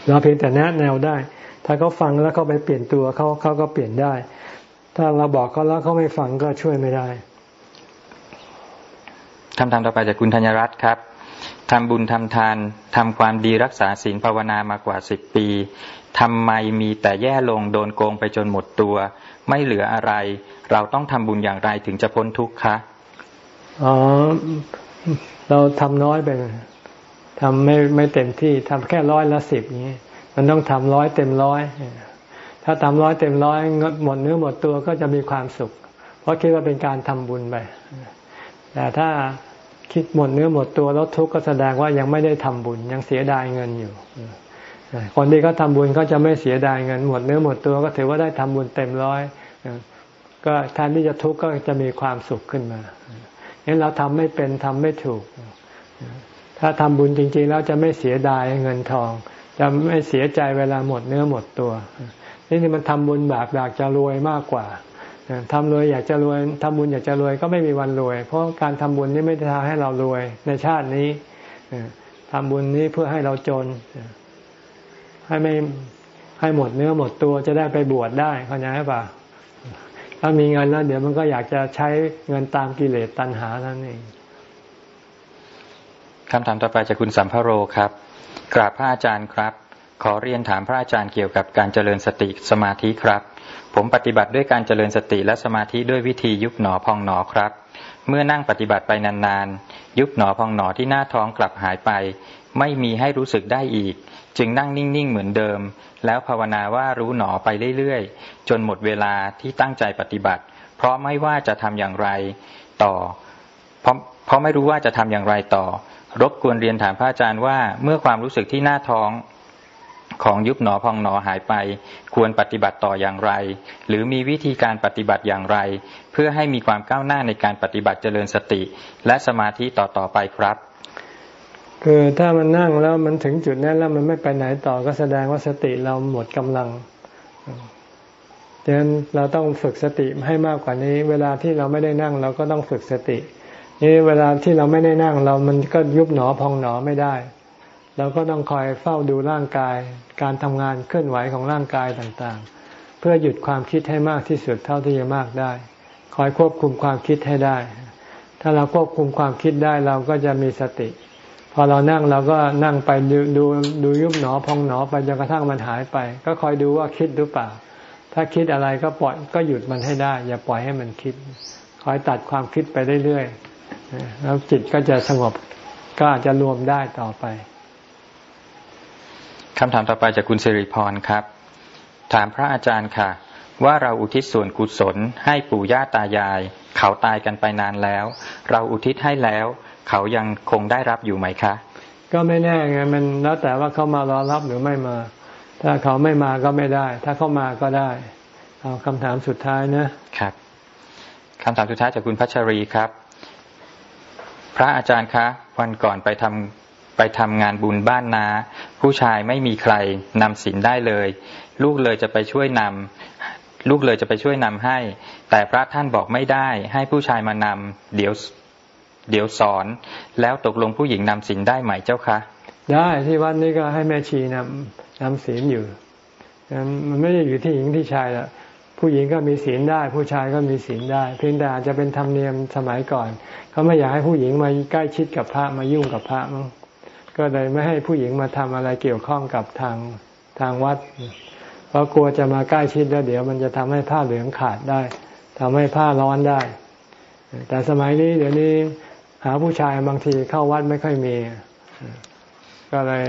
[SPEAKER 1] เราเพียงแต่แนะแนวได้ ถ้าเขาฟังแล้วเขาไปเปลี่ยนตัวเขาเขาก็เปลี่ยนได้ ถ้าเราบอกเขาแล้วเขาไม่ฟังก็ช่วยไม่ได้
[SPEAKER 2] คำถามต่อไปจากคุณธัญรัตน์ครับทำบุญทำทานทำความดีรักษาศีลภาวนามากว่าสิบปีทำไมมีแต่แย่ลงโดนโกงไปจนหมดตัว ไม่เหลืออะไร เราต้องทำบุญอย่างไรถึงจะพ้นทุกข์คะ
[SPEAKER 1] อ๋อเราทำน้อยไปทำไม่ไม่เต็มที่ทำแค่ร้อยละสิบนี้ มันต้องทำร้อยเต็มร้อย ถ้าทำร้อยเต็มร้อยหมดเนื้อหมดตัวก็จะมีความสุข เพราะคิดว่าเป็นการทำบุญไป แต่ถ้าคิดหมดเนื้อหมดตัวแล้วทุกข์ก็แสดงว่ายังไม่ได้ทำบุญยังเสียดายเงินอยู่ คนที่เขาทาบุญเขาจะไม่เสียดายเงิน หมดเนื้อหมดตัวก็ถือว่าได้ทำบุญเต็มร้อย ก็แทนที่จะทุกข์ก็จะมีความสุขขึ้นมางั้นเราทำไม่เป็นทำไม่ถูก ถ้าทำบุญจริงๆแล้วจะไม่เสียดายเงินทอง จะไม่เสียใจเวลาหมดเนื้อหมดตัว นี่มันทำบุญแบบอยากจะรวยมากกว่าทำรวยอยากจะรวยทำบุญอยากจะรวยก็ไม่มีวันรวย เพราะการทำบุญนี่ไม่ได้ทำให้เรารวยในชาตินี้ทำบุญนี้เพื่อให้เราจน ให้ไม่ให้หมดเนื้อหมดตัวจะได้ไปบวชได้เข้าใจไหมป่ะถ้ามีเงินแล้วเดี๋ยวมันก็อยากจะใช้เงินตามกิเลสตัณหานั่นเอง
[SPEAKER 2] คำถามต่อไปจากคุณสัมภโรครับ กราบพระอาจารย์ครับ ขอเรียนถามพระอาจารย์เกี่ยวกับการเจริญสติสมาธิครับ ผมปฏิบัติด้วยการเจริญสติและสมาธิด้วยวิธียุบหนอพองหนอครับ เมื่อนั่งปฏิบัติไปนานๆ ยุบหนอพองหนอที่หน้าท้องกลับหายไป ไม่มีให้รู้สึกได้อีก จึงนั่งนิ่งๆเหมือนเดิม แล้วภาวนาว่ารู้หนอไปเรื่อยๆ จนหมดเวลาที่ตั้งใจปฏิบัติ เพราะไม่ว่าจะทำอย่างไรต่อเพราะเพราะไม่รู้ว่าจะทำอย่างไรต่อ รบกวนเรียนถามพระอาจารย์ว่าเมื่อความรู้สึกที่หน้าท้องของยุบหนอพองหนอหายไป ควรปฏิบัติต่ออย่างไร หรือมีวิธีการปฏิบัติอย่างไร เพื่อให้มีความก้าวหน้าในการปฏิบัติเจริญสติ และสมาธิต่อต่อไปครับ
[SPEAKER 1] คือถ้ามันนั่งแล้วมันถึงจุดนั้นแล้วมันไม่ไปไหนต่อก็แสดงว่าสติเราหมดกำลังดังนั้นเราต้องฝึกสติให้มากกว่านี้ เวลาที่เราไม่ได้นั่งเราก็ต้องฝึกสติ นี่เวลาที่เราไม่ได้นั่งเรามันก็ยุบหนอพองหนอไม่ได้เราก็ต้องคอยเฝ้าดูร่างกาย การทำงานเคลื่อนไหวของร่างกายต่างๆ เพื่อหยุดความคิดให้มากที่สุดเท่าที่จะมากได้ คอยควบคุมความคิดให้ได้ ถ้าเราควบคุมความคิดได้เราก็จะมีสติ พอเรานั่งเราก็นั่งไปดูดูดูยุบหนอพองหนอไปจนกระทั่งมันหายไป ก็คอยดูว่าคิดหรือเปล่า ถ้าคิดอะไรก็ปล่อยก็หยุดมันให้ได้ อย่าปล่อยให้มันคิด คอยตัดความคิดไปเรื่อยๆ แล้วจิตก็จะสงบก็อาจจะรวมได้ต่อไป
[SPEAKER 2] คำถามต่อไปจากคุณสิริพรครับ ถามพระอาจารย์ค่ะ ว่าเราอุทิศส่วนกุศลให้ปู่ย่าตายาย เขาตายกันไปนานแล้ว เราอุทิศให้แล้ว เขายังคงได้รับอยู่ไหมคะ
[SPEAKER 1] ก็ไม่แน่ไงมันแล้วแต่ว่าเขามารอรับหรือไม่มา ถ้าเขาไม่มาก็ไม่ได้ ถ้าเขามาก็ได้ เอาคำถามสุดท้ายนะครับ
[SPEAKER 2] คำถามสุดท้ายจากคุณพัชรีครับ พระอาจารย์คะ วันก่อนไปทำไปทำงานบุญบ้านนา ผู้ชายไม่มีใครนำศีลได้เลย ลูกเลยจะไปช่วยนำลูกเลยจะไปช่วยนำให้ แต่พระท่านบอกไม่ได้ให้ผู้ชายมานำเดี๋ยวเดี๋ยวสอน แล้วตกลงผู้หญิงนำศีลได้ไหมเจ้าคะ
[SPEAKER 1] ได้ที่วัดนี้ก็ให้แม่ชีนำนำศีลอยู่มันไม่ได้อยู่ที่หญิงที่ชายละ ผู้หญิงก็มีศีลได้ ผู้ชายก็มีศีลได้ เพียงแต่อาจจะเป็นธรรมเนียมสมัยก่อน เขาไม่อยากให้ผู้หญิงมาใกล้ชิดกับพระมายุ่งกับพระมั้งก็เลยไม่ให้ผู้หญิงมาทำอะไรเกี่ยวข้องกับทางทางวัด เพราะกลัวจะมาใกล้ชิดแล้วเดี๋ยว มันจะทำให้ผ้าเหลืองขาดได้ทำให้ผ้าร้อนได้ แต่สมัยนี้เดี๋ยวนี้หาผู้ชายบางทีเข้าวัดไม่ค่อยมี ก็เลย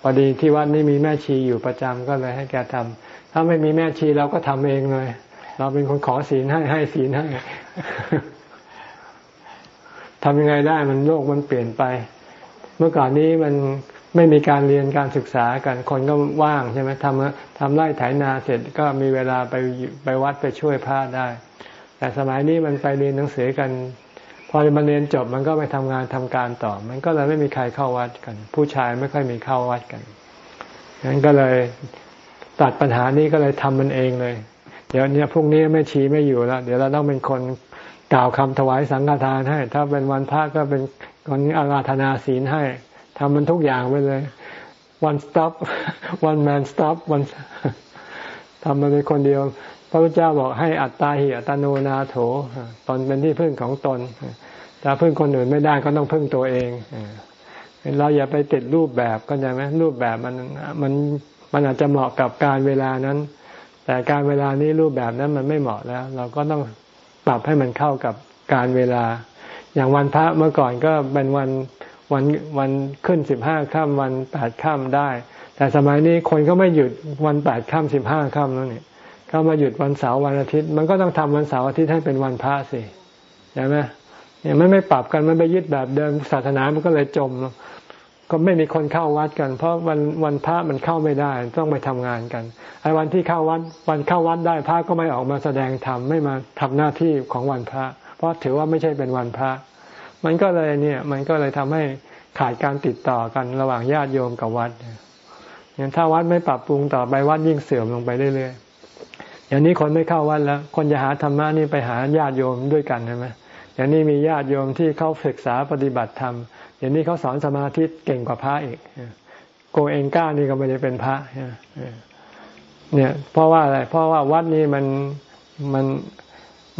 [SPEAKER 1] พอดีที่วัดนี้มีแม่ชีอยู่ประจำก็เลยให้แกทำ ถ้าไม่มีแม่ชีเราก็ทำเองเลย เราเป็นคนขอศีลให้ให้ศีลให้ทำยังไงได้มันโลกมันเปลี่ยนไป เมื่อก่อนนี้มันไม่มีการเรียนการศึกษากันคนก็ว่างใช่ไหมทำทำไร่ไถนาเสร็จก็มีเวลาไปไปวัดไปช่วยพระได้ แต่สมัยนี้มันไปเรียนหนังสือกัน พอมันเรียนจบมันก็ไปทำงานทำการต่อ มันก็เลยไม่มีใครเข้าวัดกัน ผู้ชายไม่ค่อยมีเข้าวัดกันงั้นก็เลย ตัดปัญหานี้ก็เลยทำมันเองเลย เดี๋ยวนี้พรุ่งนี้ไม่ชี้ไม่อยู่แล้วเดี๋ยวเราต้องเป็นคนกล่าวคำถวายสังฆทานให้ ถ้าเป็นวันพระก็เป็นคนอาราธนาศีลให้ทำมันทุกอย่างไปเลย one stop one man stop one ทำมันเป็นคนเดียว พระพุทธเจ้าบอกให้อัตตาหิอัตโนนาโถตนเป็นที่พึ่งของตนถ้าพึ่งคนอื่นไม่ได้ก็ต้องพึ่งตัวเองเราอย่าไปติดรูปแบบก็ใช่ไหมรูปแบบมันมัน มันอาจจะเหมาะกับการเวลานั้น แต่การเวลานี้รูปแบบนั้นมันไม่เหมาะแล้ว เราก็ต้องปรับให้มันเข้ากับการเวลา อย่างวันพระเมื่อก่อนก็เป็นวันวันวันขึ้นสิบห้าค่ำวันแปดค่ำได้ แต่สมัยนี้คนก็ไม่หยุดวันแปดค่ำสิบห้าค่ำแล้วเนี่ยก็มาหยุดวันเสาร์วันอาทิตย์ มันก็ต้องทำวันเสาร์อาทิตย์ให้เป็นวันพระสิใช่ไหมเนี่ยมันไม่ปรับกันมันไปยึดแบบเดิมศาสนามันก็เลยจม ก็ไม่มีคนเข้าวัดกัน เพราะวันวันพระมันเข้าไม่ได้ต้องไปทำงานกันไอ้วันที่เข้าวัดวันเข้าวัดได้พระก็ไม่ออกมาแสดงธรรมไม่มาทำหน้าที่ของวันพระ เพราะถือว่าไม่ใช่เป็นวันพระ มันก็เลยเนี่ย มันก็เลยทำให้ขาดการติดต่อกันระหว่างญาติโยมกับวัดอย่างถ้าวัดไม่ปรับปรุงต่อไปวัดยิ่งเสื่อมลงไปเรื่อยๆอย่างนี้คนไม่เข้าวัดแล้ว คนจะหาธรรมะนี่ไปหาญาติโยมด้วยกันใช่ไหมอย่างนี้มีญาติโยมที่เขาศึกษาปฏิบัติธรรม อย่างนี้เขาสอนสมาธิเก่งกว่าพระอีกโกเองก้านี่ก็ไม่ได้เป็นพระเนี่ยเพราะว่าอะไรเพราะว่าวัดนี้มันมัน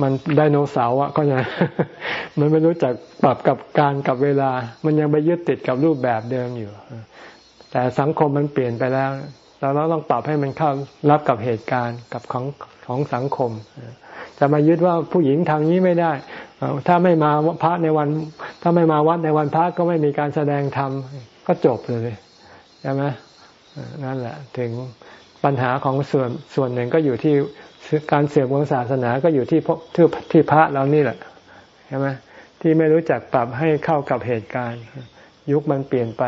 [SPEAKER 1] มันไดโนเสาร์อะก็ยังมันไม่รู้จักปรับกับการกับเวลา มันยังไปยึดติดกับรูปแบบเดิมอยู่ แต่สังคมมันเปลี่ยนไปแล้วเราต้องปรับให้มันเข้ารับกับเหตุการณ์กับของของสังคม จะมายึดว่าผู้หญิงทางนี้ไม่ได้ ถ้าไม่มาพระในวัน ถ้าไม่มาวัดในวันพระก็ไม่มีการแสดงธรรมก็จบเลยใช่ไหมนั่นแหละ ถึงปัญหาของส่วนส่วนหนึ่งก็อยู่ที่การเสื่อมของศาสนาก็อยู่ที่ที่ที่พระเรานี่แหละใช่ไหมที่ไม่รู้จักปรับให้เข้ากับเหตุการณ์ ยุคมันเปลี่ยนไป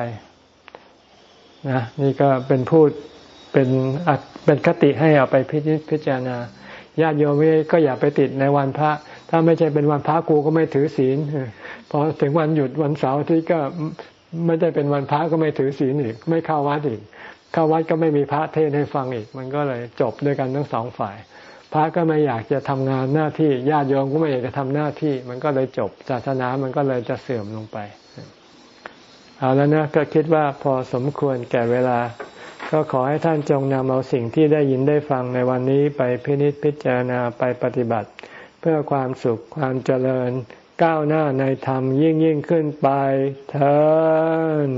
[SPEAKER 1] นะนี่ก็เป็นพูดเป็นเป็นคติให้เอาไปพิพจารณา ญาติโยมก็อย่าไปติดในวันพระ ถ้าไม่ใช่เป็นวันพระกูก็ไม่ถือศีลพอถึงวันหยุดวันเสาร์ที่ก็ไม่ได้เป็นวันพระก็ไม่ถือศีลอีก ไม่เข้าวัดอีกเข้าวัดก็ไม่มีพระเทศให้ฟังอีก มันก็เลยจบด้วยกันทั้งสองฝ่าย พระก็ไม่อยากจะทำงานหน้าที่ญาติโยมก็ไม่อยากจะทำหน้าที่ มันก็เลยจบศาสนามันก็เลยจะเสื่อมลงไปเอาแล้วนะก็คิดว่าพอสมควรแก่เวลา ก็ขอให้ท่านจงนำเอาสิ่งที่ได้ยินได้ฟังในวันนี้ไปพินิจพิจารณาไปปฏิบัติ เพื่อความสุขความเจริญ ก้าวหน้าในธรรมยิ่งยิ่งขึ้นไปเถิด